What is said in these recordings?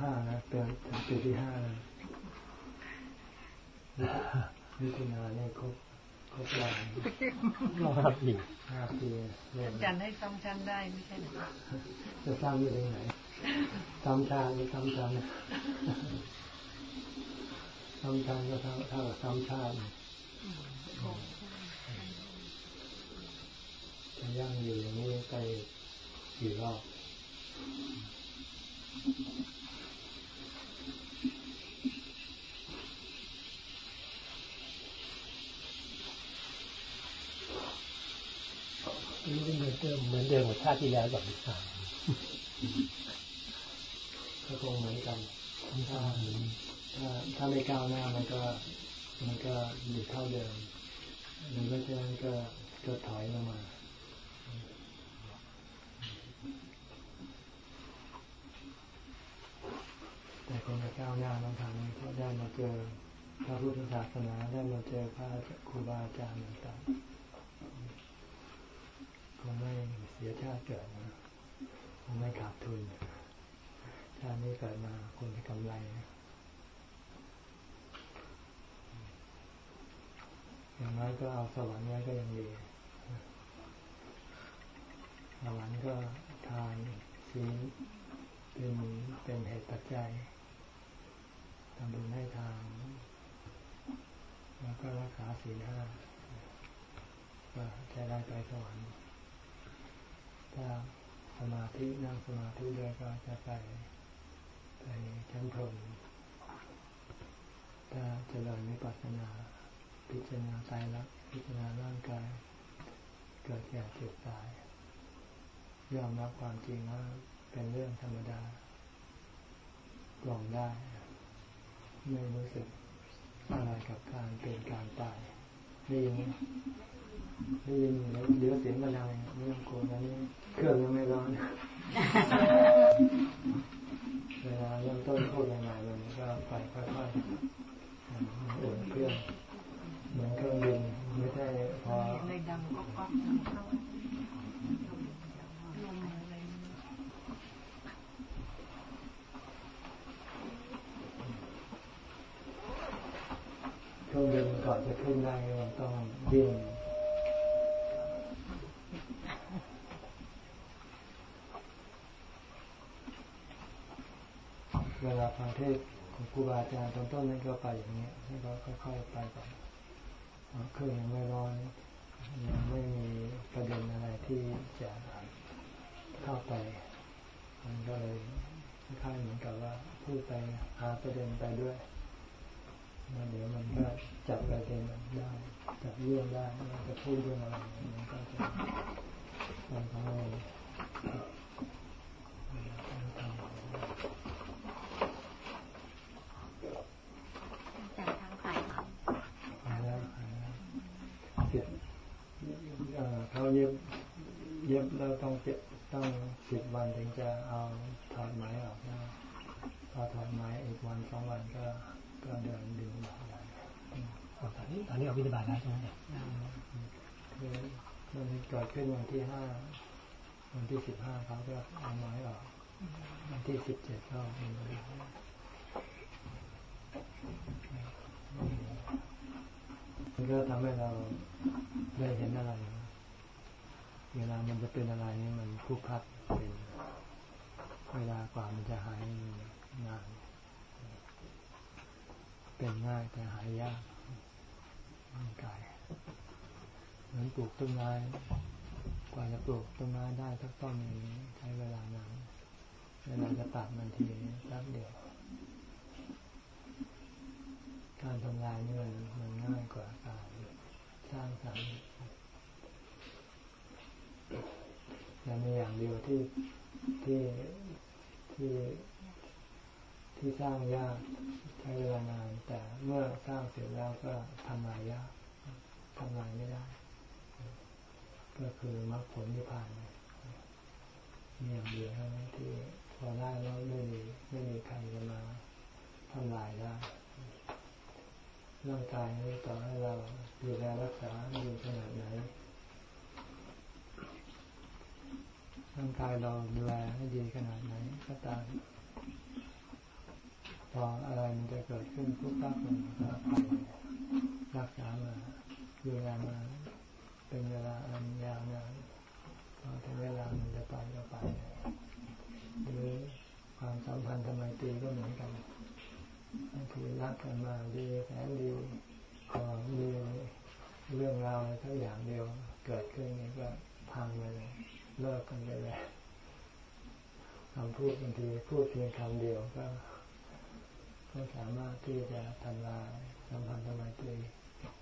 ห้านะเป็นปีที่ห้านะมิถุนาเนี่ยครบครบวันห้าปีห้าปีอาจารย์ให้ซ้ำชั้นได้ไม่ใช่หรือจะซ้ำอยู่ที่ไหนซ้ำชาหรือซ้ำชั้นซ้ำชั้นก็เท่าเท่าซ้ำชาติจะย่างอยู่อย่างนี้ไปกี่รอบนี่ เป็เหมือนเดิมหมือนเดิมกับชาติที่แล้วกับดิฉันก็คงเหมือนกันถ้าถ้าถ้าไม่ก้าวหน้ามันก็ มันก็อยู่เท่าเดิมหรือไม่เช่นนั้นก็ก็ถอยลงมาแต่คนจะก้าวหน้าบางครั้งก็ได้มาเจอพระพุทธศาสนาได้มาเจอพระครูบาอาจารย์ต่างๆ คงไม่เสียชาติเกิดนะคงไม่ขาดทุนชาตินี้เกิดมาคนจะกำไรอย่างน้อยก็เอาสวรรค์ไว้ก็ยังดีสวรรค์ก็ทานศีลเป็นเป็นเหตุปัจจัยทำบุญให้ทานแล้วก็รักษาศีลห้าก็จะได้ไปสวรรค์ ถ้าสมาธินั่งสมาธิด้วยก็จะไปไปชั้นพรหมถ้าเจริญวิปัสสนา พิจารณาตายรักพิจารณาร่างกาย เกิดแก่เจ็บตาย ยอมรับความจริงว่าเป็นเรื่องธรรมดาปลงได้ ไม่รู้สึกอะไรกับการเป็นการตายได้ยิน ไหมได้ยินแล้วเดี๋ยวเสียงมันดังไม่ต้องกลัวนะนี่เครื่องยังไม่ร้อนเวลาเริ่มต้นพูดใหม่ๆมันก็ไปค่อยๆอุ่นเครื่องเหมือนเครื่องบินไม่ใช่พอเลยดังก๊อกเครื่องบินก่อนจะขึ้นได้ต้องบิน เวลาฟังเทศของครูบาอาจารย์ตอนต้นนั้นก็ไปอย่างนี้แล้วก็ค่อยๆไปก่อนเครื่องยังไม่ร้อนยังไม่มีประเด็นอะไรที่จะเข้าไป มันก็เลยคล้ายๆเหมือนกับว่าพูดไปหาประเด็นไปด้วยแล้วเดี๋ยวมันก็จับประเด็นได้จับเรื่องได้มันจะพูดเรื่องอะไรมันก็จะมันทำให้ เขาเย็บเย็บแล้วต้องเจ็บต้องสิบวันถึงจะเอาถอดไหมออกนะพอถอดไหมอีกวันสองวันก็ก็เดินดึงออกได้ตอนนี้ตอนนี้เอาวิบาแล้วใช่ไหมคือมันเกิดขึ้นวันที่ห้าวันที่สิบห้าเขาก็เอาไม้ออกวันที่สิบเจ็ดก็มีมันก็ทำให้เราได้เห็นอะไร เวลามันจะเป็นอะไรนี่มันคุกคักเป็นเวลากว่ามันจะหายงานเป็นง่ายแต่หายยากร่างกายเหมือนปลูกต้นไม้กว่าจะปลูกต้นไม้ได้ทักต้นนี้ใช้เวลานานเวลาจะตัดมันทีแป๊บเดียว การทำลายนี่มันง่ายกว่าการสร้างสรรค์ แต่มีอย่างเดียวที่ที่ที่ที่สร้างยากใช้เวลานาน แต่เมื่อสร้างเสร็จแล้วก็ทำลายยากทำลายไม่ได้ ก็คือมรรคผลนิพพานมีอย่างเดียวเท่านั้นที่พอได้แล้วไม่มีไม่มีใครจะมาทำลายได้ร่างกายนี้ต่อให้เราดูแลรักษาอยู่ขนาดไหน ร่างกายเราดูแลให้ดีขนาดไหนก็ตามพออะไรมันจะเกิดขึ้นทุกทักมันก็ไปรักษามาดูแลมาเป็นเวลาอันยาวนานพอถึงเวลามันจะไปก็ไปหรือความสัมพันธ์ทำไมตีก็เหมือนกันบางทีรักกันมาดีแสนดีพอมีเรื่องราวอะไรสักอย่างเดียวเกิดขึ้นนี่ก็พังไปเลย เลิกกันไปเลยคำพูดบางทีพูดเพียงคำเดียวก็ก็สามารถที่จะทำลายสัมพันธ์ทำไมตรี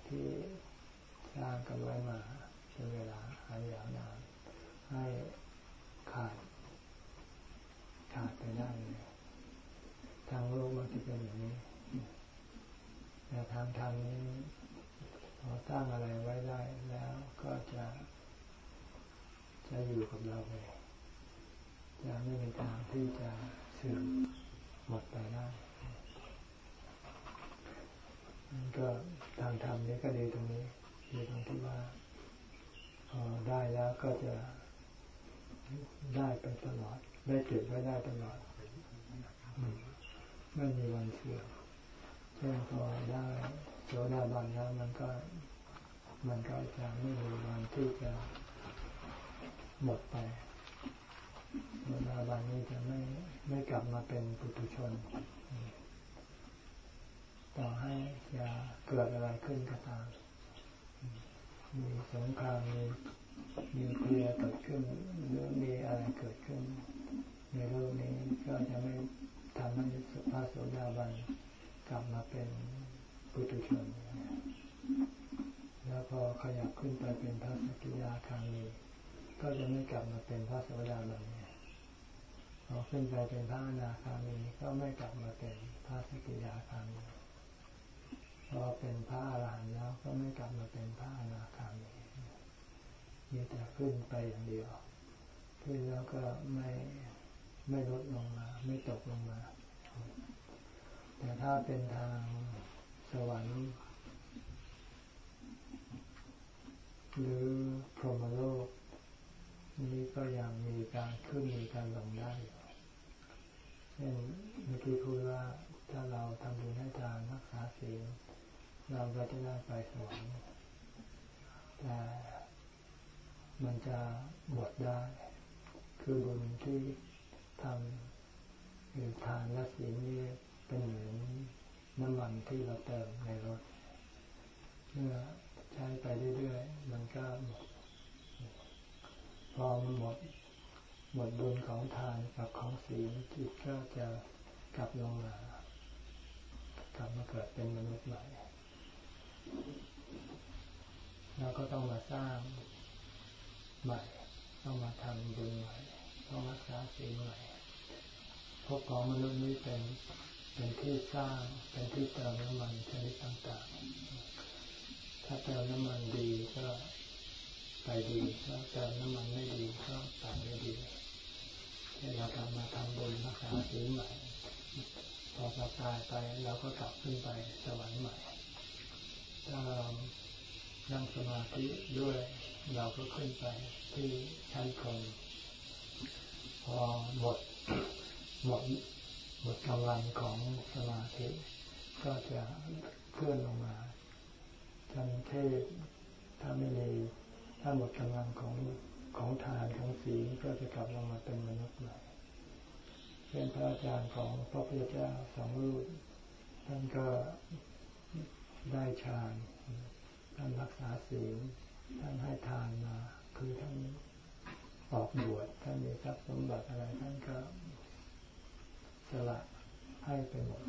ที่สร้างกันไว้มาเป็นเวลาอันยาวนานให้ขาด ขาดไปได้เลยทางโลกมันจะเป็นอย่างนี้แต่ทางธรรมนี้พอสร้างอะไรไว้ได้แล้วก็จะ จะอยู่กับเราไปจะไม่มีทางที่จะเสื่อมหมดไปได้มันก็ทางธรรมนี้ก็ดีตรงนี้ดีตรงที่ว่าพอได้แล้วก็จะได้ไปตลอด ได้เก็บไว้ได้ตลอดไม่มีวันเสื่อมเช่นพอได้โสดาบันแล้วมันก็ มันก็จะไม่มีวันที่จะ หมดไปโสดาบันนี้จะไม่ไม่กลับมาเป็นปุถุชน ต่อให้จะเกิดอะไรขึ้นก็ตาม มีสงครามมีมีเคลียร์เกิดขึ้นหรือมีอะไรเกิดขึ้น ในโลกนี้ก็จะไม่ทำให้พระโสดาบันกลับมาเป็นปุถุชน แล้วพอขยับขึ้นไปเป็นพระสกิยาคามี ก็จะไม่กลับมาเป็นพระโสดาบันพอขึ้นไปเป็นพระอนาคามีก็ไม่กลับมาเป็นพระสกิยาคามีพอเป็นพระอรหันต์แล้วก็ไม่กลับมาเป็นพระอนาคามีมีแต่ขึ้นไปอย่างเดียว ขึ้นแล้วก็ไม่ไม่ลดลงมา ไม่ตกลงมา แต่ถ้าเป็นทางสวรรค์หรือพรหมโลก นี้ก็ยังมีการขึ้นมีการลงได้เช่นเมื่อกี้พูดว่าถ้าเราทำบุญให้ทานรักษาศีลเราก็จะได้ไปสวรรค์แต่มันจะบวชได้ คือบุญที่ทำคือทานและศีลนี่เป็นเหมือนน้ำมันที่เราเติมในรถเมื่อใช้ไปเรื่อยๆ มันก็หมด พอมันหมดหมดบุญของทานกับของศีลจิตก็จะกลับลงมากลับมาเกิดเป็นมนุษย์ใหม่แล้วก็ต้องมาสร้างใหม่ ต้องมาทำบุญใหม่ ต้องรักษาศีลใหม่พวกของมนุษย์นี้เป็นเป็นที่สร้างเป็นที่เติมน้ำมันชนิดต่างๆ ถ้าเติมน้ำมันดีก็ ไปดีถ้าเติมน้ำมันไม่ดีก็ไปไม่ดีให้เรากลับมาทำบุญรักษาศีลใหม่ พอเราตายไปเราก็กลับขึ้นไปสวรรค์ใหม่ ถ้าเรานั่งสมาธิด้วยเราก็ขึ้นไปที่ชั้นพรมพอหมดหมดหมดกำลังของสมาธิก็จะเคลื่อนลงมาชั้นเทพถ้าไม่มี ถ้าหมดกำลังของของทานของศีลก็จะกลับลงมาเป็นมนุษย์ใหม่เป็นพระอาจารย์ของพระพุทธเจ้าสองรูปท่านก็ได้ฌานท่านรักษาศีลท่านให้ทานมา คือท่านออกบวชท่านมีทรัพย์สมบัติอะไรท่านก็สละให้ไปหมด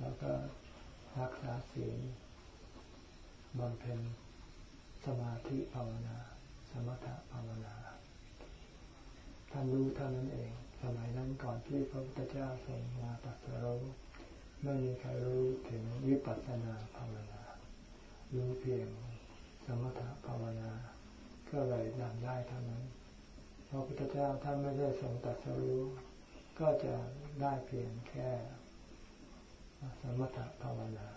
แล้วก็รักษาศีลบำเพ็ญ สมาธิภาวนา สมถะภาวนาท่านรู้เท่านั้นเอง สมัยนั้นก่อนที่พระพุทธเจ้าทรงมาตรัสรู้ไม่มีใครรู้ถึงวิปัสสนาภาวนา รู้เพียงสมถะภาวนา ก็เลยนำได้เท่านั้น พระพุทธเจ้าท่านไม่ได้ทรงตรัสรู้ ก็จะได้เพียงแค่ สมถะภาวนา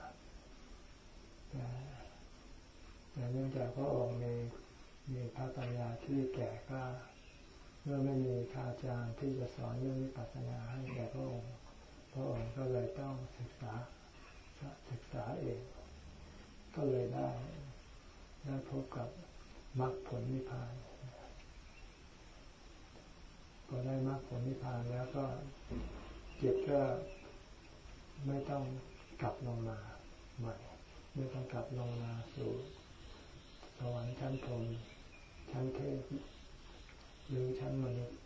แต่แต่ เนื่องจากพระองค์มีมีพระปัญญาที่แก่กล้าเมื่อไม่มีคาอาจารย์ที่จะสอนเรื่องวิปัสสนาให้แก่พระองค์พพระองค์ก็เลยต้องศึกษาศึกษาเอง ก็เลยได้ได้พบกับมรรคผลนิพพานพอได้มรรคผลนิพพานแล้วก็จิตก็ไม่ต้องกลับลงมาใหม่ไม่ต้องกลับลงมาสู่ สวรรค์ชั้นพรหมชั้นเทพหรือชั้นมนุษย์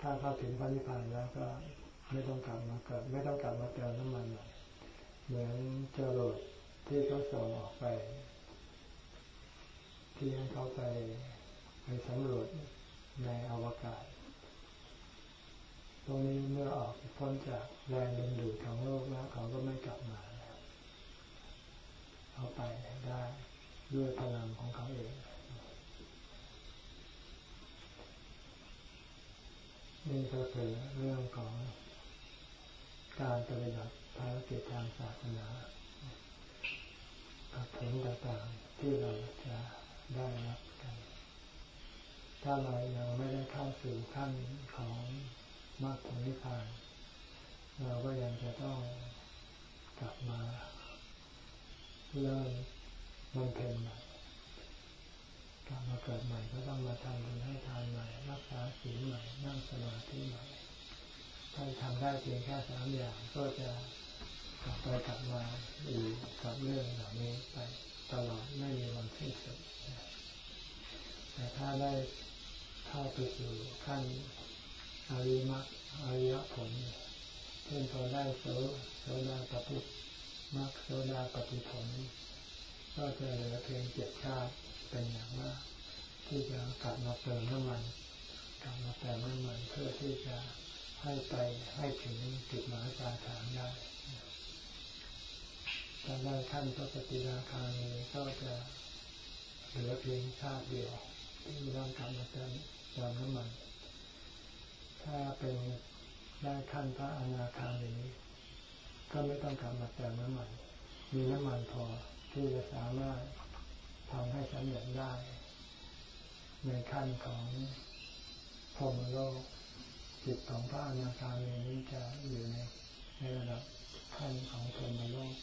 ถ้าเข้าถึงพระนิพพานแล้วก็ไม่ต้องกลับมาเกิดไม่ต้องกลับมาเติมน้ำมันเหมือนจรวดที่เขาส่งออกไป ที่ให้เขาไปไปสำรวจในอวกาศ ตรงนี้เมื่อออกพ้นจากแรงดึงดูดของโลกแล้วเขาก็ไม่กลับมา เขาไปได้ด้วยพลังของเขาเองนี่ก็คือเรื่องของการปฏิบัติภารกิจทางศาสนาผลต่างๆที่เราจะได้รับกัน ถ้าเรายังไม่ได้เข้าสู่ขั้นของมรรคผลนิพพาน เราก็ยังจะต้องกลับมา เริ่มมันเพ็ญใหม่กลับมาเกิดใหม่ก็ต้องมาทำบุญให้ทานใหม่ รักษาศีลใหม่นั่งสมาธิใหม่ถ้าทำได้เพียงแค่สามอย่างก็จะกลับไปกลับมาอยู่กับเรื่องเหล่านี้ไปตลอดไม่มีวันสิ้นสุดแต่ถ้าได้เข้าไปสู่ขั้นอริมักอริยผลเช่นพอได้โสโสดาปฏิ มักโสดาปฏิผลก็จะเหลือเพียงเจ็ดชาติเป็นอย่างมากที่จะกลับมาเติมน้ำมันกลับมาเติมน้ำมันเพื่อที่จะให้ไปให้ถึงจุดหมายปลายทางได้ถ้าได้ขั้นพระปฏิราคานี้ก็จะเหลือเพียงชาติเดียวที่ต้องกลับมาเติมเติมน้ำมัน ถ้าเป็นได้ขั้นพระอนาคามี ก็ไม่ต้องกลับมาเติมน้ำมัน มีน้ำมันพอที่จะสามารถทำให้สำเร็จได้ ในขั้นของพรมโลกจิตของพระอนาคามีนี้จะอยู่ในในระดับขั้นของพรมโลก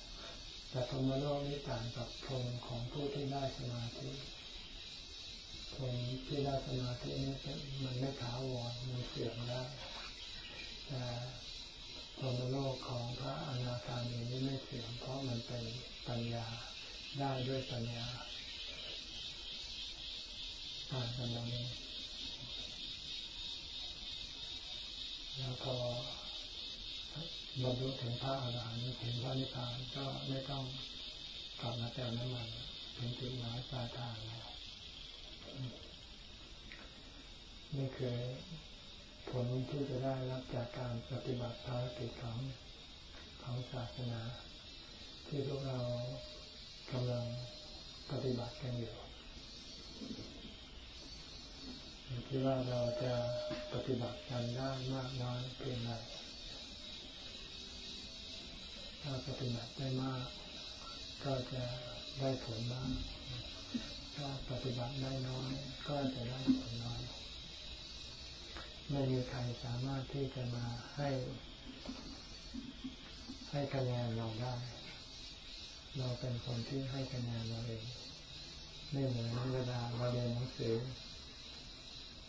แต่พรมโลกนี้ต่างกับพรมของผู้ที่ได้สมาธิพรมที่ได้สมาธินี้มันไม่ถาวรมันเสื่อมได้แต่ พรหมโลกของพระอนาคามีนี้ไม่เสื่อมเพราะมันเป็นปัญญาได้ด้วยปัญญาต่างกันตรงนี้แล้วพอบรรลุถึงพระอรหันต์ถึงพระนิพพานก็ไม่ต้องกลับมาเติมน้ำมันถึงจุดหมายปลายทางแล้วนี่คือ ผลที่จะได้รับจากการปฏิบัติภารกิจของของศาสนา ที่พวกเรากำลังปฏิบัติกันอยู่อยู่ที่ว่าเราจะปฏิบัติกันได้มากน้อยเพียงไรถ้าปฏิบัติได้มาก ก็จะได้ผลมาก ถ้าปฏิบัติได้น้อย ก็จะได้ผลน้อย ไม่มีใครสามารถที่จะมาให้ ให้คะแนนเราได้ เราเป็นคนที่ให้คะแนนเราเองไม่เหมือนเวลาเราเรียนหนังสือ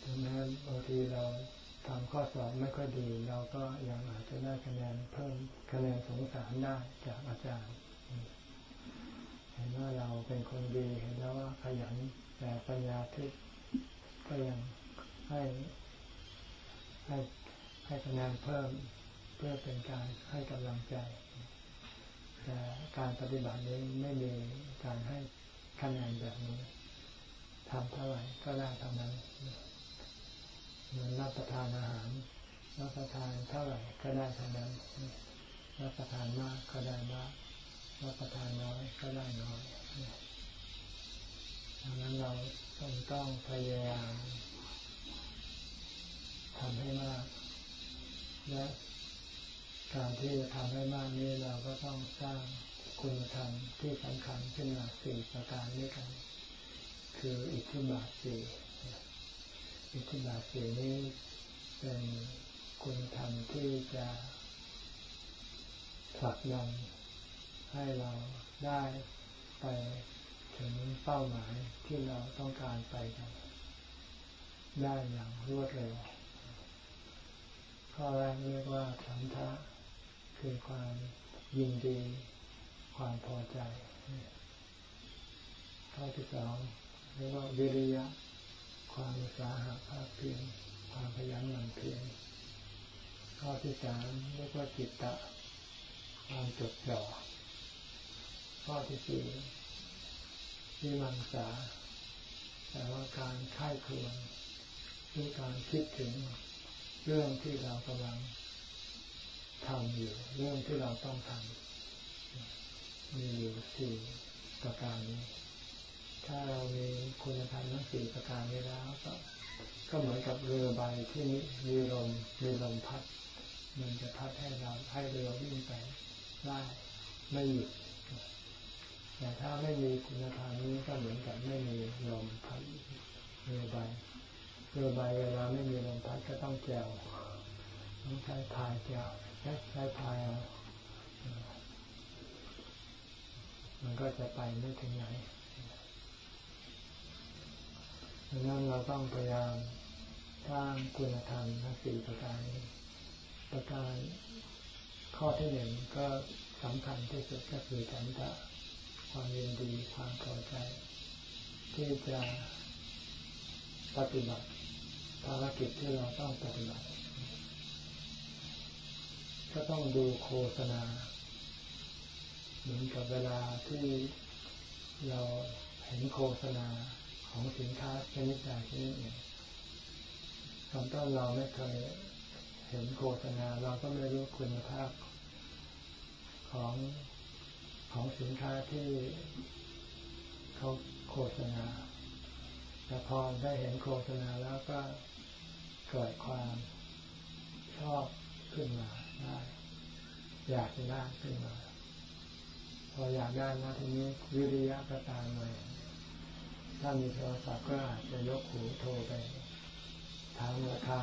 ถึงแม้บางทีเราทำข้อสอบไม่ค่อยดี เราก็ยังอาจจะได้คะแนนเพิ่มคะแนนสงสารได้จากอาจารย์ เห็นว่าเราเป็นคนดีเห็นแล้วว่าขยันแต่ปัญญาที่ก็ยังให้ ให้ให้คะแนนเพิ่มเพื่อเป็นการให้กำลังใจแต่การปฏิบัตินี้ไม่มีการให้คะแนนแบบนี้ทำเท่าไหร่ก็ได้เท่านั้นเหมือนรับประทานอาหารรับประทานเท่าไหร่ก็ได้เท่านั้นรับประทานมากก็ได้มากรับประทานน้อยก็ได้น้อยดังนั้นเราต้องต้องพยายาม ทำให้มาก และการที่จะทำให้มากนี้เราก็ต้องสร้างคุณธรรมที่สำคัญขึ้นมาสี่ประการนี้กัน คืออิทธิบาทสี่อิทธิบาทสี่นี้เป็นคุณธรรมที่จะผลักดันให้เราได้ไปถึงเป้าหมายที่เราต้องการไปกัน ได้อย่างรวดเร็ว ข้อแรกเรียกว่าฉันทะ คือความยินดี ความพอใจ ข้อที่สองเรียกว่าวิริยะ ความอุตสาหะภาคเพียรความพยายามหมั่นเพียรข้อที่สามเรียกว่าจิตตะ ความจดจ่อข้อที่สี่วิมังสาแต่ว่าการค่ายควรคือการคิดถึง เรื่องที่เรากำลังทำอยู่ เรื่องที่เราต้องทำมีอยู่สี่ประการนี้ ถ้าเรามีคุณธรรมทั้งสี่ประการนี้แล้วก็ก็เหมือนกับเรือใบที่มีลมมีลมพัด มันจะพัดให้เราให้เรือวิ่งไปได้ไม่หยุดแต่ถ้าไม่มีคุณธรรมนี้ก็เหมือนกับไม่มีลมพัดเรือใบ เรือใบเวลาไม่มีลมพัดก็ต้องแจวต้องใช้พายแจวใช้ใช้พายเอามันก็จะไปไม่ถึงไหนดังนั้นเราต้องพยายามสร้างคุณธรรมทั้งสี่ประการนี้ประการข้อที่หนึ่งก็สำคัญที่สุดก็คือฉันทะความยินดีความพอใจ ที่จะปฏิบัติ ภารกิจที่เราต้องปฏิบัติ ก็ต้องดูโฆษณา เหมือนกับเวลาที่เราเห็นโฆษณาของสินค้าชนิดใดชนิดหนึ่งตอนต้นเราไม่เคยเห็นโฆษณา เราก็ไม่รู้คุณภาพของของสินค้าที่เขาโฆษณาแต่พอได้เห็นโฆษณาแล้วก็ เกิดความชอบขึ้นมาได้อยากจะได้ขึ้นมา พออยากได้มาทีนี้วิริยะก็ตามมาถ้ามีโทรศัพท์ก็อาจจะยกหูโทรไปถามราคา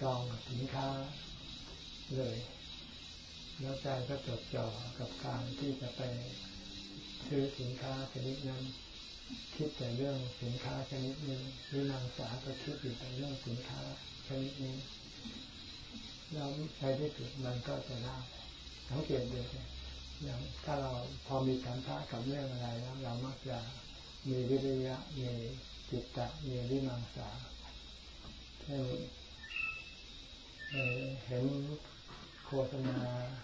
จองสินค้าเลยแล้วใจก็จดจ่อกับการที่จะไปซื้อสินค้าชนิดนั้น คิดแต่เรื่องสินค้าชนิดนี้หรือนางสาก็คิดอยู่แต่เรื่องสินค้าชนิดนี้แล้วใช้ที่สุดมันก็จะได้สังเกตดูอย่างถ้าเราพอมีการท้ากับเรื่องอะไรแล้วเรามักจะมีวิริยะมีจิตตะมีวิมังสาเช่นเห็นโฆษณา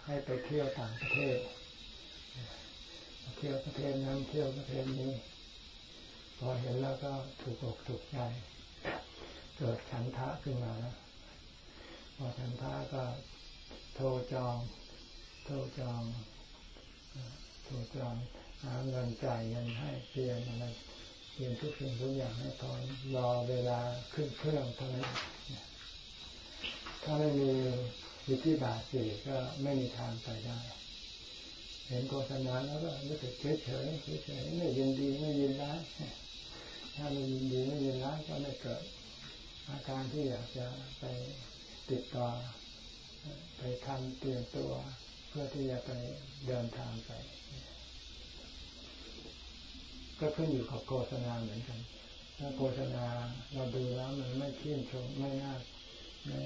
ให้ไปเที่ยวต่างประเทศเที่ยวประเทศนั้นเที่ยวประเทศนี้ พอเห็นแล้วก็ถูกอกถูกใจ เกิดฉันทะขึ้นมาแล้วพอฉันทะก็โทรจอง โทรจองโทรจองหาเงินจ่ายเงินให้เปลี่ยนอะไรเปลี่ยนทุกสิ่งทุกอย่างให้พร้อมรอเวลาขึ้นเครื่องเท่านั้นถ้าไม่มีวิธีบาทสี่ก็ไม่มีทางไปได้ เห็นโฆษณาแล้วก็รู้สึกเฉยเฉยเฉยไม่ยินดีไม่ยินร้าย ถ้าไม่ยินดีไม่ยินร้ายก็ไม่เกิด อาการที่อยากจะไปติดต่อ ไปทำเตรียมตัว เพื่อที่จะไปเดินทางไป ก็ขึ้นอยู่กับโฆษณาเหมือนกัน ถ้าโฆษณาเราดูแล้วมันไม่ชื่นชมไม่น่าไม่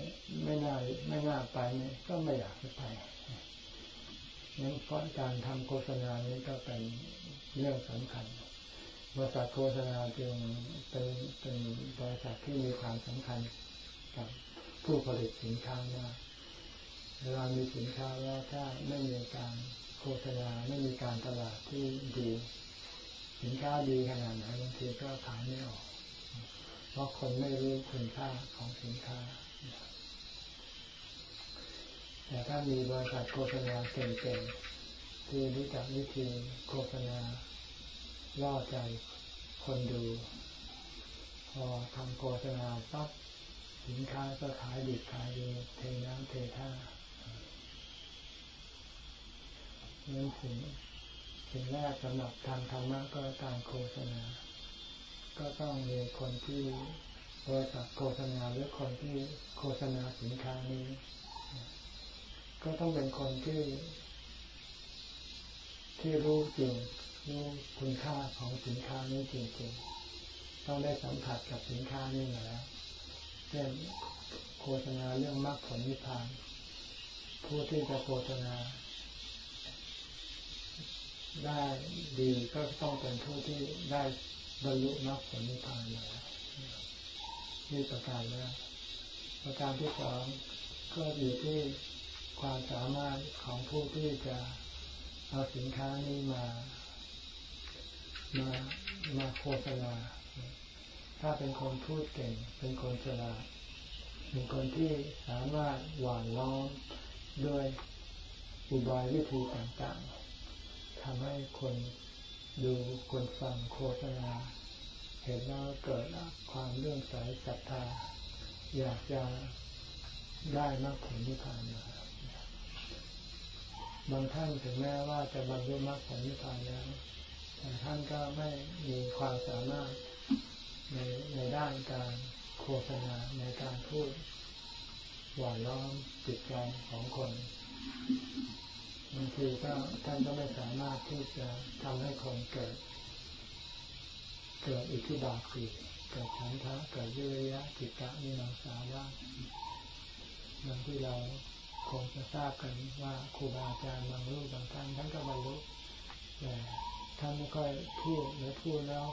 ไม่น่าไม่น่าไปเนี่ยก็ไม่อยากจะไปงั้นเพราะการทำโฆษณานี้ก็เป็นเรื่องสำคัญ บริษัทโฆษณาจึงเป็นเป็นบริษัทที่มีความสำคัญกับผู้ผลิตสินค้ามากเวลามีสินค้าแล้วถ้าไม่มีการโฆษณาไม่มีการตลาดที่ดีสินค้าดีขนาดไหนบางทีก็ขายไม่ออก เพราะคนไม่รู้คุณค่าของสินค้า แต่ถ้ามีบริษัทโฆษณาเก่งๆที่รู้จักวิธีโฆษณา ล่อใจคนดู พอทำโฆษณาปั๊บสินค้าก็ขายดีขายดีเทน้ำเทท่าเรื่องสิ่งสิ่งแรกสำหรับทำธรรมะก็การโฆษณา ก็ต้องมีคนที่บริษัทโฆษณาหรือคนที่โฆษณาสินค้านี้ ก็ต้องเป็นคนที่ ที่รู้จริง รู้คุณค่าของสินค้านี้จริงๆ ต้องได้สัมผัสกับสินค้านี้มาแล้วเช่นโฆษณาเรื่องมรรคผลนิพพาน ผู้ที่จะโฆษณา ได้ดีก็ต้องเป็นผู้ที่ได้บรรลุมรรคผลนิพพานมาแล้วนี่ประการแรกประการที่สองก็อยู่ที่ความสามารถของผู้ที่จะเอาสินค้านี้มา มามาโฆษณา ถ้าเป็นคนพูดเก่ง เป็นคนฉลาด เป็นคนที่สามารถหวานล้อมด้วยอุบายวิธีต่างๆทำให้คนดูคนฟังโฆษณา เห็นแล้วเกิดความเลื่อมใสศรัทธา อยากจะได้มรรคผลนิพพานมาบางท่านถึงแม้ว่าจะบรรลุมรรคผลนิพพานแล้ว ท่านก็ไม่มีความสามารถในในด้านการโฆษณาในการพูดหวานล้อมจิตใจของคนบางทีก็ท่านก็ไม่สามารถที่จะทำให้คนเกิด เกิดอิทธิบาทสีเกิดฉันทะเกิดวิริยะจิตตะนิมังสาว่าอย่างที่เราคงจะทราบกันว่าครูบาอาจารย์บางรูปบางท่านท่านก็บรรลุแต่ ท่านไม่ค่อยพูดหรือพูดแล้ว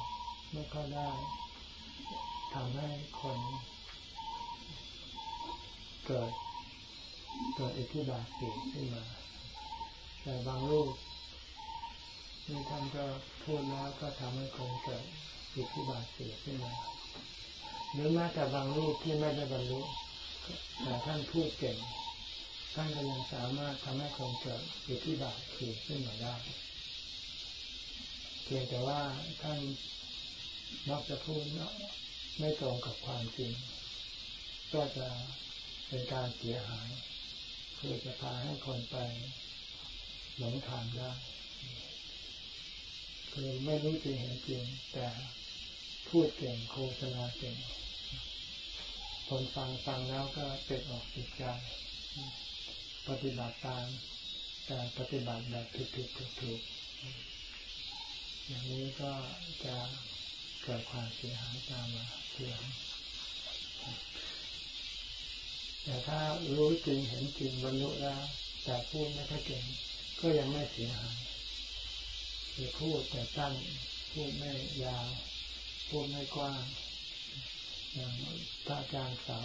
ไม่ค่อยได้ทำให้คนเกิดเกิดอิทธิบาทสีขึ้นมา แต่บางรูปนี่ท่านก็พูดแล้วก็ทำให้คนเกิดอิทธิบาทสีขึ้นมาหรือแม้แต่บางรูปที่ไม่ได้บรรลุแต่ท่านพูดเก่งท่านก็ยังสามารถทำให้คนเกิดอิทธิบาทสีขึ้นมาได้ พียงแต่ว่าท่านมักจะพูดไม่ตรงกับความจริง ก็จะเป็นการเสียหายคือจะพาให้คนไปหลงทางได้คือไม่รู้จริงเห็นจริง แต่พูดเก่งโฆษณาเก่งคนฟังฟังแล้วก็ติดออกติดใจปฏิบัติตาม แต่ปฏิบัติแบบผิดผิดถูกถูก อย่างนี้ก็จะเกิดความเสียหายตามมาเสียงแต่ถ้ารู้จริงเห็นจริงบรรลุแล้วแต่พูดไม่ค่อยเก่งก็ยังไม่เสียหายคือพูดแต่สั้นพูดไม่ยาว พูดไม่กว้าง อย่างพระอาจารย์เสา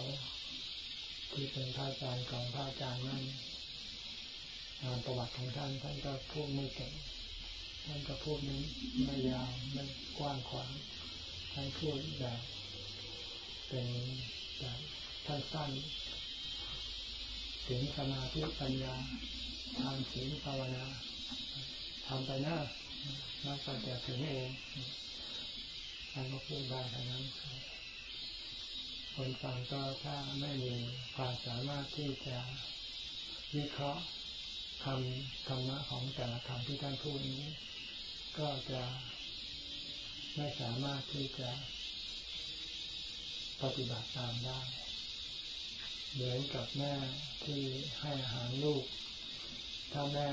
ที่เป็นพระอาจารย์ของพระอาจารย์นั่นงานประวัติของท่านท่านก็พูดไม่เก่ง ท่านก็พูดไม่ไม่ยาวไม่กว้างขวางท่านพูดแบบเป็นแบบสั้นๆถึงสมาธิปัญญาทางศีลภาวนาทำไปหน้าแล้วก็จะถึงเองท่านก็พูดได้เท่านั้นคนฟังก็ถ้าไม่มีความสามารถที่จะวิเคราะห์คำธรรมะของแต่ละคำที่ท่านพูดนี้ ก็จะไม่สามารถที่จะปฏิบัติตามได้ เหมือนกับแม่ที่ให้อาหารลูก ถ้าแม่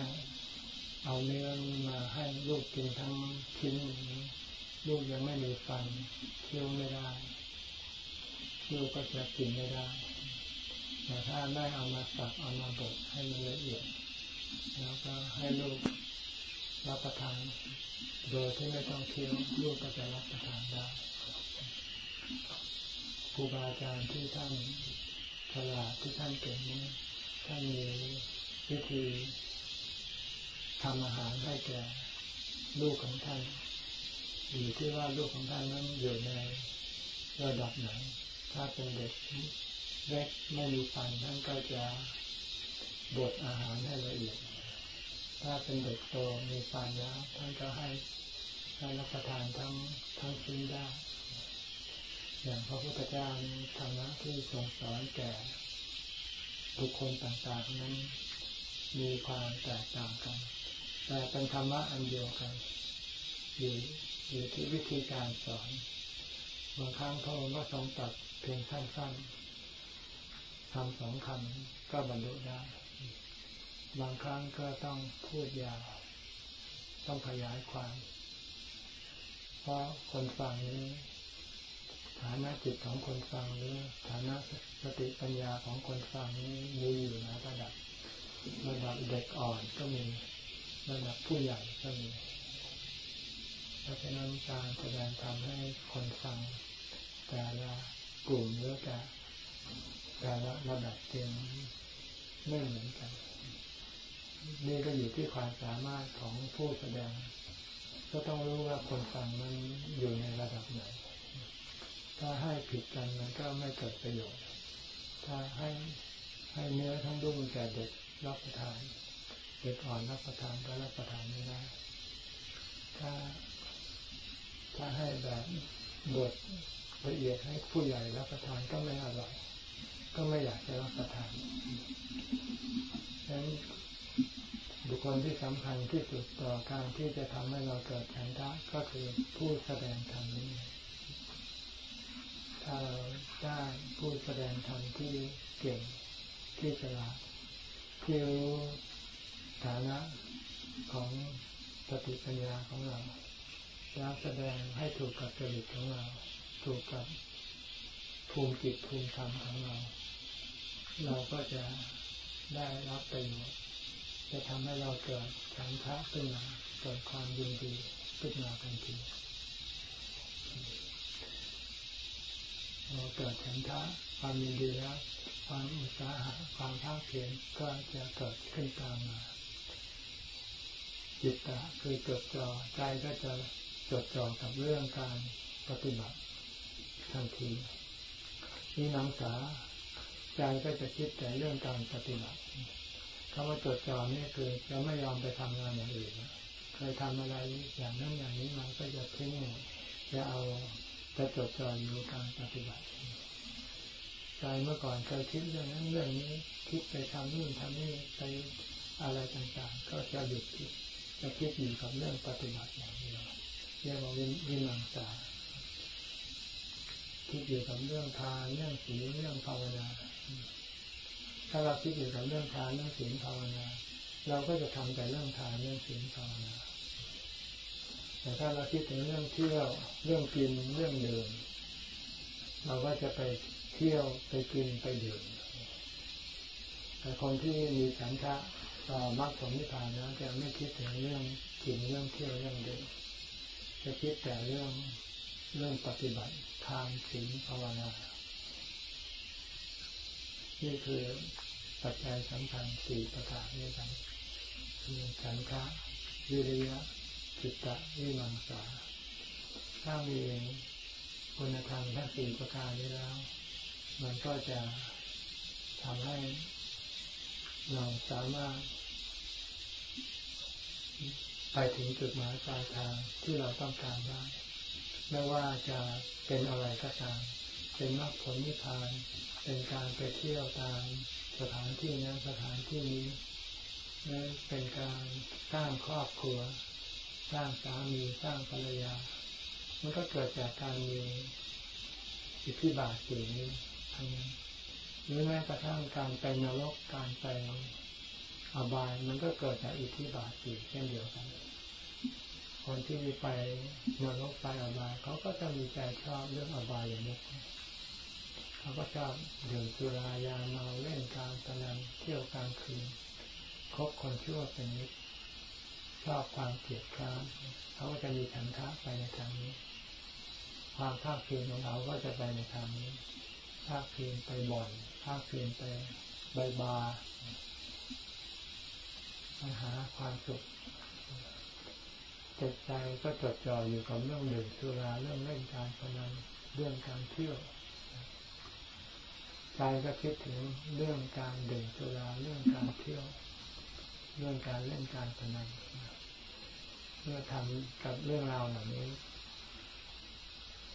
เอาเนื้อมาให้ลูกกินทั้งชิ้นลูกยังไม่มีฟันเคี้ยวไม่ได้ลูกก็จะกินไม่ได้ แต่ถ้าแม่เอามาสับเอามาบดให้มันละเอียด แล้วก็ให้ลูก รับประทาน โดยที่ไม่ต้องเคี้ยวลูกก็จะรับประทานได้ครูบาอาจารย์ที่ท่านฉลาดที่ท่านเก่งนี้ท่านมีวิธีทำอาหารให้แก่ลูกของท่านอยู่ที่ว่าลูกของท่านนั้นอยู่ในระดับไหน ถ้าเป็นเด็กเล็กไม่มีฟันท่านก็จะบดอาหารให้ละเอียด ถ้าเป็นเด็กโตมีฟันแล้วท่านก็ให้ให้รับประทานทั้งทั้งชิ้นได้ อย่างพระพุทธเจ้าธรรมะที่ทรงสอนแก่บุคคลต่างๆนั้นมีความแตกต่างกัน แต่เป็นธรรมะอันเดียวกันอยู่อยู่ที่วิธีการสอน บางครั้งพระองค์ก็ทรงตัดเพียงสั้นๆทำสองคำก็บรรลุได้ บางครั้งก็ต้องพูดยาว ต้องขยายความ เพราะคนฟังนี้ ฐานะจิตของคนฟังหรือฐานะสติปัญญาของคนฟังนี้มีอยู่นะระดับระดับเด็กอ่อนก็มีระดับผู้ใหญ่ก็มีเพราะฉะนั้นการแสดงทำให้คนฟัง แต่ละกลุ่มหรือแต่แต่ละระดับเตียงไม่เหมือนกัน นี่ก็อยู่ที่ความสามารถของผู้แสดง ก็ต้องรู้ว่าคนฟังมันอยู่ในระดับไหน ถ้าให้ผิดกันมันก็ไม่เกิดประโยชน์ ถ้าให้ให้เนื้อทั้งดุ้งแก่เด็กรับประทาน เด็กอ่อนรับประทานก็รับประทานไม่ได้ ถ้าถ้าให้แบบบดละเอียดให้ผู้ใหญ่รับประทานก็ไม่อร่อย ก็ไม่อยากจะรับประทานดังนั้น บุคคลที่สำคัญที่สุดต่อการที่จะทำให้เราเกิดฉันทะก็คือผู้แสดงธรรมนี้ ถ้าเราได้ผู้แสดงธรรมที่เก่งที่ฉลาดที่รู้ฐานะของสติปัญญาของเราแล้วแสดงให้ถูกกับจริตของเรา ถูกกับภูมิจิตภูมิธรรมของเรา เราก็จะได้รับประโยชน์ จะทำให้เราเกิดฉันทะขึ้นมาเกิดความยินดีขึ้นมาทันทีเราเกิดฉันทะความยินดีแล้วความอุตสาหะความภาเพียรก็จะเกิดขึ้นตามมาจิตตะคือจดจ่อใจก็จะจดจ่อกับเรื่องการปฏิบัติทันทีนี่นังสาใจก็จะคิดแต่เรื่องการปฏิบัติ คำว่าจดจ่อนี่คือจะไม่ยอมไปทำงานอย่างอื่นเคยทำอะไรอย่างนั้นอย่างนี้มาก็จะทิ้งจะเอาจะจดจ่ออยู่การปฏิบัติใจเมื่อก่อนเคยคิดเรื่องนั้นเรื่องนี้คิดไปทำนู่นทำนี่ไปอะไรต่างๆ ก็จะหยุดคิดจะคิดอยู่กับเรื่องปฏิบัติอย่างเดียวเรียกว่าวิวิมังสาคิดอยู่กับเรื่องทานเรื่องศีลเรื่องภาวนา ถ้าเราคิดอยู่กับเรื่องทานเรื่องศีลภาวนา เราก็จะทำแต่เรื่องทานเรื่องศีลภาวนา แต่ถ้าเราคิดถึงเรื่องเที่ยวเรื่องกินเรื่องดื่มเราก็จะไปเที่ยวไปกินไปดื่มแต่คนที่มีฉันทะต่อมรรคผลนิพพานนะจะไม่คิดถึงเรื่องกินเรื่องเที่ยวเรื่องดื่มจะคิดแต่เรื่องเรื่องปฏิบัติทานศีลภาวนา นี่คือ ปัจจัยสำคัญสี่ประการนี้กันคือฉันทะวิริยะจิตตะวิมังสาถ้ามีคุณธรรมทั้งสี่ประการนี้แล้ว มันก็จะทำให้เราสามารถ ไปถึงจุดหมายปลายทางที่เราต้องการได้ไม่ว่าจะเป็นอะไรก็ตาม เป็นมรรคผลนิพพาน เป็นการไปเที่ยวตาม สถานที่นั้นสถานที่นี้นั่นเป็นการสร้างครอบครัว สร้างสามีสร้างภรรยา มันก็เกิดจากการมีอิทธิบาทสี่นี้ทั้งนั้นหรือแม้กระทั่งการไปนรกการไปอบายมันก็เกิดจากอิทธิบาทสี่เช่นเดียวกัน คนที่ไปนรกไปอบายเขาก็จะมีใจชอบเรื่องอบายอย่างนี้ เขาก็ชอบดื่มสุรายาเมาเล่นการพนันเที่ยวกลางคืนคบคนชั่วเป็นนิดชอบความเกลียดค้านเขาก็จะมีฉันทะไปในทางนี้ ความภาคเพียรของเขาก็จะไปในทางนี้ ภาคเพียรไปบ่อยภาคเพียรไปใบบาปัญหาความสุขจิตใจก็จดจ่ออยู่กับเรื่องดื่มสุราเรื่องเล่นการพนันเรื่องการเที่ยว ใจก็คิดถึงเรื่องการดื่มสุราเรื่องการเที่ยว เรื่องการเล่นการพนันเมื่อทำกับเรื่องราวเหล่านี้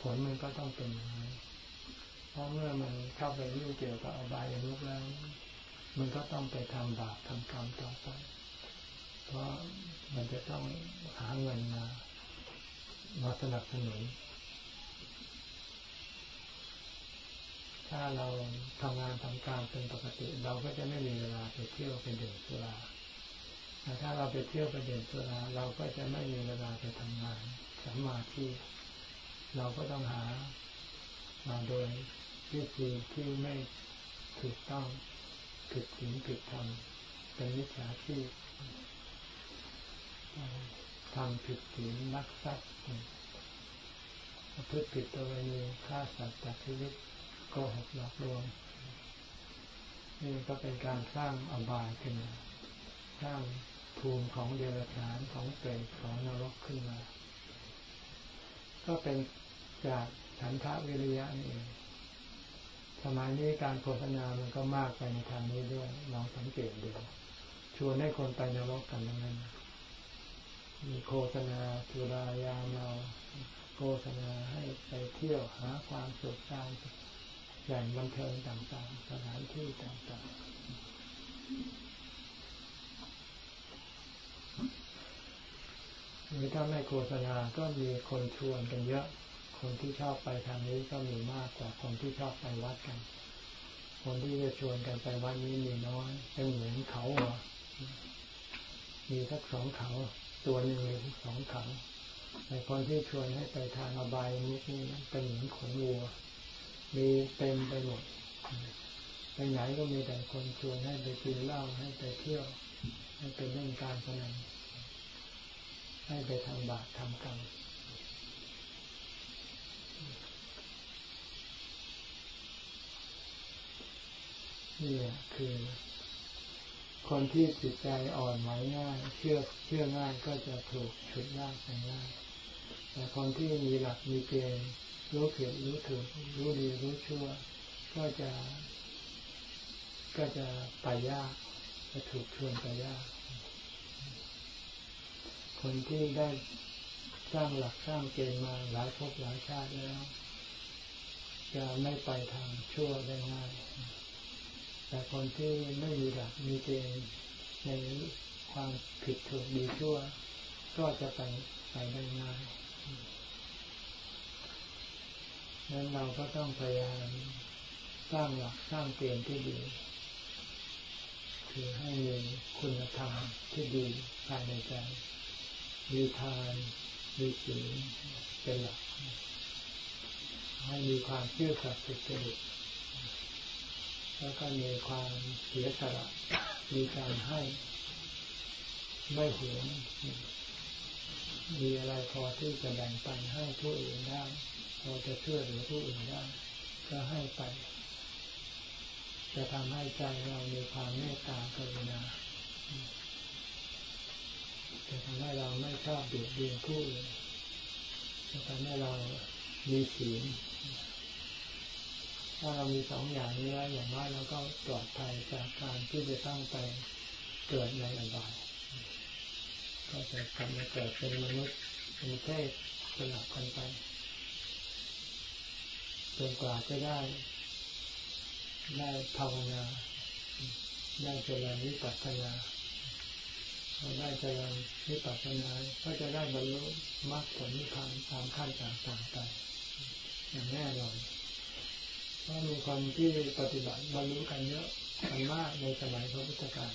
ผลมันก็ต้องเป็นอย่างนี้เพราะเมื่อมันเข้าไปยุ่งเกี่ยวกับอบายมุกแล้ว มันก็ต้องไปทำบาปทำกรรมต่อไป เพราะมันจะต้องหาเงินมามาสนับสนุน ถ้าเราทำงานทำการเป็นปกติ เราก็จะไม่มีเวลาไปเที่ยวไปดื่มสุราแต่ถ้าเราไปเที่ยวไปดื่มสุราเราก็จะไม่มีเวลาไปทำงานสัมมาที่เราก็ต้องหามาโดยวิธีที่ไม่ถูกต้องผิดศีลผิดธรรมเป็นวิชาชีพทำผิดศีลรักทรัพย์ประพฤติผิดตัวเองฆ่าสัตว์ตัดชีวิต หกหลอกลวงนี่ก็เป็นการสร้างอบายขึ้นมาสร้างภูมิของเดรัจฉานของเปรตของนรกขึ้นมา ก็เป็นจากฉันทะวิริยะนี่เองสมัยนี้การโฆษณามันก็มากไปในทางนี้ด้วยลองสังเกตดูชวนให้คนไปนรกกันทั้งนั้น มีโฆษณาสุรายาเมาโฆษณาให้ไปเที่ยวหาความสุขตาม แหล่งบันเทิงต่างๆ สถานที่ต่างๆหรือถ้าไม่โฆษณาก็มีคนชวนกันเยอะ คนที่ชอบไปทางนี้ก็มีมากกว่าคนที่ชอบไปวัดกัน คนที่จะชวนกันไปวัดนี้มีน้อยเป็นเหมือนเขาอมีสักสองเขาตัวหนึ่งหรือสองเขาแต่คนที่ชวนให้ไปทางอบายนี้เป็นเหมือนขนวัว มีเต็มไปหมดไปไหนก็มีแต่คนชวนให้ไปกินเหล้าให้ไปเที่ยว ให้ไปเล่นการพนันให้ไปทำบาปทำกรรมนี่คือ คนที่จิตใจอ่อนไหวง่าย เชื่อเชื่อง่ายก็จะถูกฉุดลากไปง่ายแต่คนที่มีหลักมีเกณฑ์ รู้ผิดรู้ถูกรู้ดีรู้ชั่ว ก็จะก็จะไปยากจะถูกชวนไปยาก คนที่ได้สร้างหลักสร้างเกณฑ์มาหลายภพหลายชาติแล้ว จะไม่ไปทางชั่วได้ง่ายแต่คนที่ไม่มีหลักมีเกณฑ์ในความผิดถูกดีชั่ว ก็จะไปไปได้ง่าย นั้นเราก็ต้องพยายามสร้างหลักสร้างเกณฑ์ที่ดี คือให้มีคุณธรรมที่ดีภายในใจ มีทานมีศีลเป็นหลัก ให้มีความเชื่อสัตย์สุจริตแล้วก็มีความเสียสละมีการให้ไม่หวงมีอะไรพอที่จะแบ่งปันให้ผู้อื่นได้ พอจะช่วยเหลือผู้อื่นได้ก็ให้ไป จะทำให้ใจเรามีความเมตตากรุณาจะทำให้เราไม่ชอบเบียดเบียนผู้อื่นจะทำให้เรามีศีลถ้าเรามีสองอย่างนี้แล้วอย่างน้อยเราก็ปลอดภัยจากการที่จะต้องไปเกิดในอบายก็จะกลับมาเกิดเป็นมนุษย์เป็นเทพสลับกันไป จนกว่าจะได้ ได้ภาวนา ได้เจริญวิปัสสนาพอได้เจริญวิปัสสนาก็จะได้บรรลุมรรคผลนิพพานตามขั้นต่างๆไปอย่างแน่นอนเพราะมีคนที่ปฏิบัติบรรลุกันเยอะกันมากในสมัยพระพุทธการ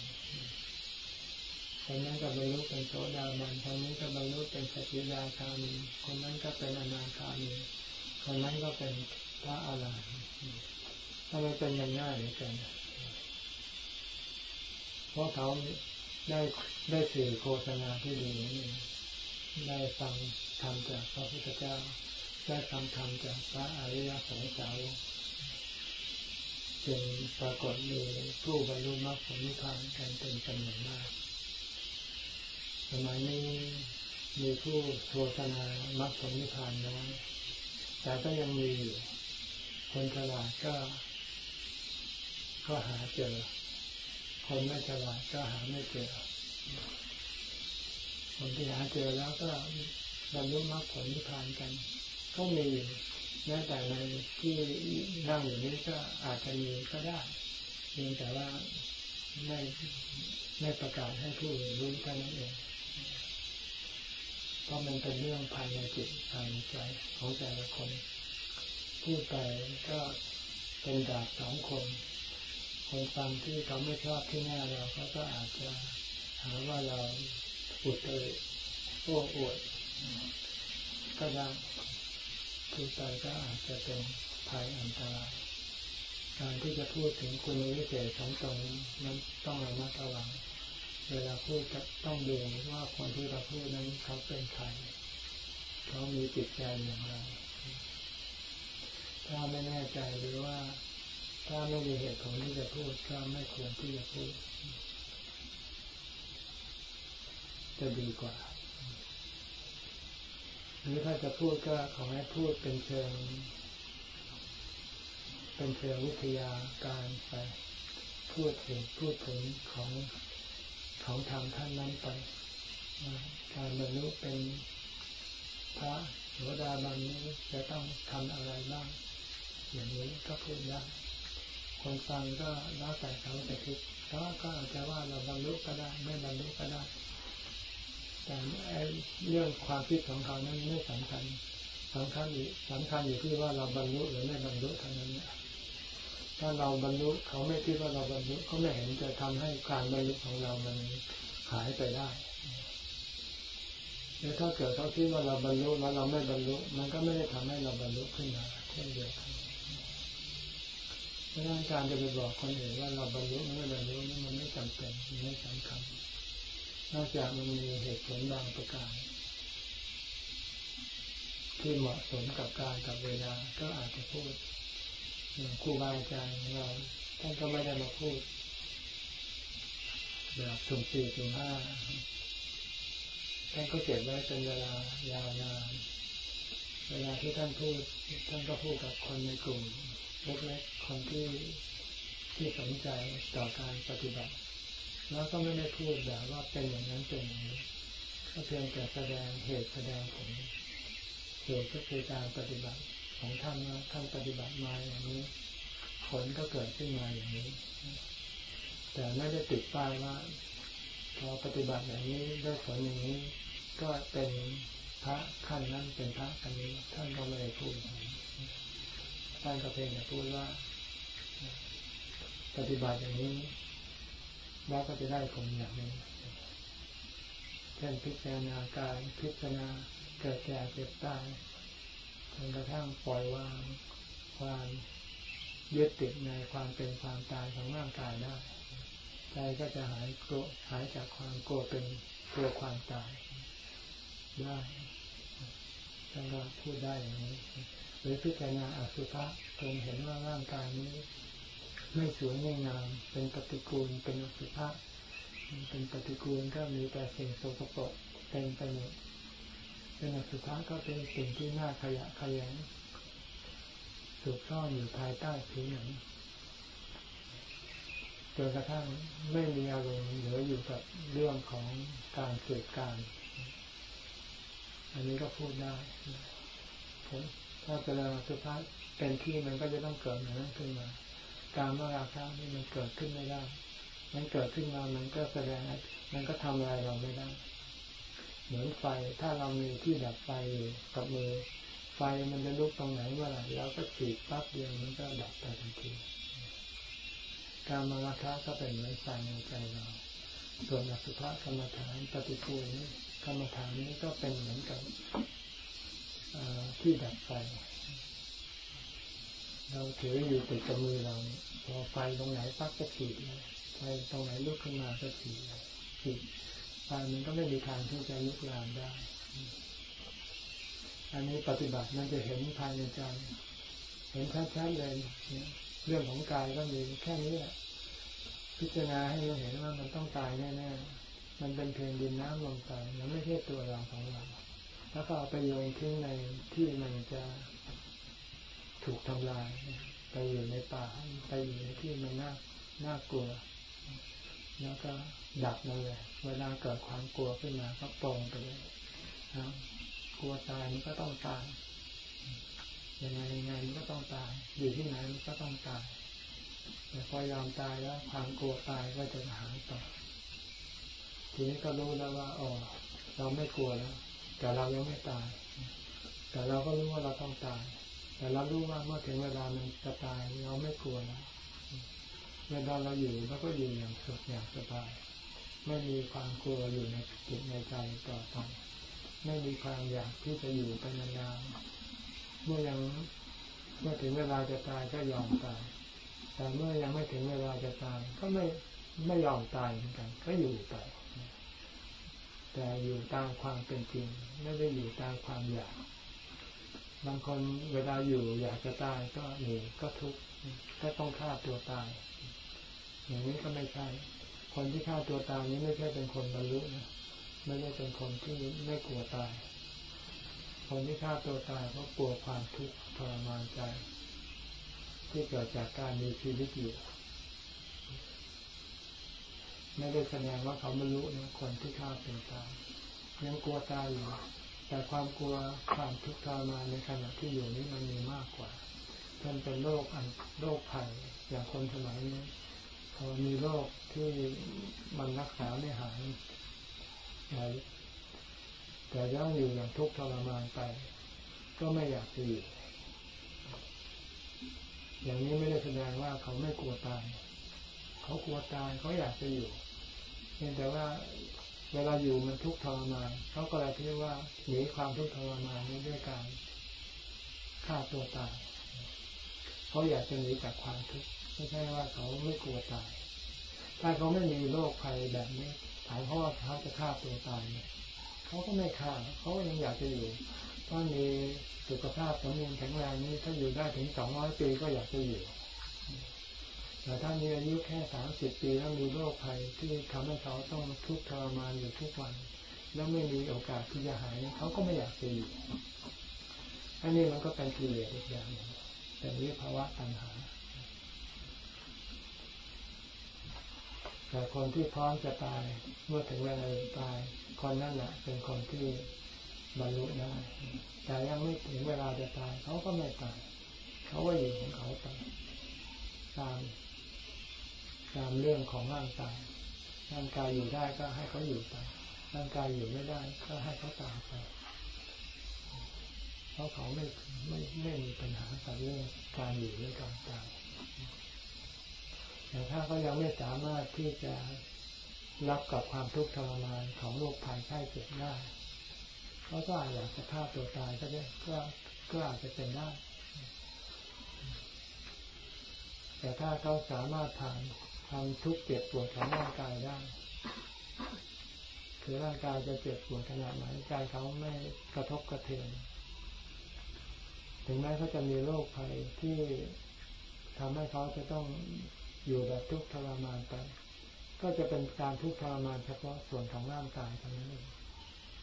คนนั้นก็บรรลุเป็นโสดาบันคนนี้ก็บรรลุเป็นสกิทาคามีคนนั้นก็เป็นอนาคามีคนนั้นก็เป็น พระอาหารหันต์ทำไมเป็นอย่างง่ายเหลือเกินเพราะเขาได้ได้สื่อโฆษณาที่ดีนี่ได้ฟังธรรมจากพระพุทธเจ้า ได้ฟังธรรมจากพระอริยสงสาวกจึงปรากฏมีผู้บรรลุมรรคผลนิพพานกันเป็นจำนวนมากสมัยนี้มีผู้โฆษณามรรคผลนิพพานน้อยแต่ก็ยังมีอยู่ คนฉลาดก็ก็หาเจอ คนไม่ฉลาดก็หาไม่เจอ คนที่หาเจอแล้วก็บรรลุมรรคผลนิพพานกัน ก็มีแม้แต่ในที่นั่งอยู่นี้ก็อาจจะมีก็ได้เพียงแต่ว่าไม่ไม่ประกาศให้ผู้อื่นรู้เท่านั้นเองเพราะมันเป็นเรื่องภายในจิตภายในใจของแต่ละคน พูดไปก็เป็นดาบสองคมคนฟังที่เขาไม่ชอบที่หน้าเราเขาก็อาจจะหาว่าเราอุดเอยโอ้อวดก็ได้พูดไปก็อาจจะเป็นภัยอันตรายการที่จะพูดถึงคุณวิเศษของตนนั้นต้องระมัดระวัง เวลาพูดก็ต้องดูว่าคนที่เราพูดนั้นเขาเป็นใครเขามีจิตใจอย่างไร ถ้าไม่แน่ใจหรือว่า ถ้าไม่มีเหตุผลที่จะพูดก็ไม่ควรที่จะพูด จะดีกว่าหรือถ้าจะพูดก็ขอให้พูดเป็นเชิง เป็นเชิงวิทยาการไปพูดถึงพูดถึงของของธรรมท่านนั้นไปการบรรลุเป็นพระโสดาบันนี้จะต้องทำอะไรบ้าง อย่างนี้ก็พูดได้คนฟังก็แล้วแต่เขาจะคิดแล้วก็อาจจะว่าเราบรรลุก็ได้ ไม่บรรลุก็ได้ แต่เรื่องความคิดของเขานั้นไม่สำคัญสำคัญอยู่สำคัญอยู่ที่ว่าเราบรรลุหรือไม่บรรลุเท่านั้นเนี่ยถ้าเราบรรลุเขาไม่คิดว่าเราบรรลุเขาไม่เห็นจะทำให้การบรรลุของเรามันหายไปได้แล้วถ้าเกิดเขาคิดว่าเราบรรลุแล้วเราไม่บรรลุ มันก็ไม่ได้ทำให้เราบรรลุขึ้นมาเช่นเดียวกัน ดังนั้นการจะไปบอกคนอื่นว่าเราบรรลุไม่บรรลุนี่มันไม่จำเป็นมันไม่สำคัญนอกจากมันมีเหตุผลบางประการที่เหมาะสมกับการกับเวลาก็อาจจะพูดอย่างครูบาอาจารย์เราท่านก็ไม่ได้มาพูดแบบสุ่มสี่สุ่มห้าท่านก็เก็บไว้เป็นเวลายาวนานเวลาที่ท่านพูดท่านก็พูดกับคนในกลุ่ม เล็กๆคนที่ที่สนใจต่อการปฏิบัติ แล้วก็ไม่ได้พูดแบบว่าเป็นอย่างนั้นเป็นอย่างนี้ก็เพียงแต่แสดงเหตุแสดงผลเหตุก็คือการปฏิบัติของท่านว่าท่านปฏิบัติมาอย่างนี้ ผลก็เกิดขึ้นมาอย่างนี้ แต่ไม่ได้ติดป้ายว่าพอปฏิบัติอย่างนี้ได้ผลอย่างนี้ ก็เป็นพระขั้นนั้นเป็นพระขั้นนี้ท่านก็ไม่ได้พูด ท่านก็เพียงแต่พูดว่า ปฏิบัติอย่างนี้แล้วก็จะได้ผลอย่างนี้เช่นพิจารณากายพิจารณาเกิดแก่เจ็บตายจนกระทั่งปล่อยวางความยึดติดในความเป็นความตายของร่างกายได้ใจก็จะหายกลัวหายจากความกลัวเป็นกลัวความตายได้ท่านก็พูดได้อย่างนี้ หรือพิจารณาอสุภะจนเห็นว่าร่างกายนี้ ไม่สวยไม่งาม เป็นปฏิกูล เป็นอสุภะเป็นปฏิกูลก็มีแต่สิ่งโสกปรกเต็มไปหมดเป็นอสุภะก็เป็นสิ่งที่น่าขยะขยงถูกซ่อนอยู่ภายใต้ผิวหนังจนกระทั่งไม่มีอารมณ์เหลืออยู่กับเรื่องของการเกิดการ อันนี้ก็พูดได้ ถ้าเจริญสุภาพเป็นที่มันก็จะต้องเกิดอย่างนั้นขึ้นมา การมาราคะนี่มันเกิดขึ้นไม่ได้ มันเกิดขึ้นมามันก็แสดงมันก็ทำอะไรเราไม่ได้ เหมือนไฟถ้าเรามีที่ดับไฟอยู่กับมือไฟมันจะลุกตรงไหนเมื่อไหร่เราก็ฉีดปั๊บเดียวมันก็ดับไปทันที การมาราคะก็เป็นเหมือนไฟในใจเราส่วนอสุภะกรรมฐานปฏิปูลกรรมฐานนี้ก็เป็นเหมือนกับ ที่ดับไฟ เราถืออยู่ติดกับมือเราพอไฟตรงไหนปักก็ฉีดไฟตรงไหนลุกขึ้นมาก็ฉีดฉีดไฟมันก็ไม่มีทางที่จะลุกลามได้ อันนี้ปฏิบัติมันจะเห็นภายในใจ เห็นชัดๆเลยเรื่องของกายก็มีแค่นี้แหละพิจารณาให้เราเห็นว่ามันต้องตายแน่ๆ มันเป็นเพียงดินน้ำลมไฟมันไม่ใช่ตัวเราของเรา แล้วก็เอาไปโยนทิ้งในที่มันจะถูกทำลาย ไปอยู่ในป่า ไปอยู่ในที่มันน่าน่ากลัว แล้วก็ดับมันเลย เวลาเกิดความกลัวขึ้นมาก็ตรงไปเลยนะกลัวตายมันก็ต้องตายยังไงยังไงมันก็ต้องตาย อยู่ที่ไหนมันก็ต้องตายแต่พอยอมตายแล้วความกลัวตายก็จะหายต่อทีนี้ก็รู้แล้วว่าอ๋อเราไม่กลัวแล้ว แต่เรายังไม่ตาย แต่เราก็รู้ว่าเราต้องตาย แต่เรารู้ว่าเมื่อถึงเวลามันจะตายเราไม่กลัวแล้วเวลาเราอยู่เราก็อยู่อย่างสุขอย่างสบาย ไม่มีความกลัวอยู่ในจิตในใจต่อไปไม่มีความอยากที่จะอยู่ไปนานๆเมื่อยังเมื่อถึงเวลาจะตายก็ยอมตาย แต่เมื่อยังไม่ถึงเวลาจะตายก็ไม่ไม่ยอมตายเหมือนกัน ก็อยู่ไป แต่อยู่ตามความเป็นจริง ไม่ได้อยู่ตามความอยาก บางคนเวลาอยู่อยากจะตายก็หนีก็ทุกข์ก็ต้องฆ่าตัวตาย อย่างนี้ก็ไม่ใช่ คนที่ฆ่าตัวตายนี้ไม่ใช่เป็นคนบรรลุนะไม่ได้เป็นคนที่ไม่กลัวตาย คนที่ฆ่าตัวตายเพราะกลัวความทุกข์ทรมานใจ ที่เกิดจากการมีชีวิตอยู่ ไม่ได้แสดงว่าเขาบรรลุนะคนที่ฆ่าตัวตายยังกลัวตายอยู่แต่ความกลัวความทุกข์ทรมานในขณะที่อยู่นี้มันมีมากกว่าท่นเป็นโรคอันโรคภัยอย่างคนสมัยนี้พอมีโรคที่มันรักษาไม่หายแต่ยังอยู่อย่างทุกข์ทรมานไป ก็ไม่อยากจะอยู่อย่างนี้ไม่ได้แสดงว่าเขาไม่กลัวตาย เขากลัวตายเขาอยากจะอยู่ พียงแต่ว่าเวลาอยู่มันทุกข์ทรมานเขาก็เลยคิดว่าหนีความทุกข์ทรมานนี้ด้วยการฆ่าตัวตายเขาอยากจะหนีจากความทุกข์ไม่ใช่ว่าเขาไม่กลัวตาย ถ้าเขาไม่มีโรคภัยแบบนี้ถามเขาว่าเขาจะฆ่าตัวตายเนี่ยเขาก็ไม่ฆ่าเขายังอยากจะอยู่ถ้ามีสุขภาพสมบูรณ์แข็งแรงนี้ถ้าอยู่ได้ถึงสองร้อยปีก็อยากจะอยู่ แต่ถ้ามีอายุแค่สามสิบปีแล้วมีโรคภัยที่ทำให้เขาต้องทุกข์ทรมานอยู่ทุกวัน แล้วไม่มีโอกาสที่จะหายเขาก็ไม่อยากจะอยู่อันนี้มันก็เป็นกิเลสอีกอย่างหนึ่งเป็นวิภาวะตัณหาแต่คนที่พร้อมจะตายเมื่อถึงเวลาตาย คนนั้นแหละเป็นคนที่บรรลุได้แต่ยังไม่ถึงเวลาจะตายเขาก็ไม่ตายเขาก็อยู่ของเขาไปตาม ตามเรื่องของร่างกายร่างกายอยู่ได้ก็ให้เขาอยู่ไปร่างกายอยู่ไม่ได้ ก็ให้เขาตายไปเพราะเขาไม่ไม่ไม่มีปัญหากับเรื่องการอยู่ด้วยการตายแต่ถ้าเขายังไม่สามารถที่จะรับกับความทุกข์ทรมานของโรคภัยไข้เจ็บได้เขาก็อาจจะฆ่าตัวตายก็ได้ก็ก็อาจจะเป็นได้แต่ถ้าเขาสามารถผ่าน ความทุกข์เจ็บปวดของร่างกายได้คือร่างกายจะเจ็บปวดขนาดไหนใจเขาไม่กระทบกระเทือนถึงแม้เขาจะมีโรคภัยที่ทำให้เขาจะต้องอยู่แบบทุกข์ทรมานไปก็จะเป็นการทุกข์ทรมานเฉพาะส่วนของร่างกายเท่านั้นเอง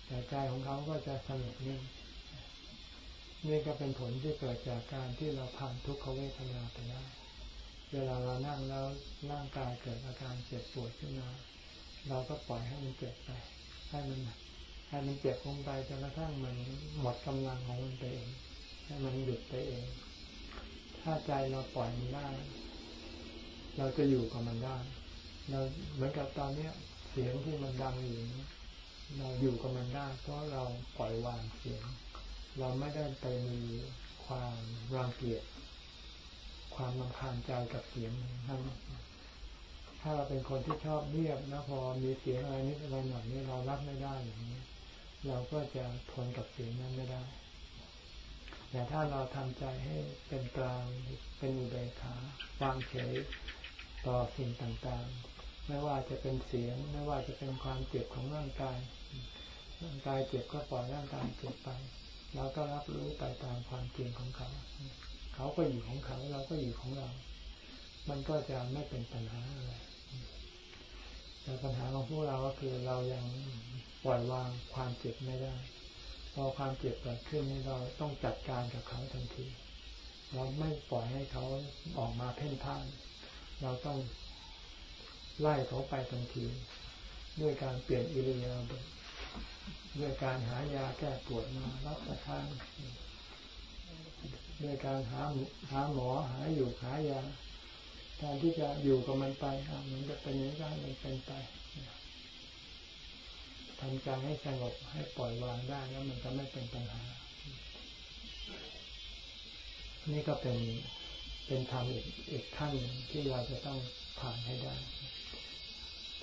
แต่ใจของเขาก็จะสงบนิ่งนี่ก็เป็นผลที่เกิดจากการที่เราผ่านทุกขเวทนาไปได้ เวลาเรานั่งแล้วร่างกายเกิดอาการเจ็บปวดขึ้นมา เราก็ปล่อยให้มันเจ็บไป ให้มันให้มันเจ็บลงไปจนกระทั่งมันหมดกำลังของมันไปเอง ให้มันหยุดไปเอง ถ้าใจเราปล่อยมันได้ เราจะอยู่กับมันได้ เราเหมือนกับตอนเนี้ย เสียงที่มันดังอยู่เราอยู่กับมันได้เพราะเราปล่อยวางเสียง เราไม่ได้ไปมีความรังเกียจ ความรำคาญใจกับเสียงนั้นถ้าเราเป็นคนที่ชอบเงียบนะพอมีเสียงอะไรนิดอะไรหน่อยนี่เรารับไม่ได้อย่างนี้ เราก็จะทนกับเสียงนั้นไม่ได้ แต่ถ้าเราทำใจให้เป็นกลางเป็นอุเบกขาวางเฉยต่อสิ่งต่างๆ ไม่ว่าจะเป็นเสียง ไม่ว่าจะเป็นความเจ็บของร่างกายร่างกายเจ็บก็ปล่อยร่างกายเจ็บไป เราก็รับรู้ไปตามความจริงของเขา เขาก็อยู่ของเขา เราก็อยู่ของเรา มันก็จะไม่เป็นปัญหาอะไรแต่ปัญหาของพวกเราก็คือเรายังปล่อยวางความเจ็บไม่ได้ พอความเจ็บเกิดขึ้นนี่เราต้องจัดการกับเขาทันที เราไม่ปล่อยให้เขาออกมาเพ่นพ่าน เราต้องไล่เขาไปทันที ด้วยการเปลี่ยนอิริยาบถด้วยการหายาแก้ปวดมารับประทาน ด้วยการหาหาหมอหาอยู่หายาแทนที่จะอยู่กับมันไปมันจะเป็นอย่างไรมันเป็นไปทำใจให้สงบให้ปล่อยวางได้แล้วมันจะไม่เป็นปัญหา นี่ก็เป็นเป็นธรรมอีกอีกขั้นหนึ่งที่เราจะต้องผ่านให้ได้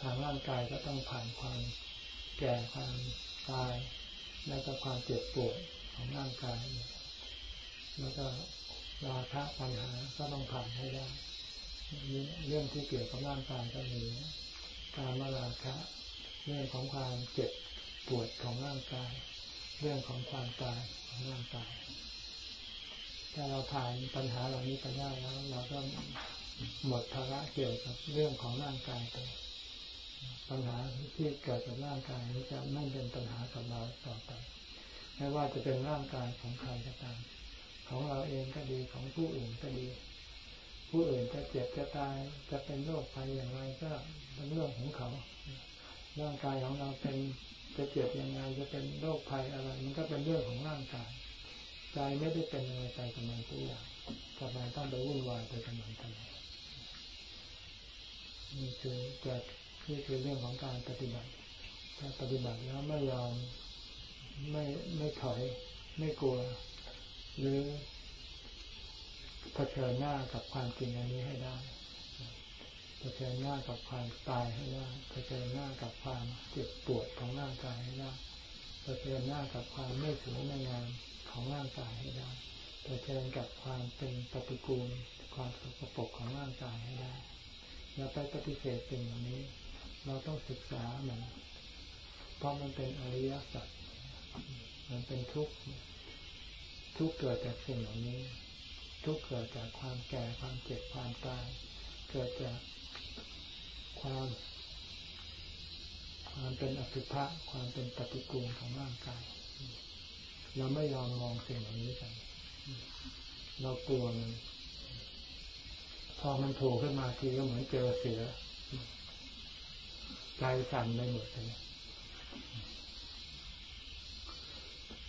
ทางร่างกายก็ต้องผ่านความแก่ความตาย แล้วก็ความเจ็บปวดของร่างกาย แล้วก็ราคะปัญหาก็ต้องผ่านให้ได้ เรื่องที่เกี่ยวกับร่างกายก็มีการมาราคะ เรื่องของความเจ็บปวดของร่างกาย เรื่องของความตายของร่างกายถ้าเราผ่านปัญหาเหล่านี้ไปได้แล้ว เราก็หมดภาระเกี่ยวกับเรื่องของร่างกายไปปัญหาที่เกิดกับร่างกายนี้จะไม่เป็นปัญหากับเราต่อไปไม่ว่าจะเป็นร่างกายของใครก็ตาม ของเราเองก็ดีของผู้อื่นก็ดี ผู้อื่นจะเจ็บจะตายจะเป็นโรคภัยอย่างไรก็เป็นเรื่องของเขา ร่างกายของเราเป็นจะเจ็บยังไงจะเป็นโรคภัยอะไร มันก็เป็นเรื่องของร่างกายใจไม่ได้เป็นอะไรใจกำลังทุกอย่างทำไมต้องไปวุ่นวายไปกำลังทำไมนี่คือเกิดนี่คือเรื่องของการปฏิบัติ ถ้าปฏิบัติแล้วไม่ยอมไม่ไม่ถอย ไม่กลัว หรือเผชิญหน้ากับความจริงอันนี้ให้ได้เผชิญหน้ากับความตายให้ได้เผชิญหน้ากับความเจ็บปวดของร่างกายให้ได้เผชิญหน้ากับความไม่สวยไม่งามของร่างกายให้ได้เผชิญกับความเป็นปฏิกูลความสกปรกของร่างกายให้ได้อย่าไปปฏิเสธสิ่งเหล่านี้ เราต้องศึกษามันเพราะมันเป็นอริยสัจมันเป็นทุกข์ ทุกเกิดจากสิ่งเหล่านี้ ทุกเกิดจากความแก่ความเจ็บความตาย เกิดจากความ ความเป็นอสุภะความเป็นปฏิกูลของร่างกาย เราไม่ยอมมองสิ่งเหล่านี้กัน เรากลัวมันพอมันโผล่ขึ้นมาทีก็เหมือนเจอเสือใจสั่นไปหมดเลย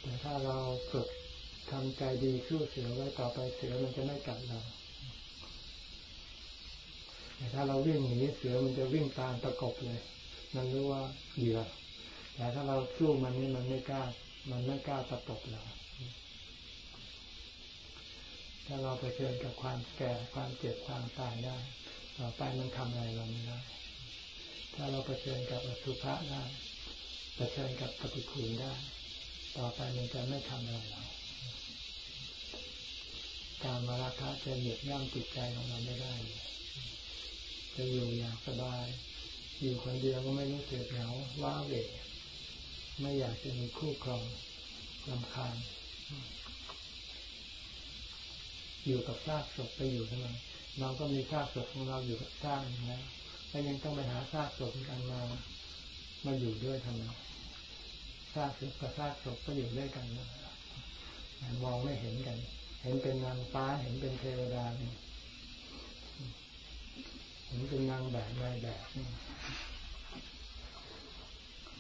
แต่ถ้าเราฝึก ทำใจดีสู้เสือไว้ต่อไปเสือมันจะไม่กัดเราแต่ถ้าเราวิ่งหนีเสือมันจะวิ่งตามประกบเลย มันรู้ว่าเหยื่อแต่ถ้าเราสู้มันนี่มันไม่กล้า มันไม่กล้าประกบเราถ้าเราไปเชิญกับความแก่ความเจ็บความตายได้ ต่อไปมันทำอะไรเราไม่ได้ถ้าเราไปเชิญกับอสุภะได้ไปเชิญกับปฏิคูลได้ ต่อไปมันจะไม่ทำอะไรเรา การมาราคะจะเหยียบย่ำจิตใจของเราไม่ได้จะอยู่อย่างสบาย อยู่คนเดียวก็ไม่รู้สึกเหงาว้าเหวไม่อยากจะมีคู่ครองลำคาญ อยู่กับซากศพไปอยู่ทำไมเราก็มีซากศพของเราอยู่กับซากอยู่แล้วยังต้องไปหาซากศพกันมา มาอยู่ด้วยทำไมซากศพกับซากศพก็อยู่ด้วยกันนะมองไม่เห็นกัน ห็นเป็นนางฟ้า เห็นเป็นเทวดาเนี่ยเห็นเป็นนางแบบนายแบบ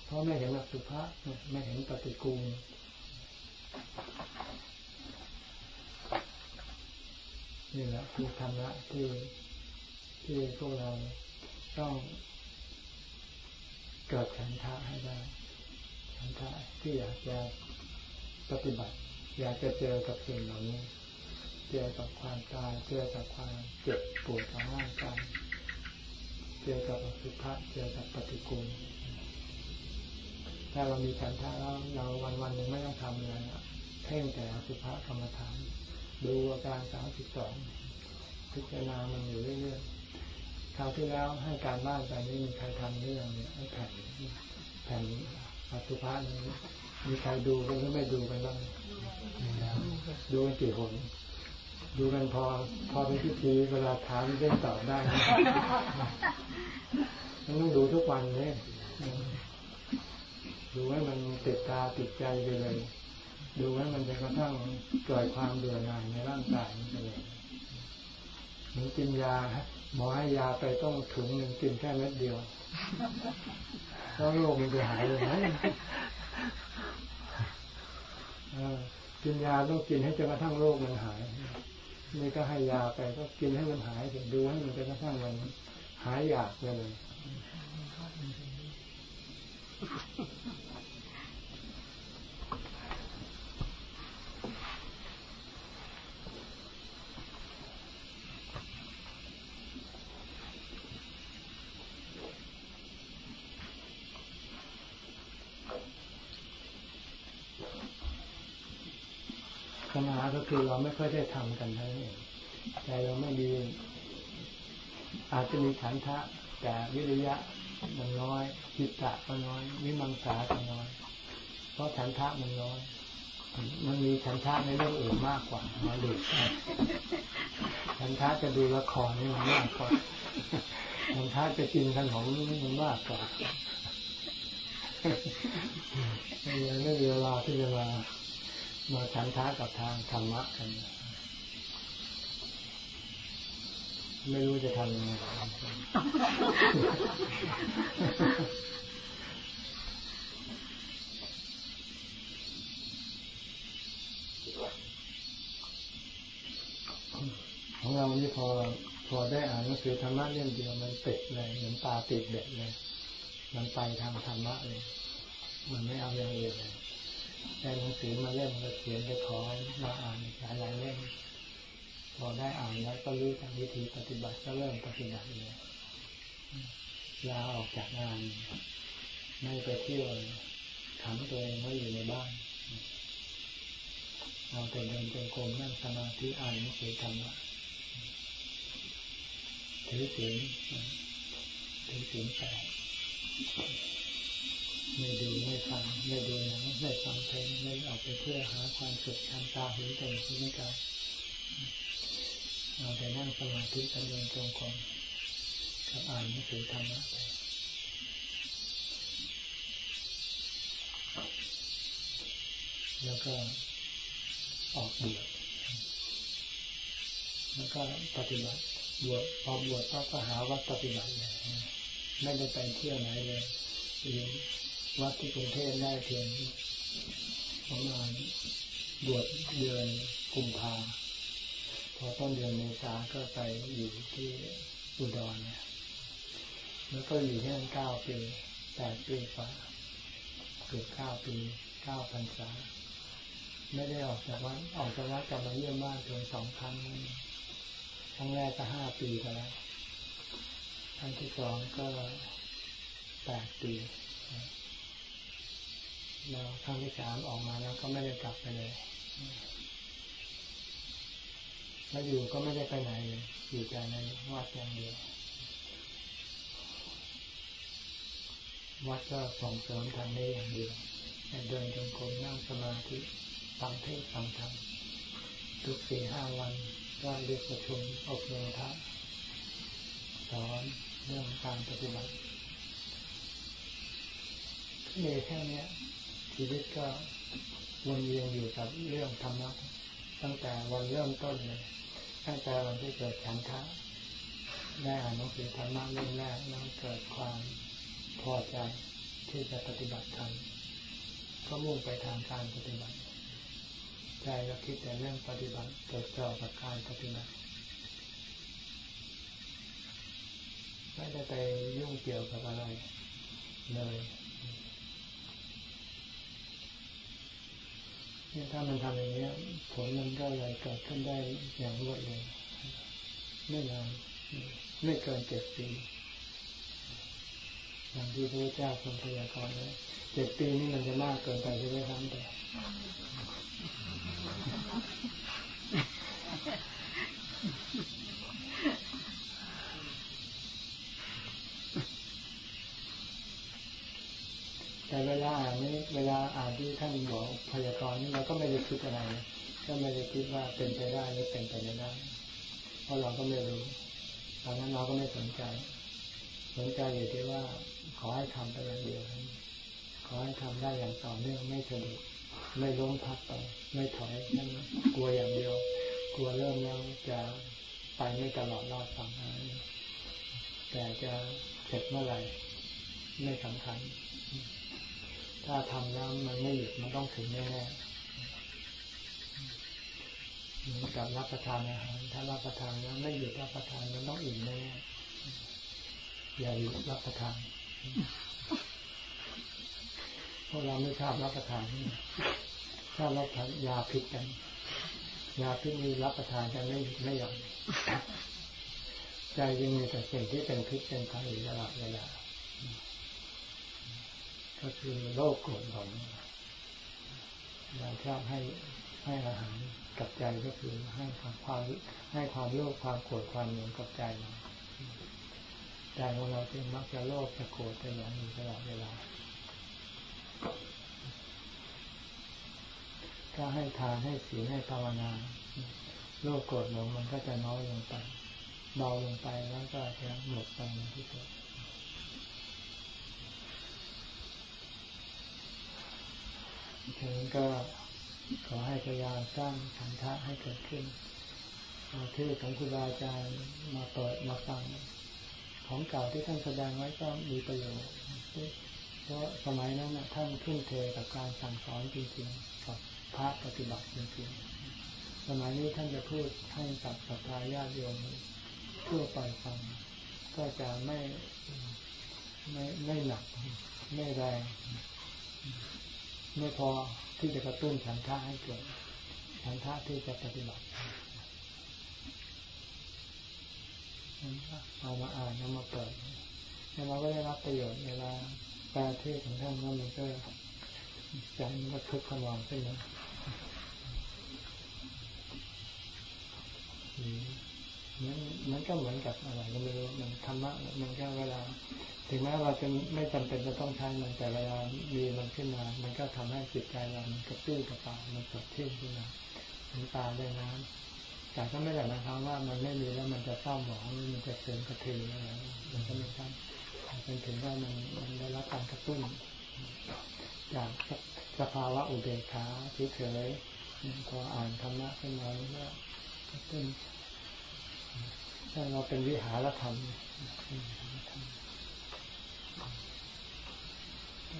เพราะไม่เห็นอสุภะไม่เห็นปฏิกูลนี่แหละคือธรรมะที่ที่พวกเราต้องเกิดฉันทะให้ได้ฉันทะที่อยากจะปฏิบัติ อยากจะเจอกับสิ่งเหล่านี้ เจอกับความตายเจอกับความเจ็บปวดของร่างกายเจอกับอสุภะเจอกับปฏิกูลถ้าเรามีฉันทะแล้วเราวันวันหนึ่งไม่ต้องทำอะไรเพ่งแต่อสุภะกรรมฐาน ดูอาการสามสิบสองพิจารณามันอยู่เรื่อยๆคราวที่แล้วให้การบ้านไปนี้มีใครทำเรื่องเนี่ยแผ่นแผ่นอสุภะนี้มีใครดูกันหรือไม่ดูกันบ้างดูกันกี่คน ดูกันพอ พอเป็นพิธีเวลาถามได้ตอบได้มันต้องดูทุกวันเลยดูให้มันติดตาติดใจไปเลย ดูให้มันจนกระทั่งเกิดความเบื่อหน่ายในร่างกายมันไปเลยเหมือนกินยาหมอให้ยาไปต้องถุงหนึ่งกินแค่เม็ดเดียวแล้วโรคมันจะหายเลยไหมกินยาต้องกินให้จนกระทั่งโรคมันหาย นี่ก็ให้ยาไปก็กินให้มันหายดูให้มันจนกระทั่งมันหายอยากเลย คือเราไม่ค่อยได้ทำกันเท่านั้นเองใจเราไม่ดีอาจจะมีฉันทะแต่วิริยะมันน้อยจิตตะก็น้อยวิมังสาก็น้อย เพราะฉันทะมันน้อย มันมีฉันทะในเรื่องอื่นมากกว่ามาดูฉันทะจะดูละครนี่มันมากกว่าฉันทะจะกินขนมนี่มันมากกว่าไม่มีเวลาที่จะมา มาฉันทะกับทางธรรมะกัน ไม่รู้จะทำยังไงของเรานี่พอพอได้อ่านหนังสือธรรมะเล่มเดียวมันติดเลยเหมือนตาติดเด็ดเลย มันไปทางธรรมะเลย มันไม่เอาอย่างอื่นเลย ได้หนังสือมาเล่มก็เขียนไปขอมาอ่านหลายหลายเล่มพอได้อ่านแล้วก็รู้ทางวิธีปฏิบัติก็เริ่มปฏิบัติเลยลาออกจากงาน ไม่ไปเที่ยวขังตัวเองไว้อยู่ในบ้านเอาแต่เดินจงกรมนั่งสมาธิอ่านหนังสือธรรมะถือศีลถือศีลแปด ไม่ดูไม่ฟังไม่ดูหนังไม่ฟังเพลงไม่ออกไปเพื่อหาความสุขทางตาหูจมูกลิ้นกายเอาแต่นั่งสมาธิกับเดินจงกรมกับอ่านหนังสือธรรมะไปแล้วก็ออกบวชแล้วก็ปฏิบัติบวชพอบวชก็หาวัดปฏิบัติเลยไม่ได้ไปเที่ยวไหนเลยอยู่ วัดที่กรุงเทพได้เพียงประมาณบวชเดือนกุมภาพอต้นเดือนเมษาก็ไปอยู่ที่อุดรเนี่ยแล้วก็อยู่ที่นั่นเก้าปีแปดปีกว่าเกือบเก้าปีเก้าพรรษา ไม่ได้ออกจากวัดออกจากวัดกลับมาเยี่ยมบ้านเพียงสองครั้งครั้งแรกก็ห้าปีไปแล้วครั้งที่สองก็แปดปี แล้วครั้งที่สามออกมาแล้วก็ไม่ได้กลับไปเลยแล้วอยู่ก็ไม่ได้ไปไหนเลยอยู่แต่ในวัดอย่างเดียววัดก็ส่งเสริมทางนี้อย่างเดียวเดินจงกรมนั่งสมาธิฟังเทศฟังธรรมทุกสี่ห้าวันก็เรียกประชุมอบรมพระสอนเรื่องการปฏิบัติมีแค่นี้ ชีวิตก็วนเวียนอยู่กับเรื่องธรรมะตั้งแต่วันเริ่มต้นเลยตั้งแต่วันที่เกิดฉันทะได้อ่านหนังสือธรรมะเล่มแรกแล้วเกิดความพอใจที่จะปฏิบัติธรรมก็มุ่งไปทางการปฏิบัติใจก็คิดแต่เรื่องปฏิบัติเกิดจ่อกับการปฏิบัติไม่ได้ไปยุ่งเกี่ยวกับอะไรเลยเนี่ยถ้ามันทำอย่างนี้ผลมันก็เลยเกิดขึ้นได้อย่างรวดเร็วไม่นานไม่เกินเจ็ดปีอย่างที่พระเจ้าทรงพยากรณ์ไว้เจ็ดปีนี่มันจะมากเกินไปใช่ไหมครับแต่ แต่เวลาอ่านนี้เวลาอ่านที่ท่านบอกพยากรณ์นี่เราก็ไม่ได้คิดอะไรก็ไม่ได้คิดว่าเป็นไปได้หรือเป็นไปไม่ได้ เพราะเราก็ไม่รู้ตอนนั้นเราก็ไม่สนใจ สนใจอยู่ที่ว่า ขอให้ทำไปอย่างเดียวขอให้ทำได้อย่างต่อเนื่องไม่สะดุดไม่ล้มพับไป ไม่ถอยนั่นกลัวอย่างเดียว กลัวเริ่มแล้วจะไปไม่ตลอดรอดฝั่งนั้นแต่จะเสร็จเมื่อไหร่ไม่สำคัญ ถ้าทำแล้วมันไม่หยุดมันต้องถึงแน่ๆเหมือนกับรับประทานอาหารถ้ารับประทานแล้วไม่หยุดรับประทานมันต้องอิ่มแน่ๆอย่าหยุดรับประทานพวกเราไม่ชอบรับประทานชอบรับทานยาพิษกัน ยาพิษมีรับประทานกันไม่ไม่ยอมใจยังมีแต่สิ่งที่เป็นพิษเป็นภัยตลอดเวลา ก็คือโรคโกรธของเราชอบให้ให้อาหารกับใจก็คือให้ความความให้ความโลภความโกรธความหลงกับใจเราใจของเราจึงมักจะโลภจะโกรธจะหลงอยู่ตลอดเวลาถ้าให้ทานให้ศีลให้ภาวนาโลภโกรธหลงมันก็จะน้อยลงไปเบาลงไปแล้วก็จะหมดไปในที่สุด ฉะนั้นก็ขอให้พยายามสร้างฉันทะให้เกิดขึ้นเอาเทศของครูบาอาจารย์มาเปิดมาฟัง ของเก่าที่ท่านแสดงไว้ก็มีประโยชน์เพราะสมัยนั้นท่านทุ่มเทกับการสั่งสอนจริงๆกับพระปฏิบัติจริงๆสมัยนี้ท่านจะพูดให้กับศรัทธาญาติโยมทั่วไปฟัง ก็จะไม่ไม่ไม่หนักไม่แรง ไม่พอที่จะกระตุ้นฉันทะให้เกิดฉันทะที่จะปฏิบัติเอามาอ่านเอามาเปิดแล้วเราก็ได้รับประโยชน์เวลาแปลเทศของท่านก็มันก็ใจมันก็คึกขนองขึ้นมามันมันก็เหมือนกับอะไรก็ไม่รู้มันธรรมะมันก็เวลา ถึงแม้เราจะไม่จำเป็นจะต้องใช้มันแต่เวลามีมันขึ้นมา มันก็ทำให้จิตใจเรามันกระตื้อกระป๋ามันสดชื่นขึ้นมาน้ำตาได้น้ำแต่ก็ไม่ได้หมายความว่ามันไม่มีแล้วมันจะเศร้าหมองมันจะเสื่อมกระเทือนอะไรมันก็ไม่ใช่เป็นถึงว่ามันมันได้รับการกระตุ้นจากสภาวะอุเบกขาเฉยๆพออ่านธรรมะขึ้นมาแล้วก็กระตุ้นถ้าเราเป็นวิหารธรรม พ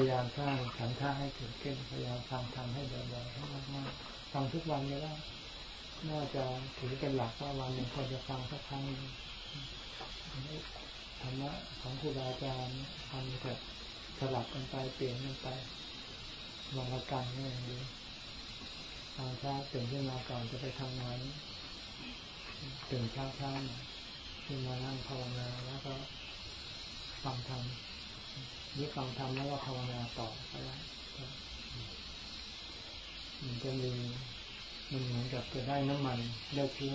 ยายามสร้างขันท่าให้เกิดขึ้นพยายามฟังทำให้บ่อยๆให้มากๆฟังทุกวันก็ได้น่าจะถือเป็นหลักว่าวันหนึ่งควรจะฟังสักครั้งธรรมะของครูบาอาจารย์ทำเกิดสลับกันไปเปลี่ยนกันไปวันละกันนี่เองดีตอนเช้าตื่นขึ้นมาก่อนจะไปทำงาน ตื่นเช้าเช้าขึ้นมานั่งภาวนาแล้วก็ฟังธรรมนี่ฟังธรรมแล้วก็ภาวนาต่อไปแล้วมันจะมีมันเหมือนกับจะได้น้ำมันได้เชื้อ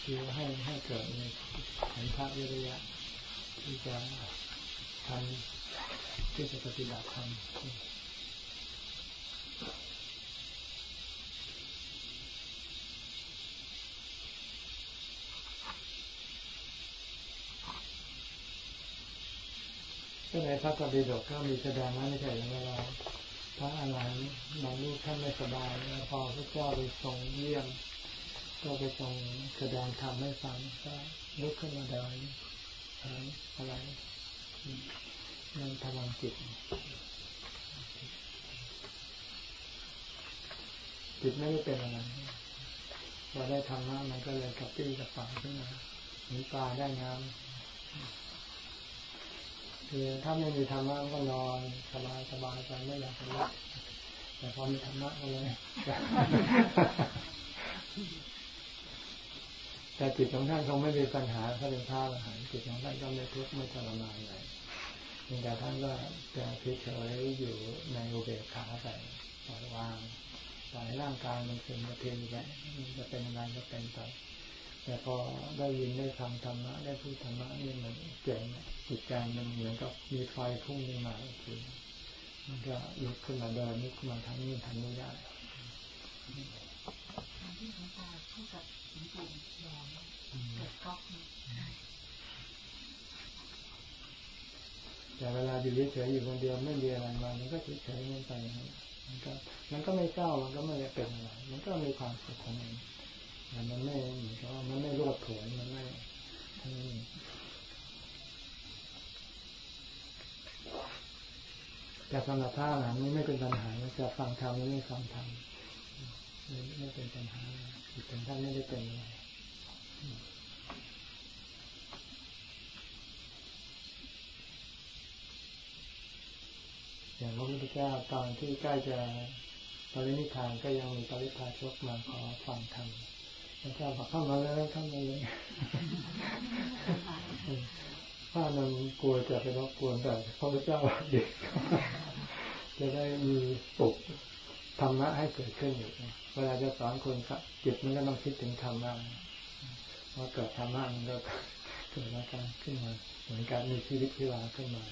เชื้อให้ให้เกิดในขันธ์วิริยะที่จะทำที่จะปฏิบัติธรรม ก็ในพระปฏิดกก็มีแสดงว่าไม่ใช่อย่างไรพระอะไรบางลูกท่านไม่สบายแล้วพอพระเจ้าไปทรงเยี่ยม ก็ไปทรงแสดงธรรมให้ฟังก็ลุกขึ้นมาเดินอะไรนั่นพลังจิตจิตไม่ได้เป็นอะไรพอได้ธรรมะมันก็เลยกระปี้กระป๋าขึ้นมาหมือนปลาได้น้ำ คือถ้าไม่มีธรรมะก็นอนสบายสบายไปไม่อยากจะลุกแต่พอมีธรรมะก็เลยแต่จิตของท่านคงไม่มีปัญหาถ้าเป็นพระอรหันต์จิตของท่านก็ไม่ทุกข์ไม่ทรมานอะไรแต่ท่านก็จะเฉยๆอยู่ในอุเบกขาไปปล่อยวางปล่อยร่างกายมันเป็นกระเทียมไปมันจะเป็นอะไรก็เป็นไป แต่พอได้ยินได้ฟังธรรมะได้พูดธรรมะนี่มันเจ๋งจิตใจมันเหมือนกับมีไฟพุ่งขึ้นมาคือมันก็ลุกขึ้นมาเดินลุกขึ้นมาทำนี่ทำนี่ได้แต่เวลาอยู่เฉยๆอยู่คนเดียวไม่มีอะไรมามันก็เฉยๆมันไปมันก็มันก็ไม่เศร้ามันก็ไม่เป็นอะไรมันก็มีความสุขของมัน มันไม่เหมือนกับมันไม่รวดผลมันไม่แต่สำหรับพระหลังนี้ไม่เป็นปัญหาจะฟังธรรมหรือไม่ฟังธรรมไม่ไม่เป็นปัญหาจิตของท่านไม่ได้เป็นอะไรอย่างพระพุทธเจ้าตอนที่ใกล้จะปรินิพพานก็ยังมีปริพาชกมาขอฟังธรรม เจ้าบอกเข้ามาเลยเข้ามาเลยถ้ามันกลัวจะไปรบกวนแต่พระเจ้าเด็กจะได้มีปลุกธรรมะให้เกิดขึ้นอยู่เวลาจะสอนคนจิตมันก็ต้องคิดถึงธรรมะพอเกิดธรรมะมันก็เกิดอาการขึ้นมา เหมือนการมีชีวิตชีวาขึ้นมา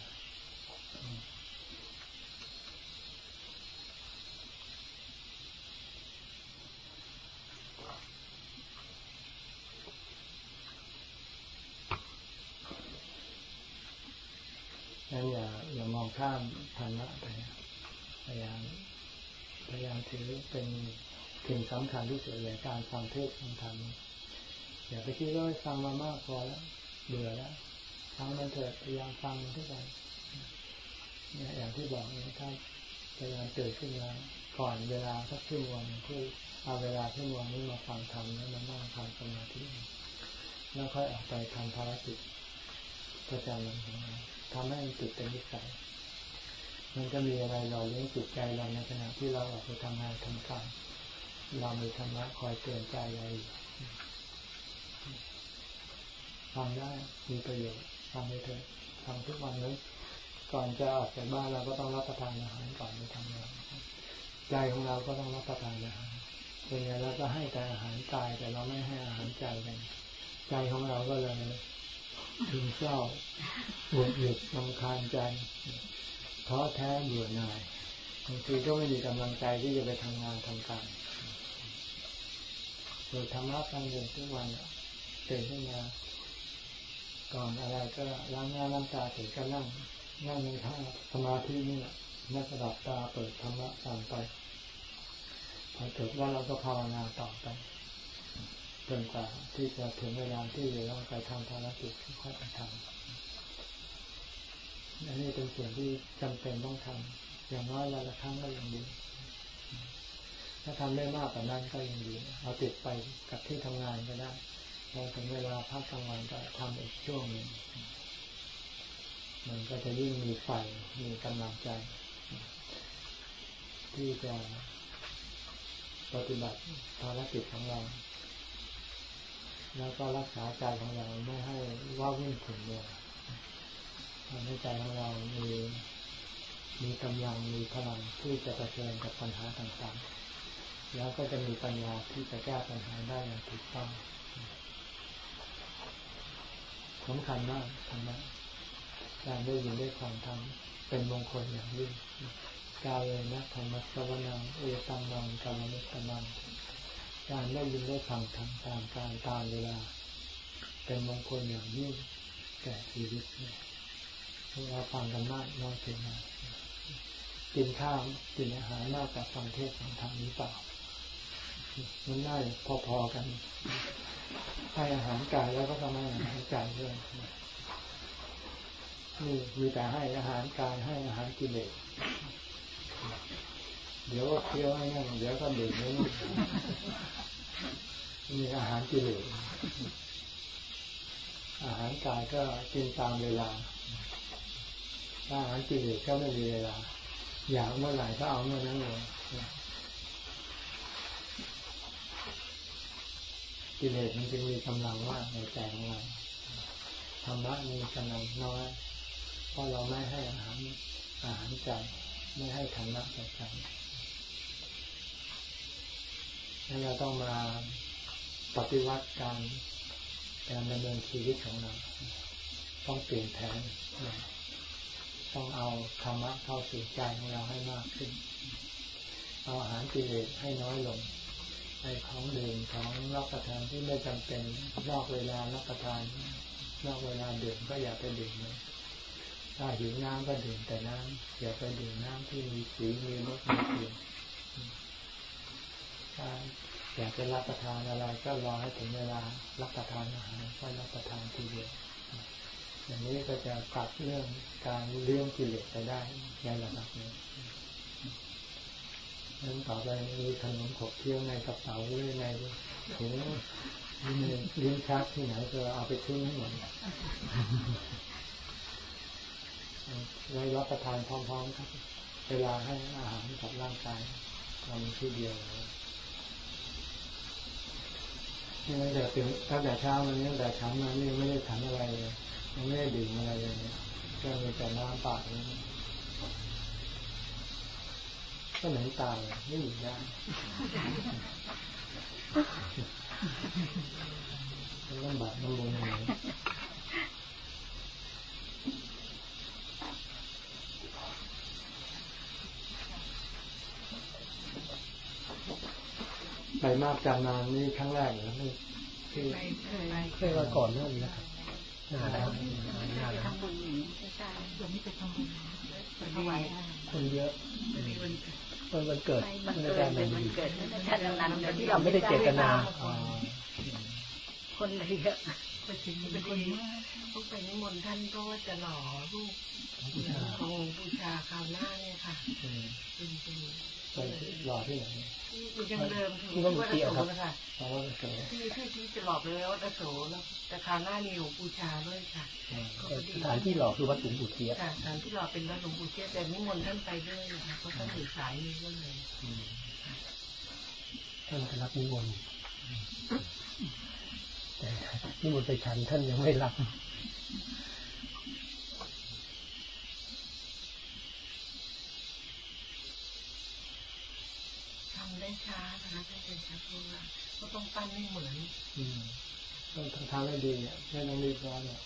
นั้นอย่าอย่ามองข้ามธรรมะไปพยายามพยายามถือเป็นสิ่งสำคัญที่สุดเลยการฟังเทศฟังธรรมอย่าไปคิดว่าฟังมามากพอแล้วเบื่อแล้วฟังมันเถิดพยายามฟังทุกวันเนี่ยอย่างที่บอกเนี่ยถ้าพยายามตื่นขึ้นมาก่อนเวลาสักชั่วโมงคือเอาเวลาชั่วโมงนี้มาฟังธรรมแล้วมานั่งทำสมาธิแล้วค่อยออกไปทำภารกิจประจำวันของเรา ทำให้มันติดเป็นนิสัยมันจะมีอะไรเราเลี้ยงจิตใจเราในขณะที่เราออกไปทำงานทำการเรามีธรรมะคอยเตือนใจเราอยู่ฟังได้มีประโยชน์ฟังไปเถอะฟังทุกวันเลยก่อนจะออกจากบ้านเราก็ต้องรับประทานอาหารก่อนไปทำงานใจของเราก็ต้องรับประทานอาหารเป็นไงเราก็ให้แต่อาหารกายแต่เราไม่ให้อาหารใจกันใจของเราก็เลย ถึงเศร้าหงุดหงิดลำคาญใจท้อแท้เบื่อหน่ายบางทีก็ไม่มีกำลังใจที่จะไปทำงานทำการโดยธรรมะฟังอยู่ทุกวันตื่นขึ้นมาก่อนอะไรก็ล้างหน้าล้างตาถึงก็นั่งนั่งในท่าสมาธินี่แหละนั่งระดับตาเปิดธรรมะตามไปพอจบว่าเราก็ภาวนาต่อไป จนกว่าที่จะถึงเวลาที่จะต้องไปทำภารกิจที่ค่อยไปทำอันนี้เป็นสิ่งที่จำเป็นต้องทำอย่างน้อยวันละครั้งก็ยังดี ถ้าทำได้มากกว่านั้นก็ยังดี เอาติดไปกับที่ทำงานก็ได้พอถึงเวลาพักกลางวันก็ทำอีกช่วงหนึ่งมันก็จะยิ่งมีไฟมีกำลังใจ ที่จะปฏิบัติภารกิจของเรา แล้วก็รักษาใจของเราไม่ให้ว่าวิ่งขุ่นมัวทำให้ใจของเรามีมีกำลังมีพลังที่จะเผชิญกับปัญหาต่างๆ แล้วก็จะมีปัญญาที่จะแก้ปัญหาได้อย่างถูกต้องสำคัญมากธรรมะการได้ยินได้ฟังธรรมเป็นมงคลอย่างยิ่งกาเลยนะธรรมะสวนังเอตังนังกาลนิตนัง การได้ยินได้ฟังธรรมตามการตามเวลา เป็นมงคลอย่างยิ่งแก่ชีวิตเนี่ยเราฟังกันมากน้อยเพียงไรกินข้าวกินอาหารมากกว่าฟังเทศฟังธรรมนี้เปล่ามันได้พอๆกันให้อาหารกายแล้วก็ต้องให้อาหารใจด้วยนี่มีแต่ให้อาหารกายให้อาหารกิเลส เดี๋ยวก็เคี้ยวให้นั่งเดี๋ยวก็ดื่มนี่มีอาหารกิเลสอาหารกายก็กินตามเวลาอาหารกิเลสก็ไม่มีเวลา อยากเมื่อไหร่ก็เอาเมื่อนั้นเลยกิเลสมันจึงมีกำลังมากในใจของเราธรรมะมีกำลังน้อยเพราะเราไม่ให้อาหารอาหารใจไม่ให้ธรรมะแก่ใจ นั่นเราต้องมาปฏิวัติการการดำเนินชีวิตของเรา ต้องเปลี่ยนแผน ต้องเอาธรรมะเข้าสู่ใจของเราให้มากขึ้น เอาอาหารกิเลสให้น้อยลงไอ้ของดื่มของรับประทานที่ไม่จำเป็นนอกเวลารับประทานนอกเวลาดื่มก็อย่าไปดื่มเลยถ้าหิวน้ำก็ดื่มแต่น้ำอย่าไปดื่มน้ำที่มีสีมีรสมีกลิ่น ถ้าอยากจะรับประทานอะไรก็รอให้ถึงเวลารับประทานอาหารก็รับประทานทีเดียวอย่างนี้ก็จะตัดเรื่องการเลี้ยงกิเลสไปได้ในระดับนี้นั้นต่อไปมีขนมขบเคี้ยวในกระเป๋าหรือในถุงมีลิ้นชักที่ไหนก็เอาไปทิ้งให้หมดไว้รับประทานพร้อมๆครับ เวลาให้อาหารกับร่างกายทำที่เดียว นี่ตั้งแต่ตื่นตั้งแต่เช้ามันตั้งแต่ฉันมานี่ไม่ได้ฉันอะไรเลยยังไม่ได้ดื่มอะไรเลยเนี่ยก็มีแต่น้ำเปล่านี่ก็เหมือนตายอะไม่อยู่ได้มันลำบากลำบนยังไไปมากจำนานนี่ครั้งแรกเหรอไม่ที่เคยเคยมาก่อนหน้านี้นะครับนานแล้วนานแล้วทำบุญอย่างนี้ใช่เดี๋ยวนี้ไปทำบุญไปถวาคนเยอะมันเกิดวันเกิดมันเกิกาดมันเกิดท่านนั้นที่เราไม่ได้เจตนาคนเลยอะไปถึงเป็นคนต้องไปนิมนต์ท่านก็ว่าจะหล่อรูปของบูชาคราวหน้าเนี่ยค่ะเป็นเป็น ไปหล่อที่ไหนที่ยังเดิมคือวัดอโศกนะคะเพราะว่าเกิดที่ที่ที่จะหล่อไปแล้ววัดอโศกแล้วแต่คราวหน้ามีหลวงปู่ชาด้วยค่ะสถานที่หล่อคือวัดหลวงปู่เทียบค่ะสถานที่หล่อเป็นวัดหลวงปู่เทียบแต่นิมนต์ท่านไปด้วยนะคะเพราะท่านอยู่สายนี้ก็เลยท่านก็รับนิมนต์แต่นิมนต์ไปฉันท่านยังไม่รับ ได้ช้านะท่านเป็นช้าเพราะว่าก็ต้องปั้นให้เหมือนต้องทำให้ดีอะไม่ต้องรีบร้อนอะ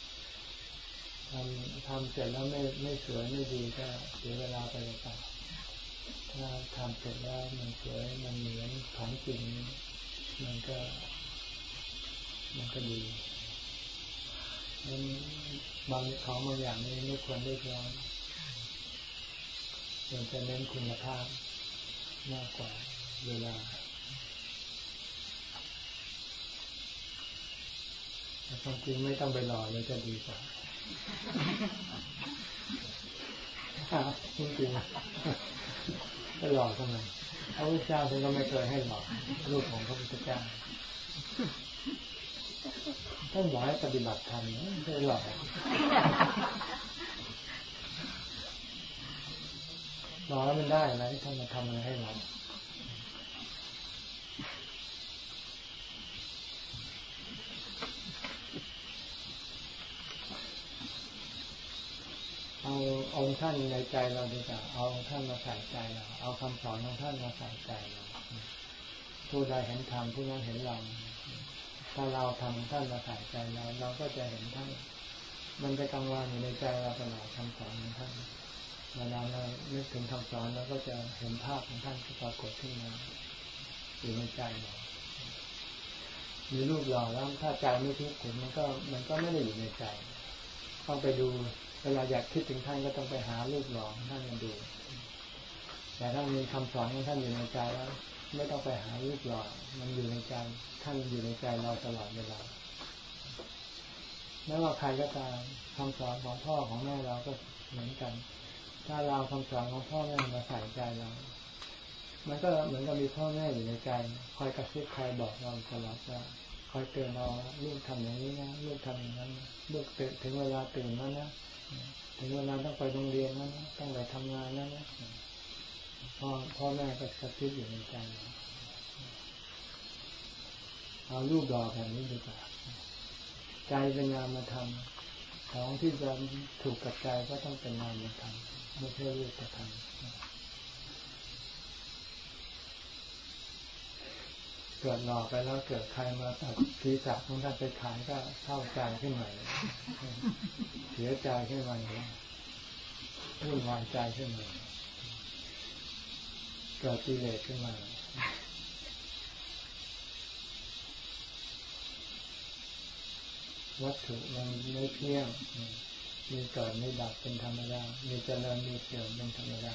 ทำทำเสร็จแล้วไม่ไม่สวยไม่ดีก็เสียเวลาไปเปล่าถ้าทำเสร็จแล้วมันสวยมันเหมือนของจริงมันก็ มันก็ดีนั้นบางของบางอย่างนี่ไม่ควรรีบร้อนควรจะเน้นคุณภาพมากกว่า เวลาแต่ความจริงไม่ต้องไปหล่อเลยจะดีกว่าจริงๆไปหล่อทำไมพระพุทธเจ้าท่านก็ไม่เคยให้หล่อรูปของพระพุทธเจ้าท่านบอกให้ปฏิบัติธรรมไม่ใช่หล่อหล่อแล้วมันได้อะไรท่านมาทำอะไรให้หล่อ เอาองค์ท่านในใจเราดีกว่าเอาท่านมาใส่ใจเรา เอาคำสอนของท่านมาใส่ใจเราผู้ใดเห็นธรรมผู้นั้นเห็นเรา ถ้าเราทำท่านมาใส่ใจเราเราก็จะเห็นท่าน มันจะกังวานอยู่ในใจเราตลอดคำสอนของท่านเวลาเรานึกถึงคำสอนเราก็จะเห็นภาพของท่านที่ปรากฏขึ้นมาอยู่ในใจเรามีรูปหล่อแล้วถ้าใจไม่คิดถึงมันก็ มันก็ไม่ได้อยู่ในใจต้องไปดู เวลาอยากคิดถึงท่านก็ต้องไปหารูปหล่องท่านมาดู แต่ถ้ามีคำสอนของท่านอยู่ในใจแล้ว ไม่ต้องไปหารูปหล่อมันอยู่ในใจท่านอยู่ในใจเราตลอดเวลาไม่ว่าใครก็ตามคำสอนของพ่อของแม่เราก็เหมือนกัน ถ้าเราคำสอนของพ่อแม่มาใส่ใจเรา มันก็เหมือนกับมีพ่อแม่อยู่ในใจ คอยกระซิบคอยบอกเราตลอดว่าคอยเตือนเราลูกทำอย่างนี้นะลูกทำอย่างนั้นนะลูกตื่นถึงเวลาตื่นแล้วนะ ถึงเวลาต้องไปโรงเรียนแล้วนต้องไปทำงานแล้วนพ่อพ่อแม่ก็กระติบอยู่ในใจเรเอารูปดอกแบบนี้ดีกว่าใจเป็นนานมาทำของที่จะถูกกับใจก็ต้องเป็นนานมาทำไม่ใช่รูปจะทำ เกิดหลอกไปแล้วเกิดใครมาตัดศีรษะของท่านไปขายก็เท่าใจขึ้นมาเสียใจขึ้นมาเลยวุ่นวายใจขึ้นมาเกิดกิเลสขึ้นมาวัตถุมันไม่เที่ยง มีเกิดมีดับเป็นธรรมดา มีเจริญมีเสื่อมเป็นธรรมดา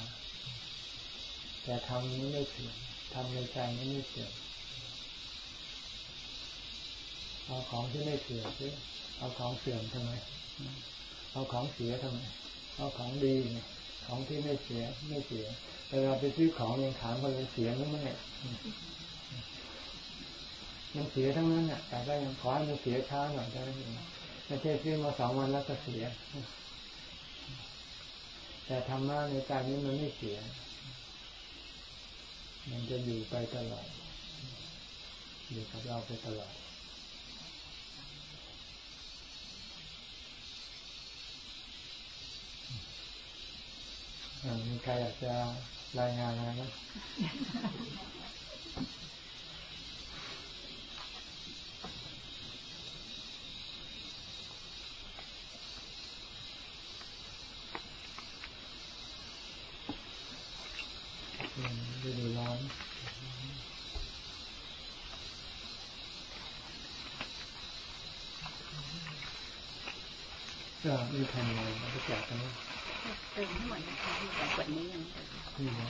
แต่ทำนี้ไม่เสื่อมทำในใจนี้ไม่เสื่อม เอาของที่ไม่เสื่อมซิเอาของเสื่อมทำไม เอาของเสียทำไม เอาของดีเนี่ยของที่ไม่เสียไม่เสียเวลาไปซื้อของยังถามคนเลยเสียหรือไม่มันเสียทั้งนั้นอะ แต่ก็ยังขอให้มันเสียช้าหน่อยได้ไหมไม่ใช่ซื้อมาสองวันแล้วก็เสีย แต่ธรรมะในใจนี้มันไม่เสีย มันจะอยู่ไปตลอดอยู่กับเราไปตลอด มีใครอยากจะรายงานอะไรไหมอืมฤดูร้อนก็มีแผนอะไรไปแจกกันไหม เติมทั้งหมดนะคะที่แต่ขวดนี้ยังเติม นี่นะ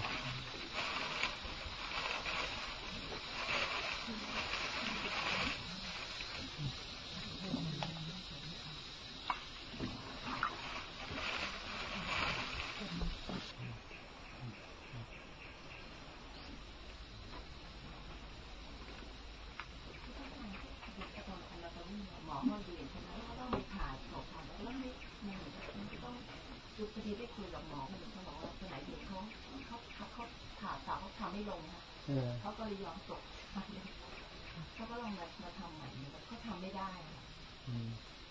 เออ เขาก็เลยยอมตกเขาก็ลองมามาทำใหม่เขาทำไม่ได้ อืม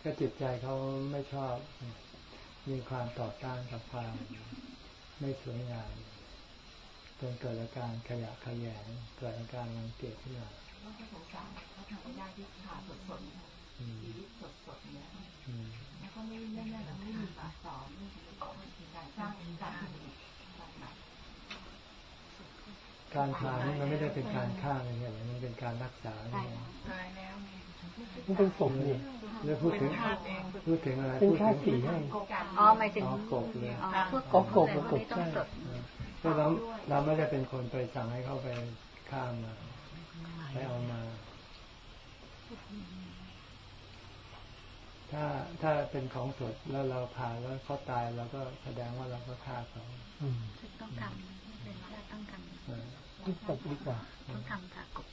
ก็จิตใจเขาไม่ชอบ มีความต่อต้านกับความไม่สวยงามจนเกิดอาการขยะแขยงเกิดอาการรังเกียจขึ้นมาแล้วก็สงสารเขาทำไม่ได้ที่ผ่าสดๆอืมชีวิตสดๆเนี่ยอืมแล้วก็ไม่ไม่ไม่ไม่มีปากสอนไม่มีการสร้างการผลิตการใหม่การทานนี่มันไม่ได้เป็นการฆ่าเลยเนี่ยมันเป็นการรักษาเนี่ยตายแล้วไงมันเป็นศพนี่ แล้วพูดถึงเป็นธาตุเองพูดถึงอะไรเป็นพูดค่าถึงสีให้อ๋อหมายถึงอ๋อกบเลยอ๋อพวกอ๋อกกบบกบแต่ว่าไม่ต้องใช่สดก็เราเราไม่ได้เป็นคนไปสั่งให้เขาไปฆ่ามาไปเอามา ถ้าถ้าเป็นของสดแล้วเราผ่าแล้วเขาตายเราก็แสดงว่าเราก็ฆ่าเขาอืมต้องทำเป็นว่าต้องทเออนี่ตกดีกว่าำต้องทำค่ะกบ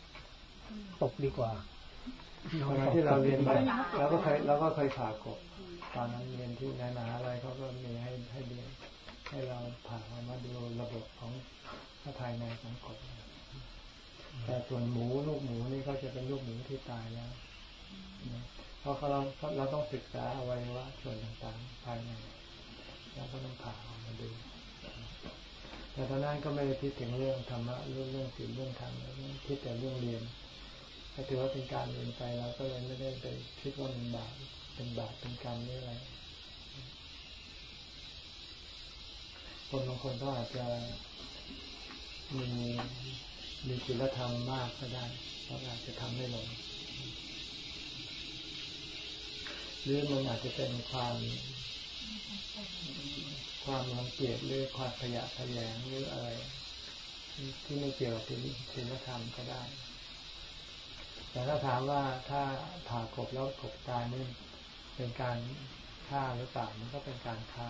ตกดีกว่า สมัยที่เราเรียนไปเราก็เคยเราก็เคยผ่ากบตอนนั้นเรียนที่ในมหาลัยเขาก็มีให้ให้เรียนให้เราผ่าเอามาดูระบบของภายในของกบแต่ส่วนหมูลูกหมูนี่ก็จะเป็นลูกหมูที่ตายแล้วนะเพราะเขาเราเราต้องศึกษาอวัยวะส่วนต่างๆภายในแล้วก็ต้องผ่าออกมาดูแต่ตอนนั้นก็ไม่ได้คิดถึงเรื่องธรรมะเรื่องเรื่องศีลเรื่องธรรมแล้วคิดแต่เรื่องเรียน ก็ถือว่าเป็นการเรียนไปเราก็เลยไม่ได้ไปคิดว่ามันบาปเป็นบาปเป็นกรรมหรือะไรคนบางคนก็อาจจะมีมีศีลธรรมมากก็ได้เขาอาจจะทำไม่ลงหรือมันอาจจะเป็นความ ความรังเกียจหรือความขยะแขยงหรืออะไร ที่ไม่เกี่ยวกับศีลธรรมก็ได้ แต่ถ้าถามว่าถ้าผ่ากบแล้วกบตายนี่เป็นการฆ่าหรือเปล่ามันก็เป็นการฆ่า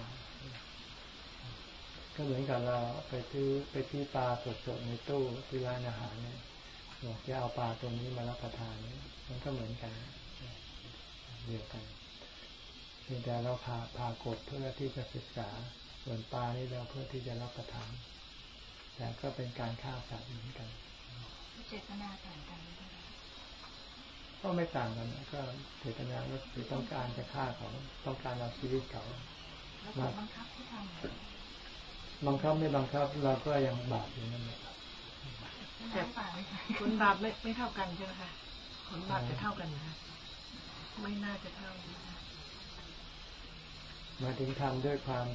ก็เหมือนกับเราไปซื้อไปซื้อปลาสดๆในตู้ที่ร้านอาหารเนี่ยบอกจะเอาปลาตัวนี้มารับประทานเนี่ยมันก็เหมือนกันเดียวกันเพียงแต่เราพาพากบเพื่อที่จะศึกษาส่วนปลานี่เราเพื่อที่จะรับประทานแต่ก็เป็นการฆ่าสัตว์เหมือนกัน เจตนาต่างกัน ก็ไม่ต่างกันนะก็เจตนาก็คือต้องการจะฆ่าเขาต้องการเอาชีวิตเขาแล้วก็บังคับให้ทำบังคับไม่บังคับเราก็ยังบาปอยู่นั่นแหละแต่ผลบาปไม่ไม่เท่ากันใช่ไหมคะผลบาปจะเท่ากันนะคะไม่น่าจะเท่านะคะหมายถึงทำด้วยความ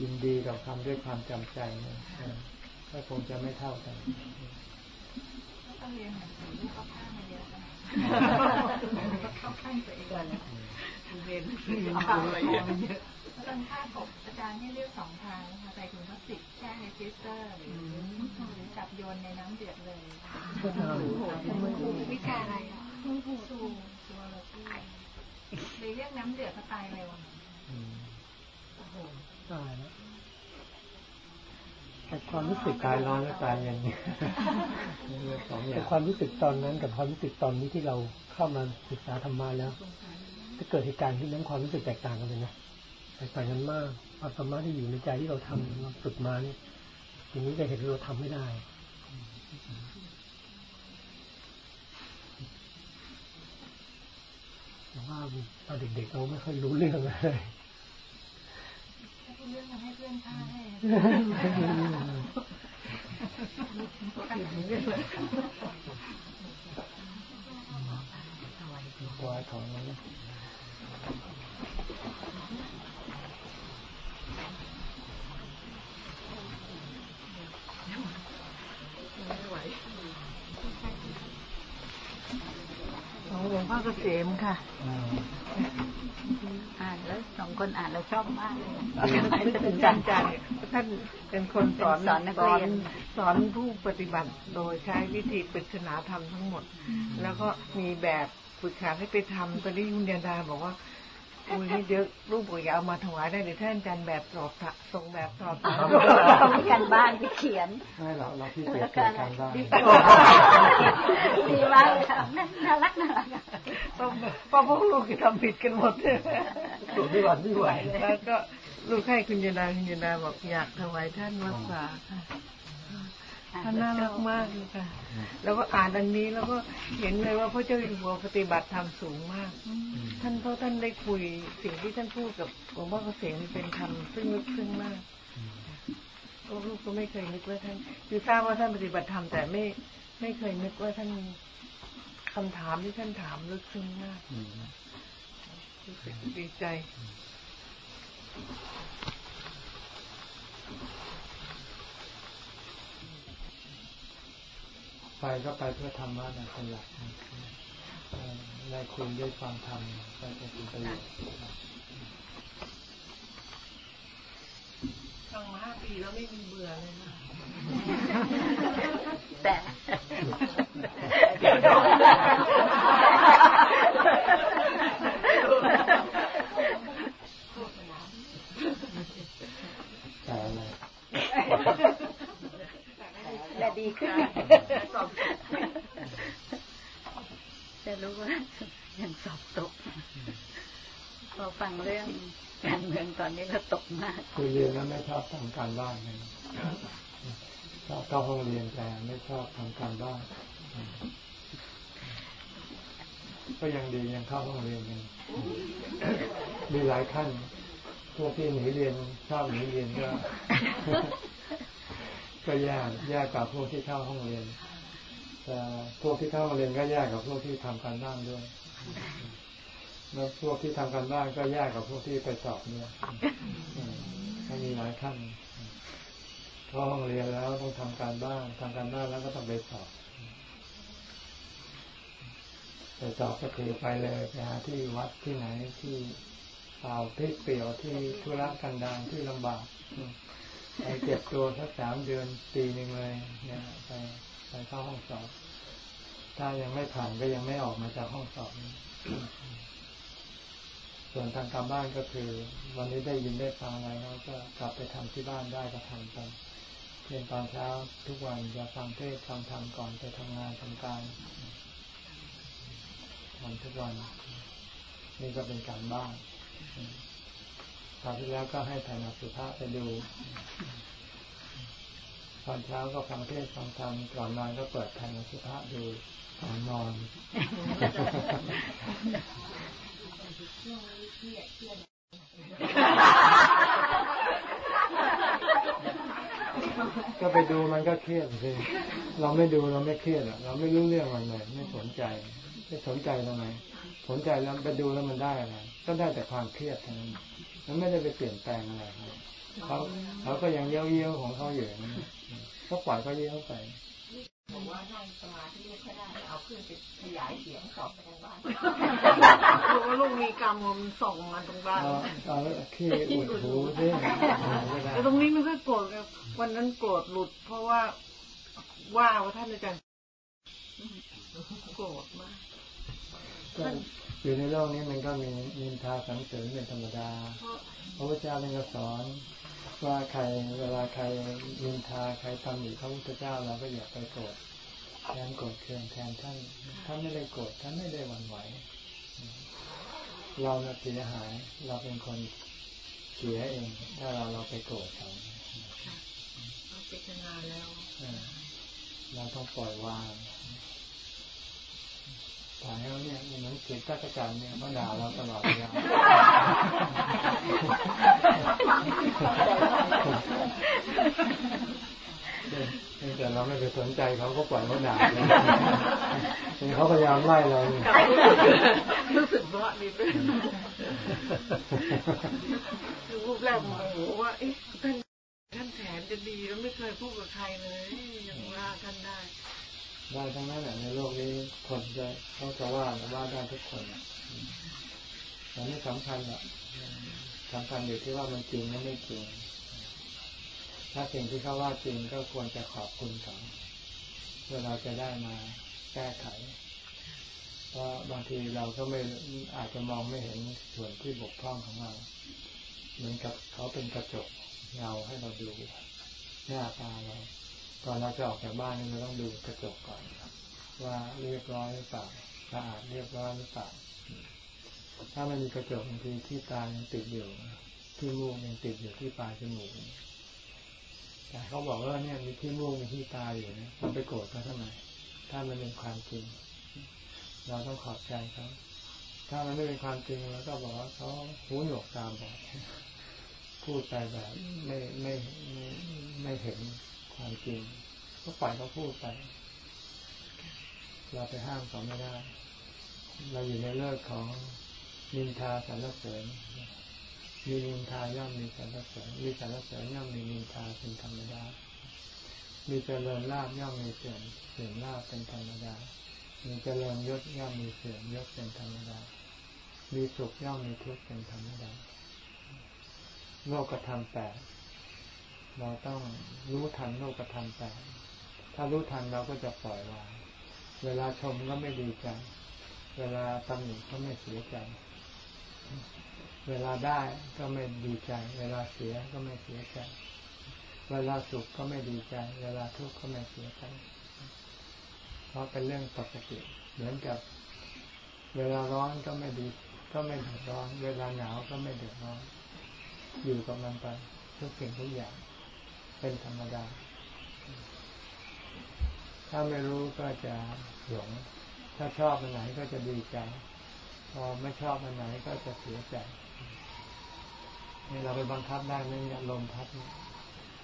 ยินดีกับทำด้วยความจำใจเนี่ยเออก็คงจะไม่เท่ากันต้องเรียนหนังสือลูกเขาข้างมา เยอะนะเข้าข้างตัวเองก่อนนะเรียนเรียนอะไรเยอะตอนฆ่ากบอาจารย์ให้เลือกสองทางนะคะใส่ถุงพลาสติกแช่ใน freezer หรือหรือจับโยนในน้ำเดือดเลยวิชาอะไรอะ zoo zoo zoology เลยเรียกน้ำเดือดเขาตายเร็วอืมตายแล้วแต่ ความรู้สึกตายร้อนและตายเย็นเนี่ยเรื่องสองอแต่ย่างความรู้สึกตอนนั้นกับความรู้สึกตอนนี้ที่เราเข้ามาศึกษาธรรมะแล้วถ้าเกิดเหตุการณ์ที่นั้นความรู้สึกแตกต่างกันเลยนะแตกต่างกันมากความธรรมะที่อยู่ในใจที่เราทำเราฝึกมาเนี่ยทีนี้จะเห็นว่าเราทำไม่ได้แต่ว่าตอนเด็กๆเราไม่ค่อยรู้เรื่องอะไรถ้า พูดเรื่องทำให้เพื่อนฆ่าให้วายของนั้นะของหลวงพ่อเกษมค่ะอ่าอ่านแล้ว สองคนอ่านแล้วชอบมากเลยเป็นอาจารย์ท่านเป็นคนสอนสอนนักเรียนสอนผู้ปฏิบัติโดยใช้วิธีปริศนาธรรมทั้งหมด แล้วก็มีแบบฝึกหัดให้ไปทำตอนนี้คุณยาดาบอกว่าอุ้ยนี่เดี๋ยวลูกบอกอย่าเอามาถวายได้เดี๋ยวท่านอาจารย์แบบสอบถะส่งแบบสอบถามต้องมีการบ้านที่เขียนให้เราเราที่เกียรติการบ้านดีมากเลยค่ะน่ารักน่ารักอะเพราะพวกลูกทำผิดกันหมด ปฏิบัติไม่ไหวแล้วก็ลูกให้คุณยาดาคุณยาดาบอกอยากถวายท่านรักษาค่ะท่านน่ารักมากเลยค่ะ แล้วก็อ่านอันนี้แล้วก็เห็นเลยว่าพระเจ้าอยู่หัวปฏิบัติธรรมสูงมาก ท่านเพราะท่านได้คุยสิ่งที่ท่านพูดกับหลวงพ่อเกษมเป็นธรรมซึ่งลึกซึ้งมากลูกก็ไม่เคยนึกว่าท่าน คือทราบว่าท่านปฏิบัติธรรมแต่ไม่ไม่เคยนึกว่าท่านคำถามที่ท่านถามลึกซึ้งมากอืมรู้สึก ดีใจ ไปก็ไปเพื่อธรรมะนะเป็นหลักนะเอ่อได้คุยด้วยความธรรมก็จะเป็นประโยชน์ฟังมาห้าปีแล้วไม่มีเบื่อเลยนะแต่แต่อะไร แต่ ดีขึ้นจะรู้ว่ายังสอบตก พอฟังเรื่องการเมืองตอนนี้เราตกมากคุยเรียนแล้วไม่ชอบทำการบ้านกันชอบเข้าห้องเรียนแต่ไม่ชอบทำการบ้านอืมก็ยังดียังเข้าห้องเรียนยังมีหลายขั้นพวกที่หนีเรียนชอบหนีเรียนก็ ก็ยากยากกับพวกที่เข้าห้องเรียนแต่พวกที่เข้าห้องเรียนก็ยากกับพวกที่ทำการบ้านด้วยแล้วพวกที่ทำการบ้านก็ยากกับพวกที่ไปสอบเนี่ยมมันมีหลายขั้นเข้าห้องเรียนแล้วต้องทำการบ้านทำการบ้านแล้วก็ต้องไปสอบไปสอบก็คือไปเลยไปหาที่วัดที่ไหนที่เปล่าที่เปลี่ยวที่ธุระกันดารที่ลำบากอื ไปเก็บตัวสักสามเดือนปีหนึ่งเลยเนี่ยไปไปเข้าห้องสอบ ถ้ายังไม่ผ่านก็ยังไม่ออกมาจากห้องสอบส่วนทางการบ้านก็คือ วันนี้ได้ยินได้ฟังอะไรแล้วก็กลับไปทำที่บ้านได้ก็ทำไปเพียงตอนเช้าทุกวันจะฟังเทศฟังธรรมก่อนไปทำงานทำการทำทุกวัน นี่ก็เป็นการบ้าน คราวที่แล้วก็ให้ธนาสุภาพไปดูตอนเช้าก็ฟังเทศน์ฟังธรรมก่อนนอนก็เปิดธนาสุภาพดูก่อนนอนก็ไปดูมันก็เครียดสิเราไม่ดูเราไม่เครียดอะเราไม่รู้เรื่องมันเลยไม่สนใจ ไม่สนใจทำไมสนใจแล้วไปดูแล้วมันได้อะไรก็ได้แต่ความเครียดเท่านั้น มันไม่ได้ไปเปลี่ยนแปลงอะไรครับเขาเขาก็ยังเย้ยวเย้ยวๆของเขาอยู่อย่างนั้นก็ปล่อยเขาเย้ยวไปผมว่านั่งสมาธิไม่ค่อยได้เอาเครื่องไปขยายเสียงสอบไปทางบ้านลูกว่าลูกมีกรรมมันส่งมาตรงบ้านเอาเอาขี้อุดหูสิไม่ได้แต่ตรงนี้ไม่ค่อยโกรธครับวันนั้นโกรธหลุด เพราะว่าว่าว่าท่านอาจารย์โกรธมากก็ อยู่ในโลกนี้มันก็มีนินทาสังเสริญเป็นธรรมดา พระพุทธเจ้าท่านก็สอนว่าใครเวลาใครนินทาใครตำหนิพระพุทธเจ้าเราก็อย่าไปโกรธแทนโกรธเคืองแทนท่านท่านไม่ได้โกรธท่านไม่ได้หวั่นไหว เราน่ะเสียหายเราเป็นคนเสียเอง ถ้าเราเราไปโกรธเขาพิจารณาแล้วเออเราต้องปล่อยวาง ถ่ายแล้วเนี่ยมันเหมือนเขียนตักการเนี่ยมาด่าเราตลอดเวลาเราไม่ไปสนใจเขาก็ปล่อยเขาด่าเลยเขาพยายามไล่เราเนี่ยรู้สึกเพราะดีด้วยคือรูปแรกโมโหว่าเอ๊ะท่านท่านแสนจะดีแล้วไม่เคยพูดกับใครเลยยังว่าท่านได้ ได้ทั้งนั้นแหละในโลกนี้คนจะเขาจะว่าหรือว่าได้ทุกคนอะแต่ไม่สำคัญหรอกสำคัญอยู่ที่ว่ามันจริงหรือไม่จริง ถ้าสิ่งที่เขาว่าจริงก็ควรจะขอบคุณเขาเพื่อเราจะได้มาแก้ไขเพราะบางทีเราก็ไม่อาจจะมองไม่เห็นส่วนที่บกพร่องของเราเหมือนกับเขาเป็นกระจกเงาให้เราดูหน้าตาเรา ก่อนเราจะออกจากบ้านนี่เราต้องดูกระจกก่อนครับ ว่าเรียบร้อยหรือเปล่าสะอาดเรียบร้อยหรือเปล่าถ้ามันมีกระจกบางทีที่ตายังติดอยู่ที่มูกยังติดอยู่ที่ปลายจมูกแต่เขาบอกว่าเนี่ยมีที่มูกมีที่ตาอยู่นะเราไปโกรธเขาทำไมถ้ามันเป็นความจริง เราต้องขอบใจเขาถ้ามันไม่เป็นความจริงเราก็บอกว่าเขาหูหนวกตามบอดพูดไปแบบไม่ไม่ไม่ไม่เห็น ความจริง ก็ปล่อยเขาพูดไป เราไปห้ามเขาไม่ได้ เราอยู่ในเลิกของนินทาสรรเสริญมีนินทาย่อมมีสรรเสริญมีสรรเสริญย่อมมีนินทาเป็นธรรมดา มีเจริญลาบย่อมมีเสื่อมเสื่อมลาบเป็นธรรมดา มีเจริญยศย่อมมีเสื่อมยศเป็นธรรมดา มีสุขย่อมมีทุกข์เป็นธรรมดา โลกธรรมแปด เราต้องรู้ทันโลกธรรมแปดถ้ารู้ทันเราก็จะปล่อยวาง เวลาชมก็ไม่ดีใจ เวลาตำหนิก็ไม่เสียใจ เวลาได้ก็ไม่ดีใจ เวลาเสียก็ไม่เสียใจ เวลาสุขก็ไม่ดีใจ เวลาทุกข์ก็ไม่เสียใจ เพราะเป็นเรื่องปกติ เหมือนกับ เวลาร้อนก็ไม่ดี ก็ไม่เดือดร้อน เวลาหนาวก็ไม่เดือดร้อน อยู่กับมันไปทุกสิ่งทุกอย่าง เป็นธรรมดา ถ้าไม่รู้ก็จะหลง ถ้าชอบมันไหนก็จะดีใจ พอไม่ชอบมันไหนก็จะเสียใจนี่เราไปบังคับได้ไหมเนี่ยลมพัด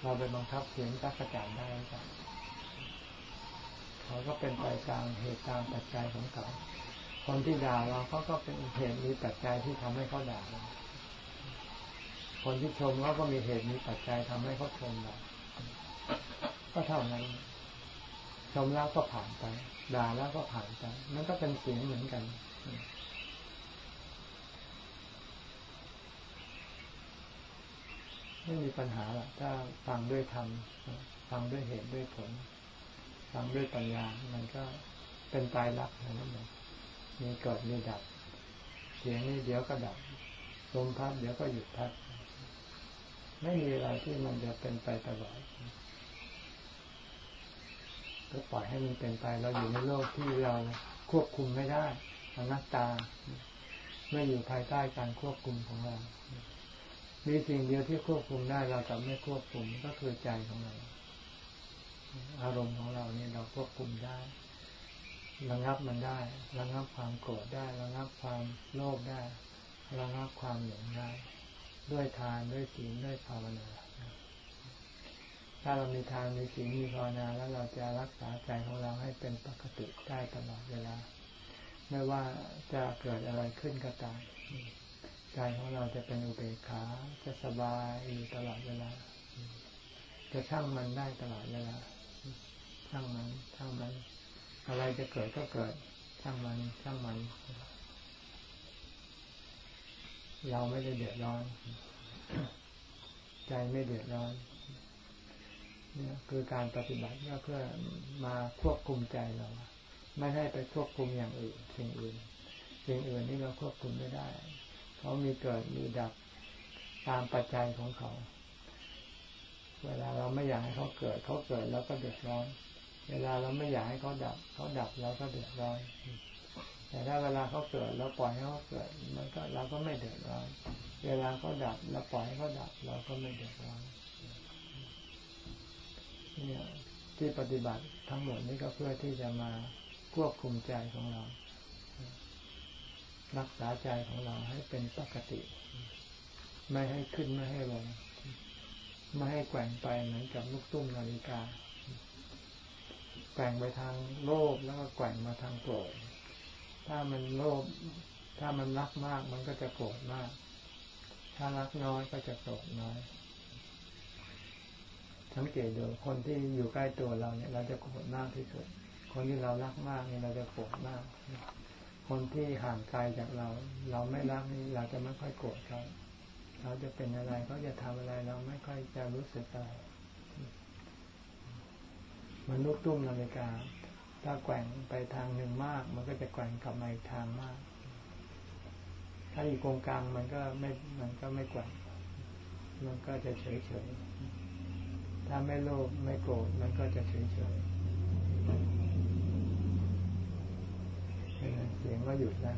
เราไปบังคับเสียงตักกระจายได้ไหมครับเขาก็เป็นไปตามเหตุตามปัจจัยของเขาคนที่ด่าเราเขาก็เป็นเหตุมีปัจจัยที่ทำให้เขาด่าเราคนที่ชมเขาก็มีเหตุมีปัจจัยทำให้เขาชมเรา ก็เท่านั้นชมแล้วก็ผ่านไป ด่าแล้วก็ผ่านไปมันก็เป็นเสียงเหมือนกันไม่มีปัญหาหรอกถ้าฟังด้วยธรรมฟังด้วยเหตุด้วยผลฟังด้วยปัญญา มันก็เป็นตายรักนั่นเองมีเกิดมีดับ เสียงนี่เดี๋ยวก็ดับลมพัดเดี๋ยวก็หยุดพัด ไม่มีอะไรที่มันจะเป็นไปตลอด ก็ปล่อยให้มันเป็นไป เราอยู่ในโลกที่เราควบคุมไม่ได้อนัตตา ไม่อยู่ภายใต้การควบคุมของเรา มีสิ่งเดียวที่ควบคุมได้เราจะไม่ควบคุมก็คือใจของเรา อารมณ์ของเราเนี่ยเราควบคุมได้ระงับมันได้ระงับความโกรธได้ระงับความโลภได้ระงับความหลงได้ ด้วยทานด้วยศีลด้วยภาวนา ถ้าเรามีทานมีศีลมีภาวนาแล้วเราจะรักษาใจของเราให้เป็นปกติได้ตลอดเวลา ไม่ว่าจะเกิดอะไรขึ้นก็ตามใจของเราจะเป็นอุเบกขาจะสบายอยู่ตลอดเวลา จะช่างมันได้ตลอดเวลาช่างมันช่างมัน อะไรจะเกิดก็เกิดช่างมันช่างมัน เราไม่ได้เดือดร้อน ใจไม่เดือดร้อน เนี่ยคือการปฏิบัติก็เพื่อมาควบคุมใจเรา ไม่ให้ไปควบคุมอย่างอื่นสิ่งอื่น สิ่งอื่นที่เราควบคุมไม่ได้ เขามีเกิดมีดับตามปัจจัยของเขา เวลาเราไม่อยากให้เขาเกิด เขาเกิดแล้วก็เดือดร้อน เวลาเราไม่อยากให้เขาดับ เขาดับเราก็เดือดร้อนแต่ถ้าเวลาเขาเกิดเราปล่อยให้เขาเกิด มันก็เราก็ไม่เดือดร้อน เวลาเขาดับเราปล่อยให้เขาดับ เราก็ไม่เดือดร้อน เนี่ยที่ปฏิบัติทั้งหมดนี้ก็เพื่อที่จะมาควบคุมใจของเรา รักษาใจของเราให้เป็นปกติ ไม่ให้ขึ้นไม่ให้ลง ไม่ให้แกว่งไปเหมือนกับลูกตุ้มนาฬิกา แกว่งไปทางโลภแล้วก็แกว่งมาทางโกรธถ้ามันโลภถ้ามันรักมากมันก็จะโกรธมาก ถ้ารักน้อยก็จะโกรธน้อย สังเกตดูคนที่อยู่ใกล้ตัวเราเนี่ย เราจะโกรธมากที่สุด คนที่เรารักมากเนี่ยเราจะโกรธมาก คนที่ห่างไกลจากเรา เราไม่รักนี่เราจะไม่ค่อยโกรธเขาเขาจะเป็นอะไรเขาจะทำอะไรเราไม่ค่อยจะรู้สึกอะไรมันลูกตุ้มนาฬิกา ถ้าแกว่งไปทางหนึ่งมาก มันก็จะแกว่งกลับมาอีกทางมาก ถ้าอยู่กงกลางมันก็ไม่มันก็ไม่แกว่งมันก็จะเฉยเฉย ถ้าไม่โลภไม่โกรธมันก็จะเฉยเฉยเสียงก็หยุดแล้ว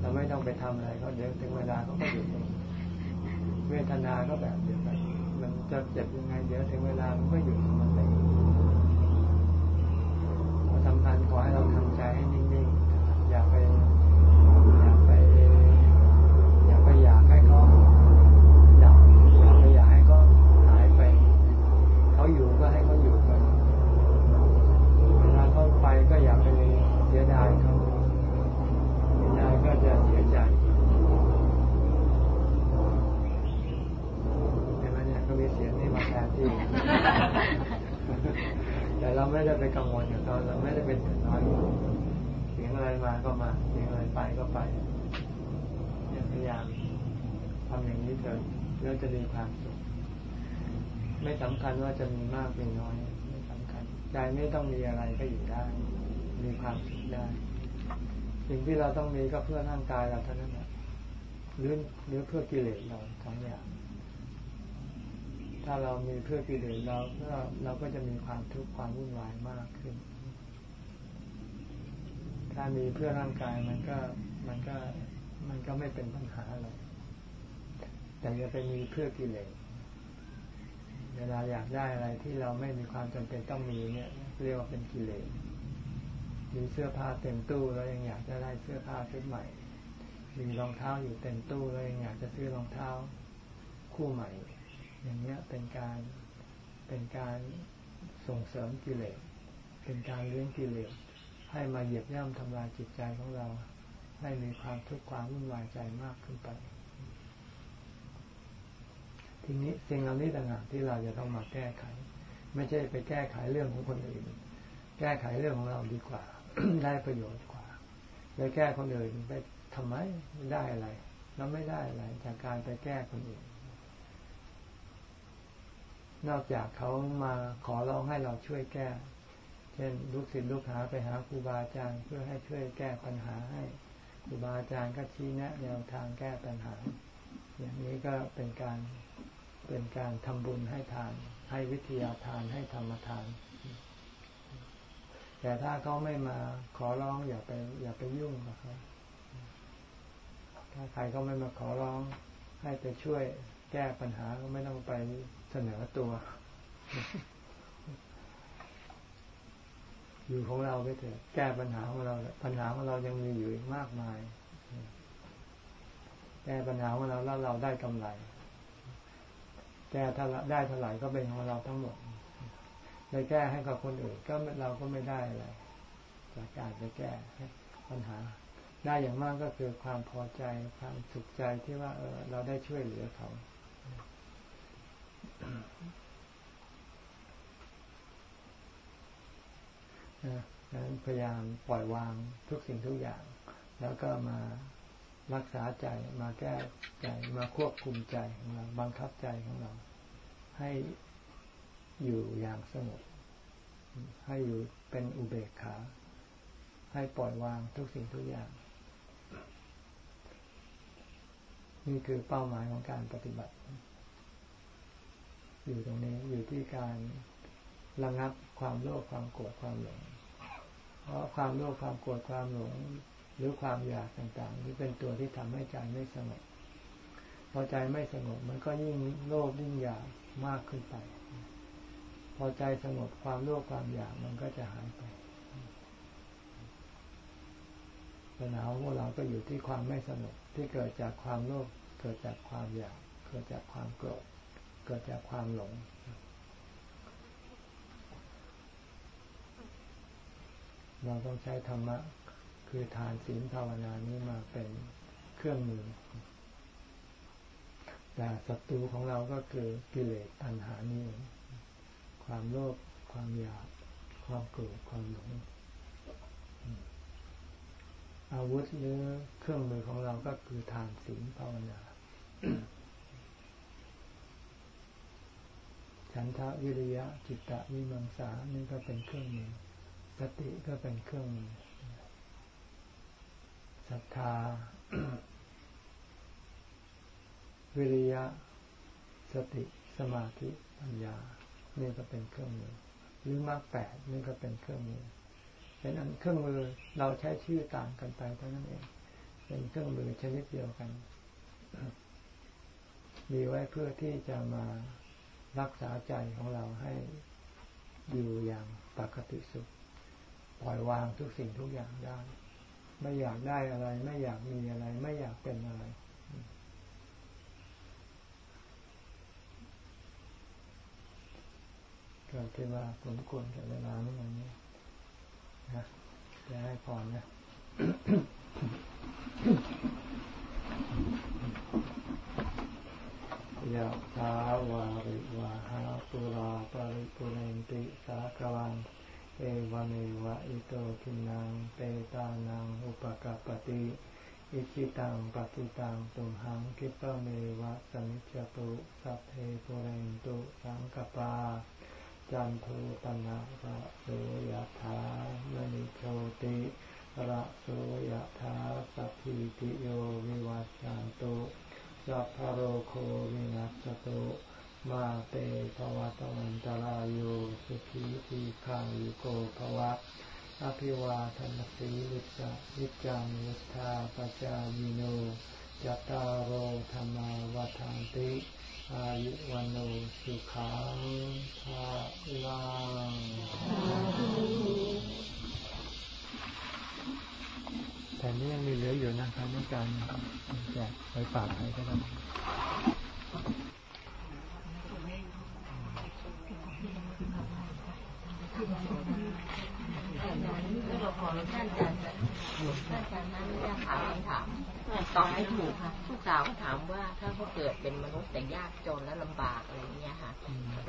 เราไม่ต้องไปทำอะไรเขาเดี๋ยวถึงเวลาเขาก็หยุดเองเวทนาก็แบบเดียวกันมันจะเจ็บยังไงเดี๋ยวถึงเวลามันก็หยุดมันเองสำคัญขอให้เราทำใจให้นิ่งๆอยาไปอย่าไป อย่าไปอยากให้เขาดับอย่าไปอยากให้เขาหายไป เขาอยู่ก็ให้เขาอยู่ไปเวลาเขาไปก็อย่าไปเสียดายเขาเสียดายก็จะเสียใจเห็นไหมเนี่ยก็มีเสียงนี่มาแทนที่ แต่เราไม่ได้ไปกังวลกับเขาเราไม่ได้เป็นเดือดร้อนเสียงอะไรมาก็มา เสียงอะไรไปก็ไปเนี่ยพยายามทำอย่าง นี้เถอะแล้วจะมีความสุข ไม่สำคัญว่าจะมีมากเป็นน้อย ไม่สำคัญใจไม่ต้องมีอะไรก็อยู่ได้ มีความสุขได้ สิ่งที่เราต้องมีก็เพื่อร่างกายเราเท่านั้นแหละหรือหรือเพื่อกิเลสเราทั้งอย่าง ถ้าเรามีเพื่อกิเลสเราก็เราก็จะมีความทุกข์ความวุ่นวายมากขึ้น ถ้ามีเพื่อร่างกายมันก็มันก็มันก็ไม่เป็นปัญหาอะไร แต่อย่าไปมีเพื่อกิเลสเวลาอยากได้อะไรที่เราไม่มีความจำเป็นต้องมีเนี่ย เรียกว่าเป็นกิเลสมีเสื้อผ้าเต็มตู้แล้วยังอยากจะได้เสื้อผ้าชุดใหม่มีรองเท้าอยู่เต็มตู้แล้วยังอยากจะซื้อรองเท้าคู่ใหม่ อย่างเนี้ยเป็นการเป็นการส่งเสริมกิเลสเป็นการเลี้ยงกิเลสให้มาเหยียบย่ำทำลายจิตใจของเรา ให้มีความทุกข์ความวุ่นวายใจมากขึ้นไป ทีนี้สิ่งเหล่านี้ต่างหากที่เราจะต้องมาแก้ไข ไม่ใช่ไปแก้ไขเรื่องของคนอื่น แก้ไขเรื่องของเราดีกว่า ได้ประโยชน์กว่าไปแก้คนอื่นไปทำไมไม่ได้อะไรเราไม่ได้อะไรจากการไปแก้คนอื่น นอกจากเขามาขอร้องให้เราช่วยแก้ เช่นลูกศิษย์ลูกหาไปหาครูบาอาจารย์เพื่อให้ช่วยแก้ปัญหาให้ครูบาอาจารย์ก็ชี้แนะแนวทางแก้ปัญหา อย่างนี้ก็เป็นการ เป็นการทำบุญให้ทาน ให้วิทยาทานให้ธรรมทาน แต่ถ้าเขาไม่มาขอร้องอย่าไป อย่าไปยุ่งกับเขาถ้าใครก็ไม่มาขอร้อง ให้ไปช่วยแก้ปัญหาก็ไม่ต้องไปเสนอตัว อยู่ของเราไปเถอะแก้ปัญหาของเราปัญหาของเรายังมีอยู่มากมายแก้ปัญหาของเราแล้วเราได้กำไร แก้ถ้าได้เท่าไหร่ก็เป็นของเราทั้งหมดไปแก้ให้กับคนอื่นก็เราก็ไม่ได้อะไรจากการไปแก้ปัญหา ได้อย่างมากก็คือความพอใจความสุขใจที่ว่า เออ เราได้ช่วยเหลือเขาดังนั้นพยายามปล่อยวางทุกสิ่งทุกอย่าง แล้วก็มา รักษาใจมาแก้ใจมาควบคุมใจของเราบังคับใจของเรา ให้อยู่อย่างสงบให้อยู่เป็นอุเบกขา ให้ปล่อยวางทุกสิ่งทุกอย่าง นี่คือเป้าหมายของการปฏิบัติ อยู่ตรงนี้อยู่ที่การระงับความโลภความโกรธความหลงเพราะความโลภความโกรธความหลง หรือความอยากต่างๆ นี่เป็นตัวที่ทำให้ใจไม่สงบพอใจไม่สงบมันก็ยิ่งโลภยิ่งอยากมากขึ้นไป พอใจสงบความโลภความอยากมันก็จะหายไปปัญหาของเราก็อยู่ที่ความไม่สงบที่เกิดจากความโลภเกิดจากความอยาก เกิดจากความโกรธเกิดจากความหลงเราต้องใช้ธรรมะ คือทานศีลภาวนานี้มาเป็นเครื่องมือ แต่ศัตรูของเราก็คือกิเลสตัณหานี่ความโลภความอยาก ความโกรธความหลงอาวุธหรือเครื่องมือของเราก็คือทานศีลภาวนาฉันทะวิริยะจิตตะวิมังสานี่ก็เป็นเครื่องมือสติก็เป็นเครื่องมือ ศรัทธา วิริยะ สติ สมาธิ ปัญญา นี่ก็เป็นเครื่องมือ หรือมรรคแปดนี่ก็เป็นเครื่องมือ เป็นอันเครื่องมือเราใช้ชื่อต่างกันไปเท่านั้นเอง เป็นเครื่องมือชนิดเดียวกัน มีไว้เพื่อที่จะมารักษาใจของเราให้อยู่อย่างปกติสุข ปล่อยวางทุกสิ่งทุกอย่างได้ ไม่อยากได้อะไร ไม่อยากมีอะไร ไม่อยากเป็นอะไรก็คิดว่าสมควรกับเวลานี้วันนี้นะจะให้พรนะยะถาวาริวาหาปุราปริปุเรนติสากลัง เอวเมวะอิโตทินังเปตานังอุปกปปติอิจิตังปฏิตังตุมหังคิปะเมวะสมิจจตุสัพเพปุเรนตุสังกปา จันโทปนะระโสยถามณิโชติระโสยถาสัพพิติโยวิวัชชันตุสัพพโรโควินัสตุ มาเตภวะตวันตรายโยสุขีทีขังยุโกภวะ อภิวาทนสีลิสะนิจังวุธาปจายิโนจัตตารโอธรรมาวาทานติ อายุวันโนสุขังภาลังแต่นี้ยังมีเหลืออยู่นะครับในการแจกไปฝากใครก็ได้ ท่านอาจารย์ท่านอาจารย์นั้นอยากถามคำถาม ตอบไม่ถูกค่ะลูกสาวก็ถามว่าถ้าเขาเกิดเป็นมนุษย์แต่ยากจนและลำบากอะไรเงี้ยค่ะ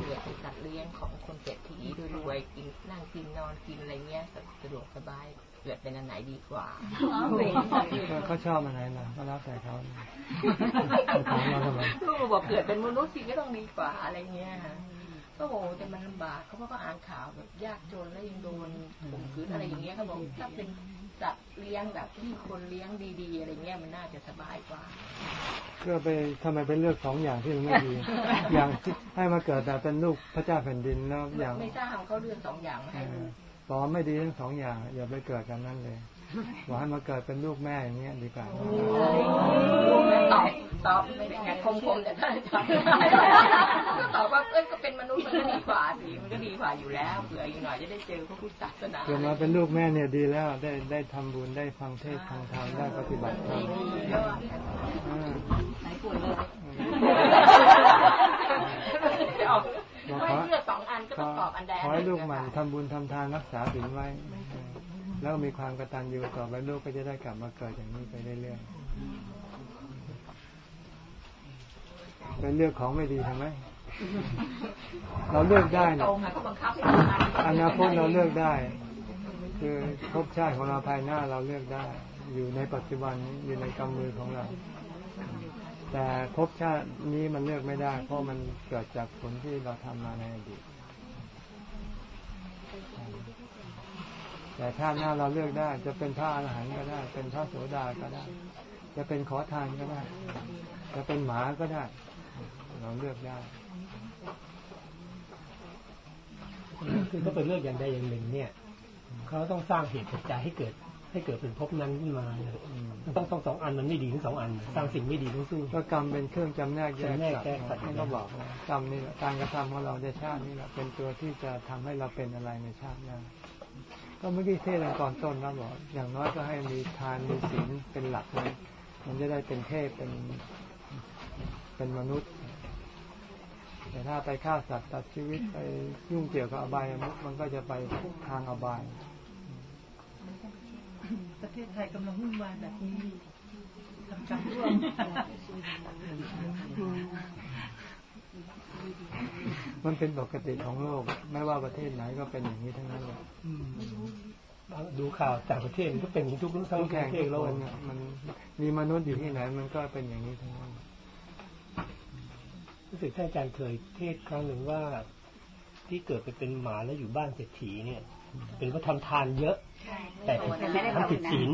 เกิดเป็นสัตว์เลี้ยงของคนเศรษฐีรวยๆกินนั่งกินนอนกินอะไรเงี้ยสะดวกสบายเกิดเป็นอันไหนดีกว่าเขาชอบอะไรล่ะก็แล้วแต่เขาถามาทำไมลูกบอกเกิดเป็นมนุษย์สิก็ต้องดีกว่าอะไรเงี้ยค่ะ ก็บอกแต่มันลำบากเขาก็อ่านข่าวแบบยากจนแล้วยังโดนข่มขืนอะไรอย่างเงี้ยเขาบอกถ้าเป็นสัตว์เลี้ยงแบบที่คนเลี้ยงดีๆอะไรเงี้ยมันน่าจะสบายกว่า ก็ไปทำไมเป็นเลือกสองอย่างที่มันไม่ดี อย่างที่ให้มาเกิดแต่เป็นลูกพระเจ้าแผ่นดินแล้วอย่างไม่ทราบเขาเลือกสองอย่างมาให้ดูบอกว่าไม่ดีทั้งสองอย่าง อย่าไปเกิดกันนั่นเลย บอกให้มาเกิดเป็นลูกแม่อย่างเงี้ยดีกว่าตอบตอบไม่ได้ไงคมๆแต่ท่านอาจารย์ก็ตอบว่าเอ้ยก็เป็นมนุษย์มันก็ดีกว่าสิมันก็ดีกว่าอยู่แล้วเผื่ออีกหน่อยจะได้เจอพระพุทธศาสนาเกิดมาเป็นลูกแม่เนี่ยดีแล้วได้ได้ทำบุญได้ฟังเทศน์ฟังธรรมได้ปฏิบัติธรรมยอดอ่าไหนปวดเลยบอกไม่ขอเลือกสองอันก็ต้องตอบอันใดขอให้ลูกหมันทำบุญทำทานรักษาศีลไว้ แล้วมีความกระตัญญูต่อไปลูกก็จะได้กลับมาเกิดอย่างนี้ไปเรื่อยๆเป็นเลือกของไม่ดีทำไมเราเลือกได้นะรงอะก็บังคับให้ทำงานอนาคตเราเลือกได้ คือภพชาติของเราภายหน้าเราเลือกได้ อยู่ในปัจจุบันอยู่ในกำมือของเรา แต่ภพชาตินี้มันเลือกไม่ได้ เพราะมันเกิดจากผลที่เราทำมาในอดีต แต่ชาติหน้าเราเลือกได้ จะเป็นพระอรหันต์ก็ได้ เป็นพระโสดาก็ได้ จะเป็นขอทานก็ได้ จะเป็นหมาก็ได้ เราเลือกได้คือถ้าเป็นเลือกอย่างใดอย่างหนึ่ง เนี่ยเขาต้องสร้างเหตุปัจจัยให้เกิด ให้เกิดเป็นภพนั้นขึ้นมาเนี่ยต้องต้องสองอันมันไม่ดีทั้งสองอัน สร้างสิ่งไม่ดีทั้งสู้ก็กรรมเป็นเครื่องจำแนกแยกจำแนกสัตแยกว์สัตว์ท่านก็บอกนะกรรมนี่แหละการกระทำของเราในชาตินี้แหละเป็นตัวที่จะทำให้เราเป็นอะไรในชาติหน้า ก็เมื่อกี้เทศน์ตอนต้นนะบอกอย่างน้อยก็ให้มีทานมีศีลเป็นหลักเลยมันจะได้เป็นเทพเป็นเป็นมนุษย์ แต่ถ้าไปฆ่าสัตว์ตัดชีวิตไปยุ่งเกี่ยวกับอบายมุขมันก็จะไปทางอบาย ประเทศไทยกำลังวุ่นวายแบบนี้ทำกรรมร่วม มันเป็นปกติของโลก ไม่ว่าประเทศไหนก็เป็นอย่างนี้ทั้งนั้นเลยอืมดูข่าวต่างประเทศมันก็เป็นอย่างนี้ทุกทุกทั้งทุกประแห่งเททุศกโลคกนเนี่ยมันมีมนุษย์อยู่ที่ไหนมันก็เป็นอย่างนี้ทั้งนั้นรู้สึกท่านอาจารย์เคยเทศน์ครั้งหนึ่งว่าที่เกิดไปเป็นหมาแล้วอยู่บ้านเศรษฐีเนี่ย เป็นเพราะทำทานเยอะ แต่ทำผิดศีล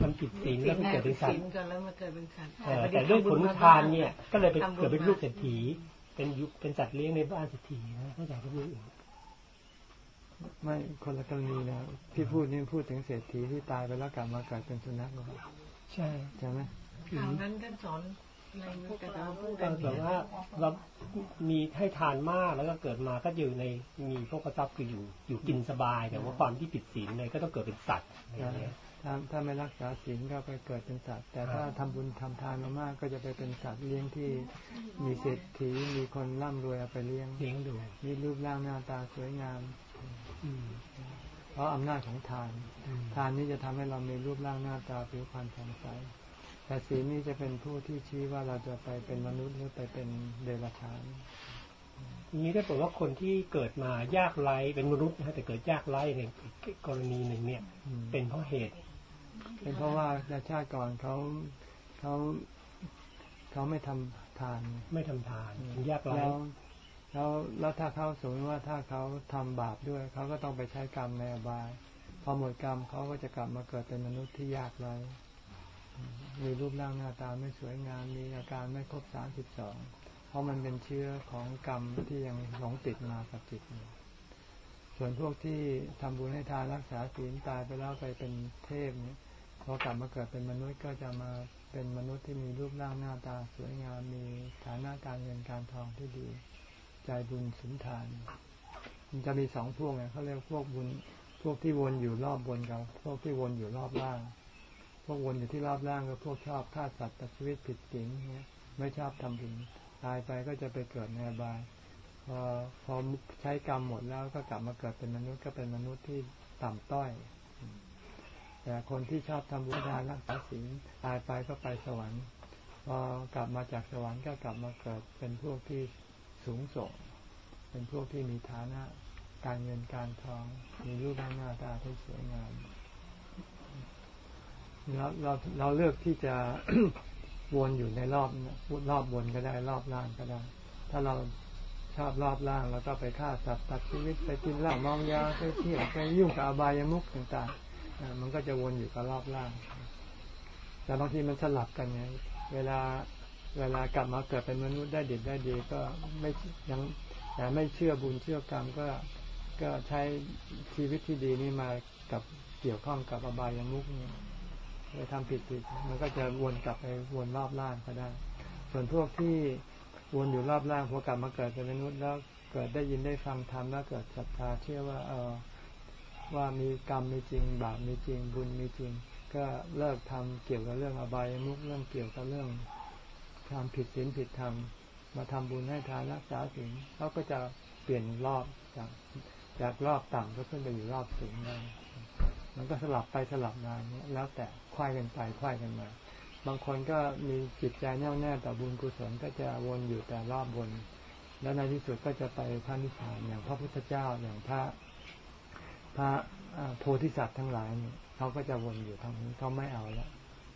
ทำผิดศีลแล้วไปเกิดเป็นสัตศีว์ลกันแล้วมาเกิดเป็นสัตว์เออแต่ด้วยผลทานเนี่ย ก็เลยไปเกิดเป็นลูกเศรษฐี เป็นยุเป็นสัตว์เลี้ยงในบ้านเศรษฐีนะท่านอาจารย์ก็พูดอย่างนี้ไม่คนละกรณีนะที่พูดนี่พูดถึงเศรษฐีที่ตายไปแล้วกลับมาเกิดเป็นสุนัขนะครับใช่ใช่ไหมข่าวนั้นท่านสอนอะไรนะแต่เราพูดก็กันแบบว่าเรามีให้ทานมากแล้วก็เกิดมาก็อยู่ในมีพวกทรัพย์คืออยู่อยู่กินสบายแต่ว่าความที่ผิดศีลเลยก็ต้องเกิดเป็นสัตว์อะไรอย่างเงี้ย ถ้าถ้าไม่รักษาศีลก็ไปเกิดเป็นสัตว์ แต่ถ้าทำบุญทำทานมามากก็จะไปเป็นสัตว์เลี้ยงที่มีเศรษฐีมีคนร่ำรวยเอาไปเลี้ยงเลี้ยงดูมีรูปร่างหน้าตาสวยงาม อืมเพราะอำนาจของทานอืมทานนี้จะทำให้เรามีรูปร่างหน้าตาผิวพรรณผ่องใสแต่ศีลนี้จะเป็นผู้ที่ชี้ว่าเราจะไปเป็นมนุษย์หรือไปเป็นเดรัจฉานทีนี้ได้บอกว่าคนที่เกิดมายากไร้เป็นมนุษย์นะฮะแต่เกิดยากไร้ในกรณีหนึ่งเนี่ยอืมเป็นเพราะเหตุ เป็นเพราะว่าในชาติก่อนเขาเขาเขาไม่ทำทาน ไม่ทำทานถึงยากไร้แล้วแล้วแล้วถ้าเขาสมมติว่าถ้าเขาทำบาปด้วยเขาก็ต้องไปใช้กรรมในอบาย พอหมดกรรมเขาก็จะกลับมาเกิดเป็นมนุษย์ที่ยากไร้มีรูปร่างหน้าตาไม่สวยงามมีอาการไม่ครบสามสิบสองเพราะมันเป็นเชื้อของกรรมที่ยังหลงติดมากับจิตอยู่ส่วนพวกที่ทำบุญให้ทานรักษาศีลตายไปแล้วไปเป็นเทพเนี่ย พอกลับมาเกิดเป็นมนุษย์ก็จะมาเป็นมนุษย์ที่มีรูปร่างหน้าตาสวยงามมีฐานะการเงินการทองที่ดี ใจบุญสุนทาน มันจะมีสองพวกไงเขาเรียกพวกบุญพวกที่วนอยู่รอบบนกับพวกที่วนอยู่รอบล่าง พวกวนอยู่ที่รอบล่างก็พวกชอบฆ่าสัตว์ตัดชีวิตผิดศีลเนี่ยไม่ชอบทำบุญตายไปก็จะไปเกิดในบายพอพอใช้กรรมหมดแล้วก็กลับมาเกิดเป็นมนุษย์ก็เป็นมนุษย์ที่ต่ำต้อย แต่คนที่ชอบทำบุญทานรักษาศีลตายไปก็ไปสวรรค์พอกลับมาจากสวรรค์ก็กลับมาเกิดเป็นพวกที่สูงส่ง เป็นพวกที่มีฐานะการเงินการทอง มีรูปร่างหน้าตาที่สวยงามเราเราเราเลือกที่จะวนอยู่ในรอบรอบบนก็ได้รอบล่างก็ได้ ถ้าเราชอบรอบล่างเราก็ไปฆ่าสัตว์ตัดชีวิตไปกินเหล้ามองยาไปเที่ยวไปยุ่งกับอบายามุขต่างๆ มันก็จะวนอยู่กับรอบล่าง แต่บางทีมันสลับกันไงเวลาเวลากลับมาเกิดเป็นมนุษย์ได้เดีได้ดีก็ไม่ยังแต่ไม่เชื่อบุญเชื่อกรรมก็ก็ใช้ชีวิตที่ดีนี่มากับเกี่ยวข้องกับอบายามุขเนี่ยไปทำผิดผิดมันก็จะวนกลับไปวนรอบล่างก็ได้ ส่วนพวกที่วนอยู่รอบล่างพอกลับมาเกิดเป็นมนุษย์แล้วเกิดได้ยินได้ฟังธรรมแล้วเกิดศรัทธาเชื่อว่าเออ ว่ามีกรรมมีจริง บาปมีจริง บุญมีจริง ก็เลิกทำเกี่ยวกับเรื่องอบายมุขเรื่องเกี่ยวกับเรื่องทำผิดศีลผิดธรรมมาทำบุญให้ทานรักษาศีลเขาก็จะเปลี่ยนรอบจากจากรอบต่ำก็ขึ้นไปอยู่รอบสูงได้มันก็สลับไปสลับมาเนี่ยแล้วแต่ควายกันไปควายกันมา บางคนก็มีจิตใจแน่วแน่ต่อบุญกุศลก็จะวนอยู่แต่รอบบน แล้วในที่สุดก็จะไปพระนิพพานอย่างพระพุทธเจ้าอย่างพระ พระโพธิสัตว์ทั้งหลายเนี่ยเขาก็จะวนอยู่ทางนี้เขาไม่เอาแล้ว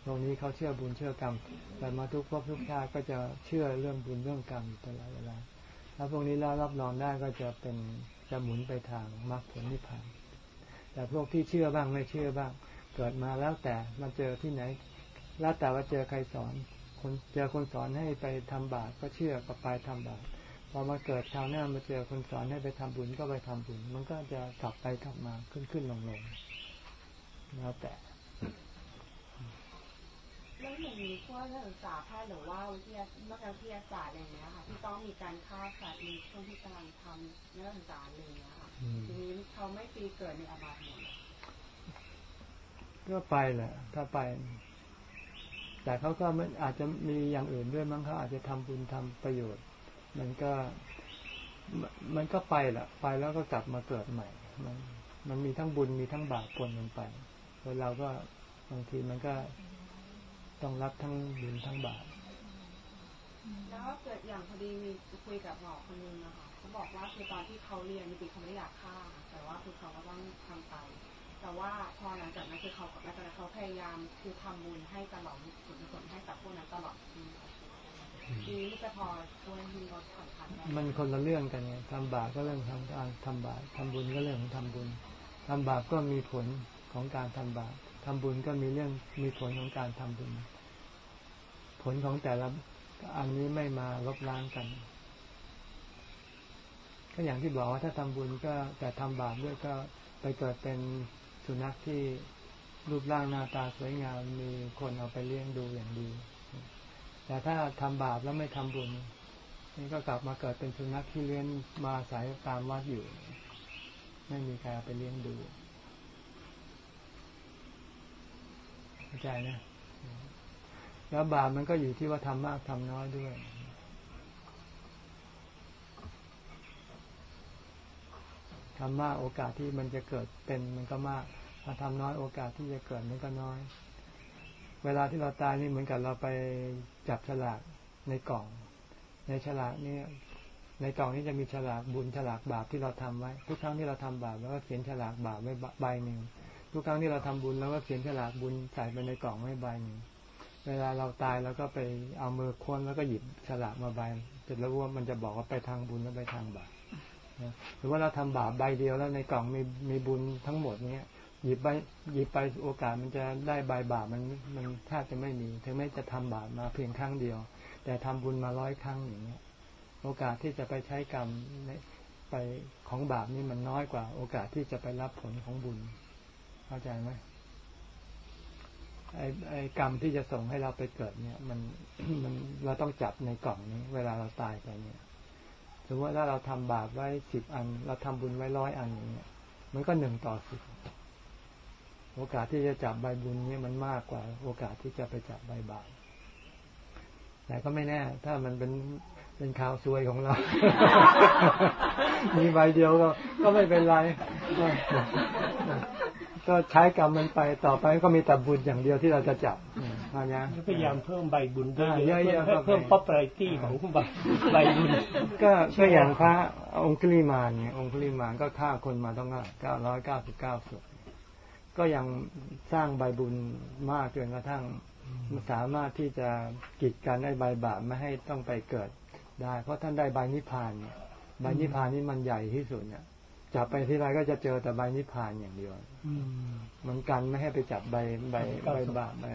ตรงนี้เขาเชื่อบุญเชื่อกรรม แต่มาทุกภพทุกชาติก็จะเชื่อเรื่องบุญเรื่องกรรมอยู่ตลอดเวลาแล้วพวกนี้แล้วรับรองได้ก็จะเป็นจะหมุนไปทางมรรคผลนิพพานแต่พวกที่เชื่อบ้างไม่เชื่อบ้าง เกิดมาแล้วแต่มาเจอที่ไหน แล้วแต่ว่าเจอใครสอนคนเจอคนสอนให้ไปทำบาปก็เชื่อก็ไปทำบาป พอมาเกิดคราวหน้ามาเจอคนสอนให้ไปทำบุญก็ไปทำบุญ มันก็จะกลับไปกลับมาขึ้นขึ้นลงลงแล้วแต่แล้วอย่างนี้พวกนักศึกษาแพทย์หรือว่าวิทยานักวิทยาศาสตร์อะไรอย่างเงี้ยค่ะที่ต้องมีการฆ่าสัตว์ในช่วงที่กำลังทำนักศึกษาอะไรอย่างเงี้ยค่ะอืมทีนี้เขาไม่ปีเกิดในอบายหมดเลยก็ไปแหละ ถ้าไป แต่เขาก็ไม่อาจจะมีอย่างอื่นด้วยมั้งเขาอาจจะทำบุญทำประโยชน์ มันก็ มันก็ไปแหละไปแล้วก็กลับมาเกิดใหม่ มันมันมีทั้งบุญมีทั้งบาปปนกันไปแล้วเราก็บางทีมันก็ต้องรับทั้งบุญทั้งบาปแล้วเกิดอย่างพอดีมีคุยกับหมอคนนึงนะคะเขาบอกว่าคือตอนที่เขาเรียนจริงๆเขาไม่อยากฆ่า แต่ว่าคือเขาก็ต้องทำไป แต่ว่าพอหลังจากนั้นคือเขากับแม่ตอนนั้นเขาพยายามคือทำบุญให้ตลอดส่วนกุศลให้กับพวกนั้นตลอดชีวิต ทีนี้จะพอช่วยให้ลดผ่อนผันมันคนละเรื่องกันไงทำบาปก็เรื่องทำการทำบาปทำบุญก็เรื่องของทำบุญทำบาปก็มีผลของการทำบาปทำบุญก็มีเรื่องมีผลของการทำบุญ ผลของแต่ละอันนี้ไม่มาลบล้างกัน ก็อย่างที่บอกว่าถ้าทำบุญก็แต่ทำบาปด้วยก็ไปเกิดเป็นสุนัขที่รูปร่างหน้าตาสวยงามมีคนเอาไปเลี้ยงดูอย่างดี แต่ถ้าทำบาปแล้วไม่ทำบุญนี่ก็กลับมาเกิดเป็นสุนัขที่เลี้ยงมาอายตามวัดอยู่ ไม่มีใครไปเลี้ยงดูเข้าใจนะแล้วบาปมันก็อยู่ที่ว่าทำมากทำน้อยด้วยทำมากโอกาสที่มันจะเกิดเป็นมันก็มากถ้าทำน้อยโอกาสที่จะเกิดมันก็น้อย เวลาที่เราตายนี่เหมือนกับเราไป จับฉลากในกล่อง ในฉลากนี่ในกล่องนี้จะมีฉลากบุญฉลากบาปที่เราทำไว้ ทุกครั้งที่เราทำบาปแล้วก็เขียนฉลากบาปไว้ใบหนึ่งทุกครั้งที่เราทำบุญแล้วก็เขียนฉลากบุญใส่ไปในกล่องไว้ใบหนึ่งเวลาเราตายเราก็ไปเอามือค้นแล้วก็หยิบฉลากมาใบเสร็จแล้วว่ามันจะบอกว่าไปทางบุญแล้วไปทางบาปหรือว่าเราทำบาปใบเดียวแล้วในกล่องมีมีบุญทั้งหมดเนี้ย หยิบไปหยิบไปโอกาสมันจะได้ใบบาปมันมันแทบจะไม่มี ถึงแม้จะทำบาปมาเพียงครั้งเดียว แต่ทำบุญมาร้อยครั้งอย่างเงี้ย โอกาสที่จะไปใช้กรรมในไปของบาปนี่มันน้อยกว่า โอกาสที่จะไปรับผลของบุญ เข้าใจไหมไอ้ไอ้กรรมที่จะส่งให้เราไปเกิดเนี่ย มันมันเราต้องจับในกล่องนี้ เวลาเราตายไปเนี่ยสมมติว่าถ้าเราทำบาปไว้สิบอัน เราทำบุญไว้ร้อยอันอย่างเงี้ยมันก็หนึ่งต่อสิบ โอกาสที่จะจับใบบุญเนี่ยมันมากกว่า โอกาสที่จะไปจับใบบาปแต่ก็ไม่แน่ ถ้ามันเป็นเป็นข่าวซวยของเรา มีใบเดียวก็ ก็ไม่เป็นไร ก็ใช้กรรมมันไปต่อไปก็มีแต่บุญอย่างเดียวที่เราจะจับพอนี้พยายามเพิ่มใบบุญด้วยอ่าเยอะเยอะๆเพิ่มเข้าไปเพิ่ม popularity ของใบใบบุญ ก็ก็อย่างพระองคุลิมานเนี่ยองคุลิมานก็ฆ่าคนมาต้องเก้าร้อยเก้าสิบเก้าศพ ก็ยังสร้างใบบุญมากจนกระทั่งสามารถที่จะกีดกันไอ้ใบบาปไม่ให้ต้องไปเกิดได้ เพราะท่านได้ใบนิพพานเนี่ยใบนิพพานนี่มันใหญ่ที่สุดเนี่ยจับไปที่ไรก็จะเจอแต่ใบนิพพานอย่างเดียวอืมันกันไม่ให้ไปจับใบใบใบบาปไป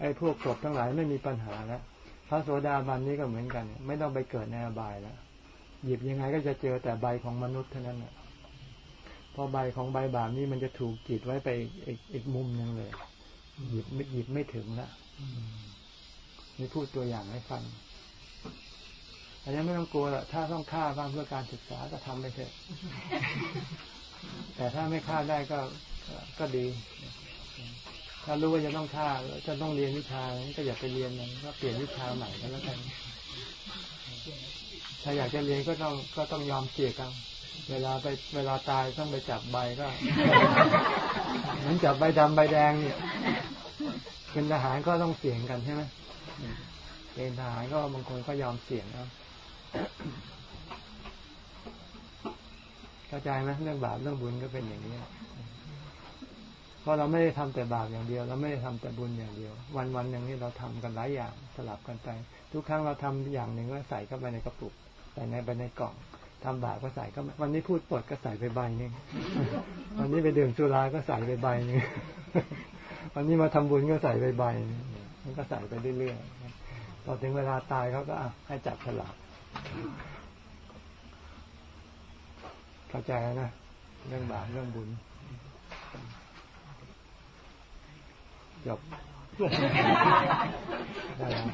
ไอ้พวกศพทั้งหลายไม่มีปัญหาแล้วพระโสดาบันนี่ก็เหมือนกัน ไม่ต้องไปเกิดในอบายแล้วหยิบยังไงก็จะเจอแต่ใบของมนุษย์เท่านั้นแหละ พอใบของใบบาปนี่มันจะถูกกีดไว้ไปอีกอีกมุมหนึ่งเลย หยิบไม่หยิบไม่ถึงละนี่พูดตัวอย่างให้ฟังอันนี้ไม่ต้องกลัวละถ้าต้องฆ่าบ้างเพื่อการศึกษาก็ทำไปเถอะ แต่ถ้าไม่ฆ่าได้ก็ก็ดี ถ้ารู้ว่าจะต้องฆ่าแล้วจะต้องเรียนวิชาก็อย่าไปเรียนมันก็เปลี่ยนวิชาใหม่ก็แล้วกัน ถ้าอยากจะเรียนก็ต้องก็ต้องยอมเสี่ยกัน เวลาไปเวลาตายต้องไปจับใบก็เหมือนจับใบดำใบแดงเนี่ยเป็นทหารก็ต้องเสี่ยงกันใช่ไหมเป็นทหารก็บางคนก็ยอมเสี่ยงครับเข้าใจไหมเรื่องบาปเรื่องบุญก็เป็นอย่างนี้เพราะเราไม่ได้ทำแต่บาปอย่างเดียว เราไม่ได้ทำแต่บุญอย่างเดียว วันวันหนึ่งนี่เราทำกันหลายอย่างสลับกันไป ทุกครั้งเราทำอย่างหนึ่งก็ใส่เข้าไปในกระปุกใส่ในไปในกล่อง ทำบาปก็ใส่เข้ามาวันนี้พูดปดก็ใส่ไปใบหนึ่งวันนี้ไปดื่มสุราก็ใส่ไปใบหนึ่งวันนี้มาทำบุญก็ใส่ไปใบหนึ่งมันก็ใส่ไปเรื่อยๆพอถึงเวลาตายเขาก็อะให้จับฉลากเข้าใจนะเรื่องบาปเรื่องบุญจบได้แล้ว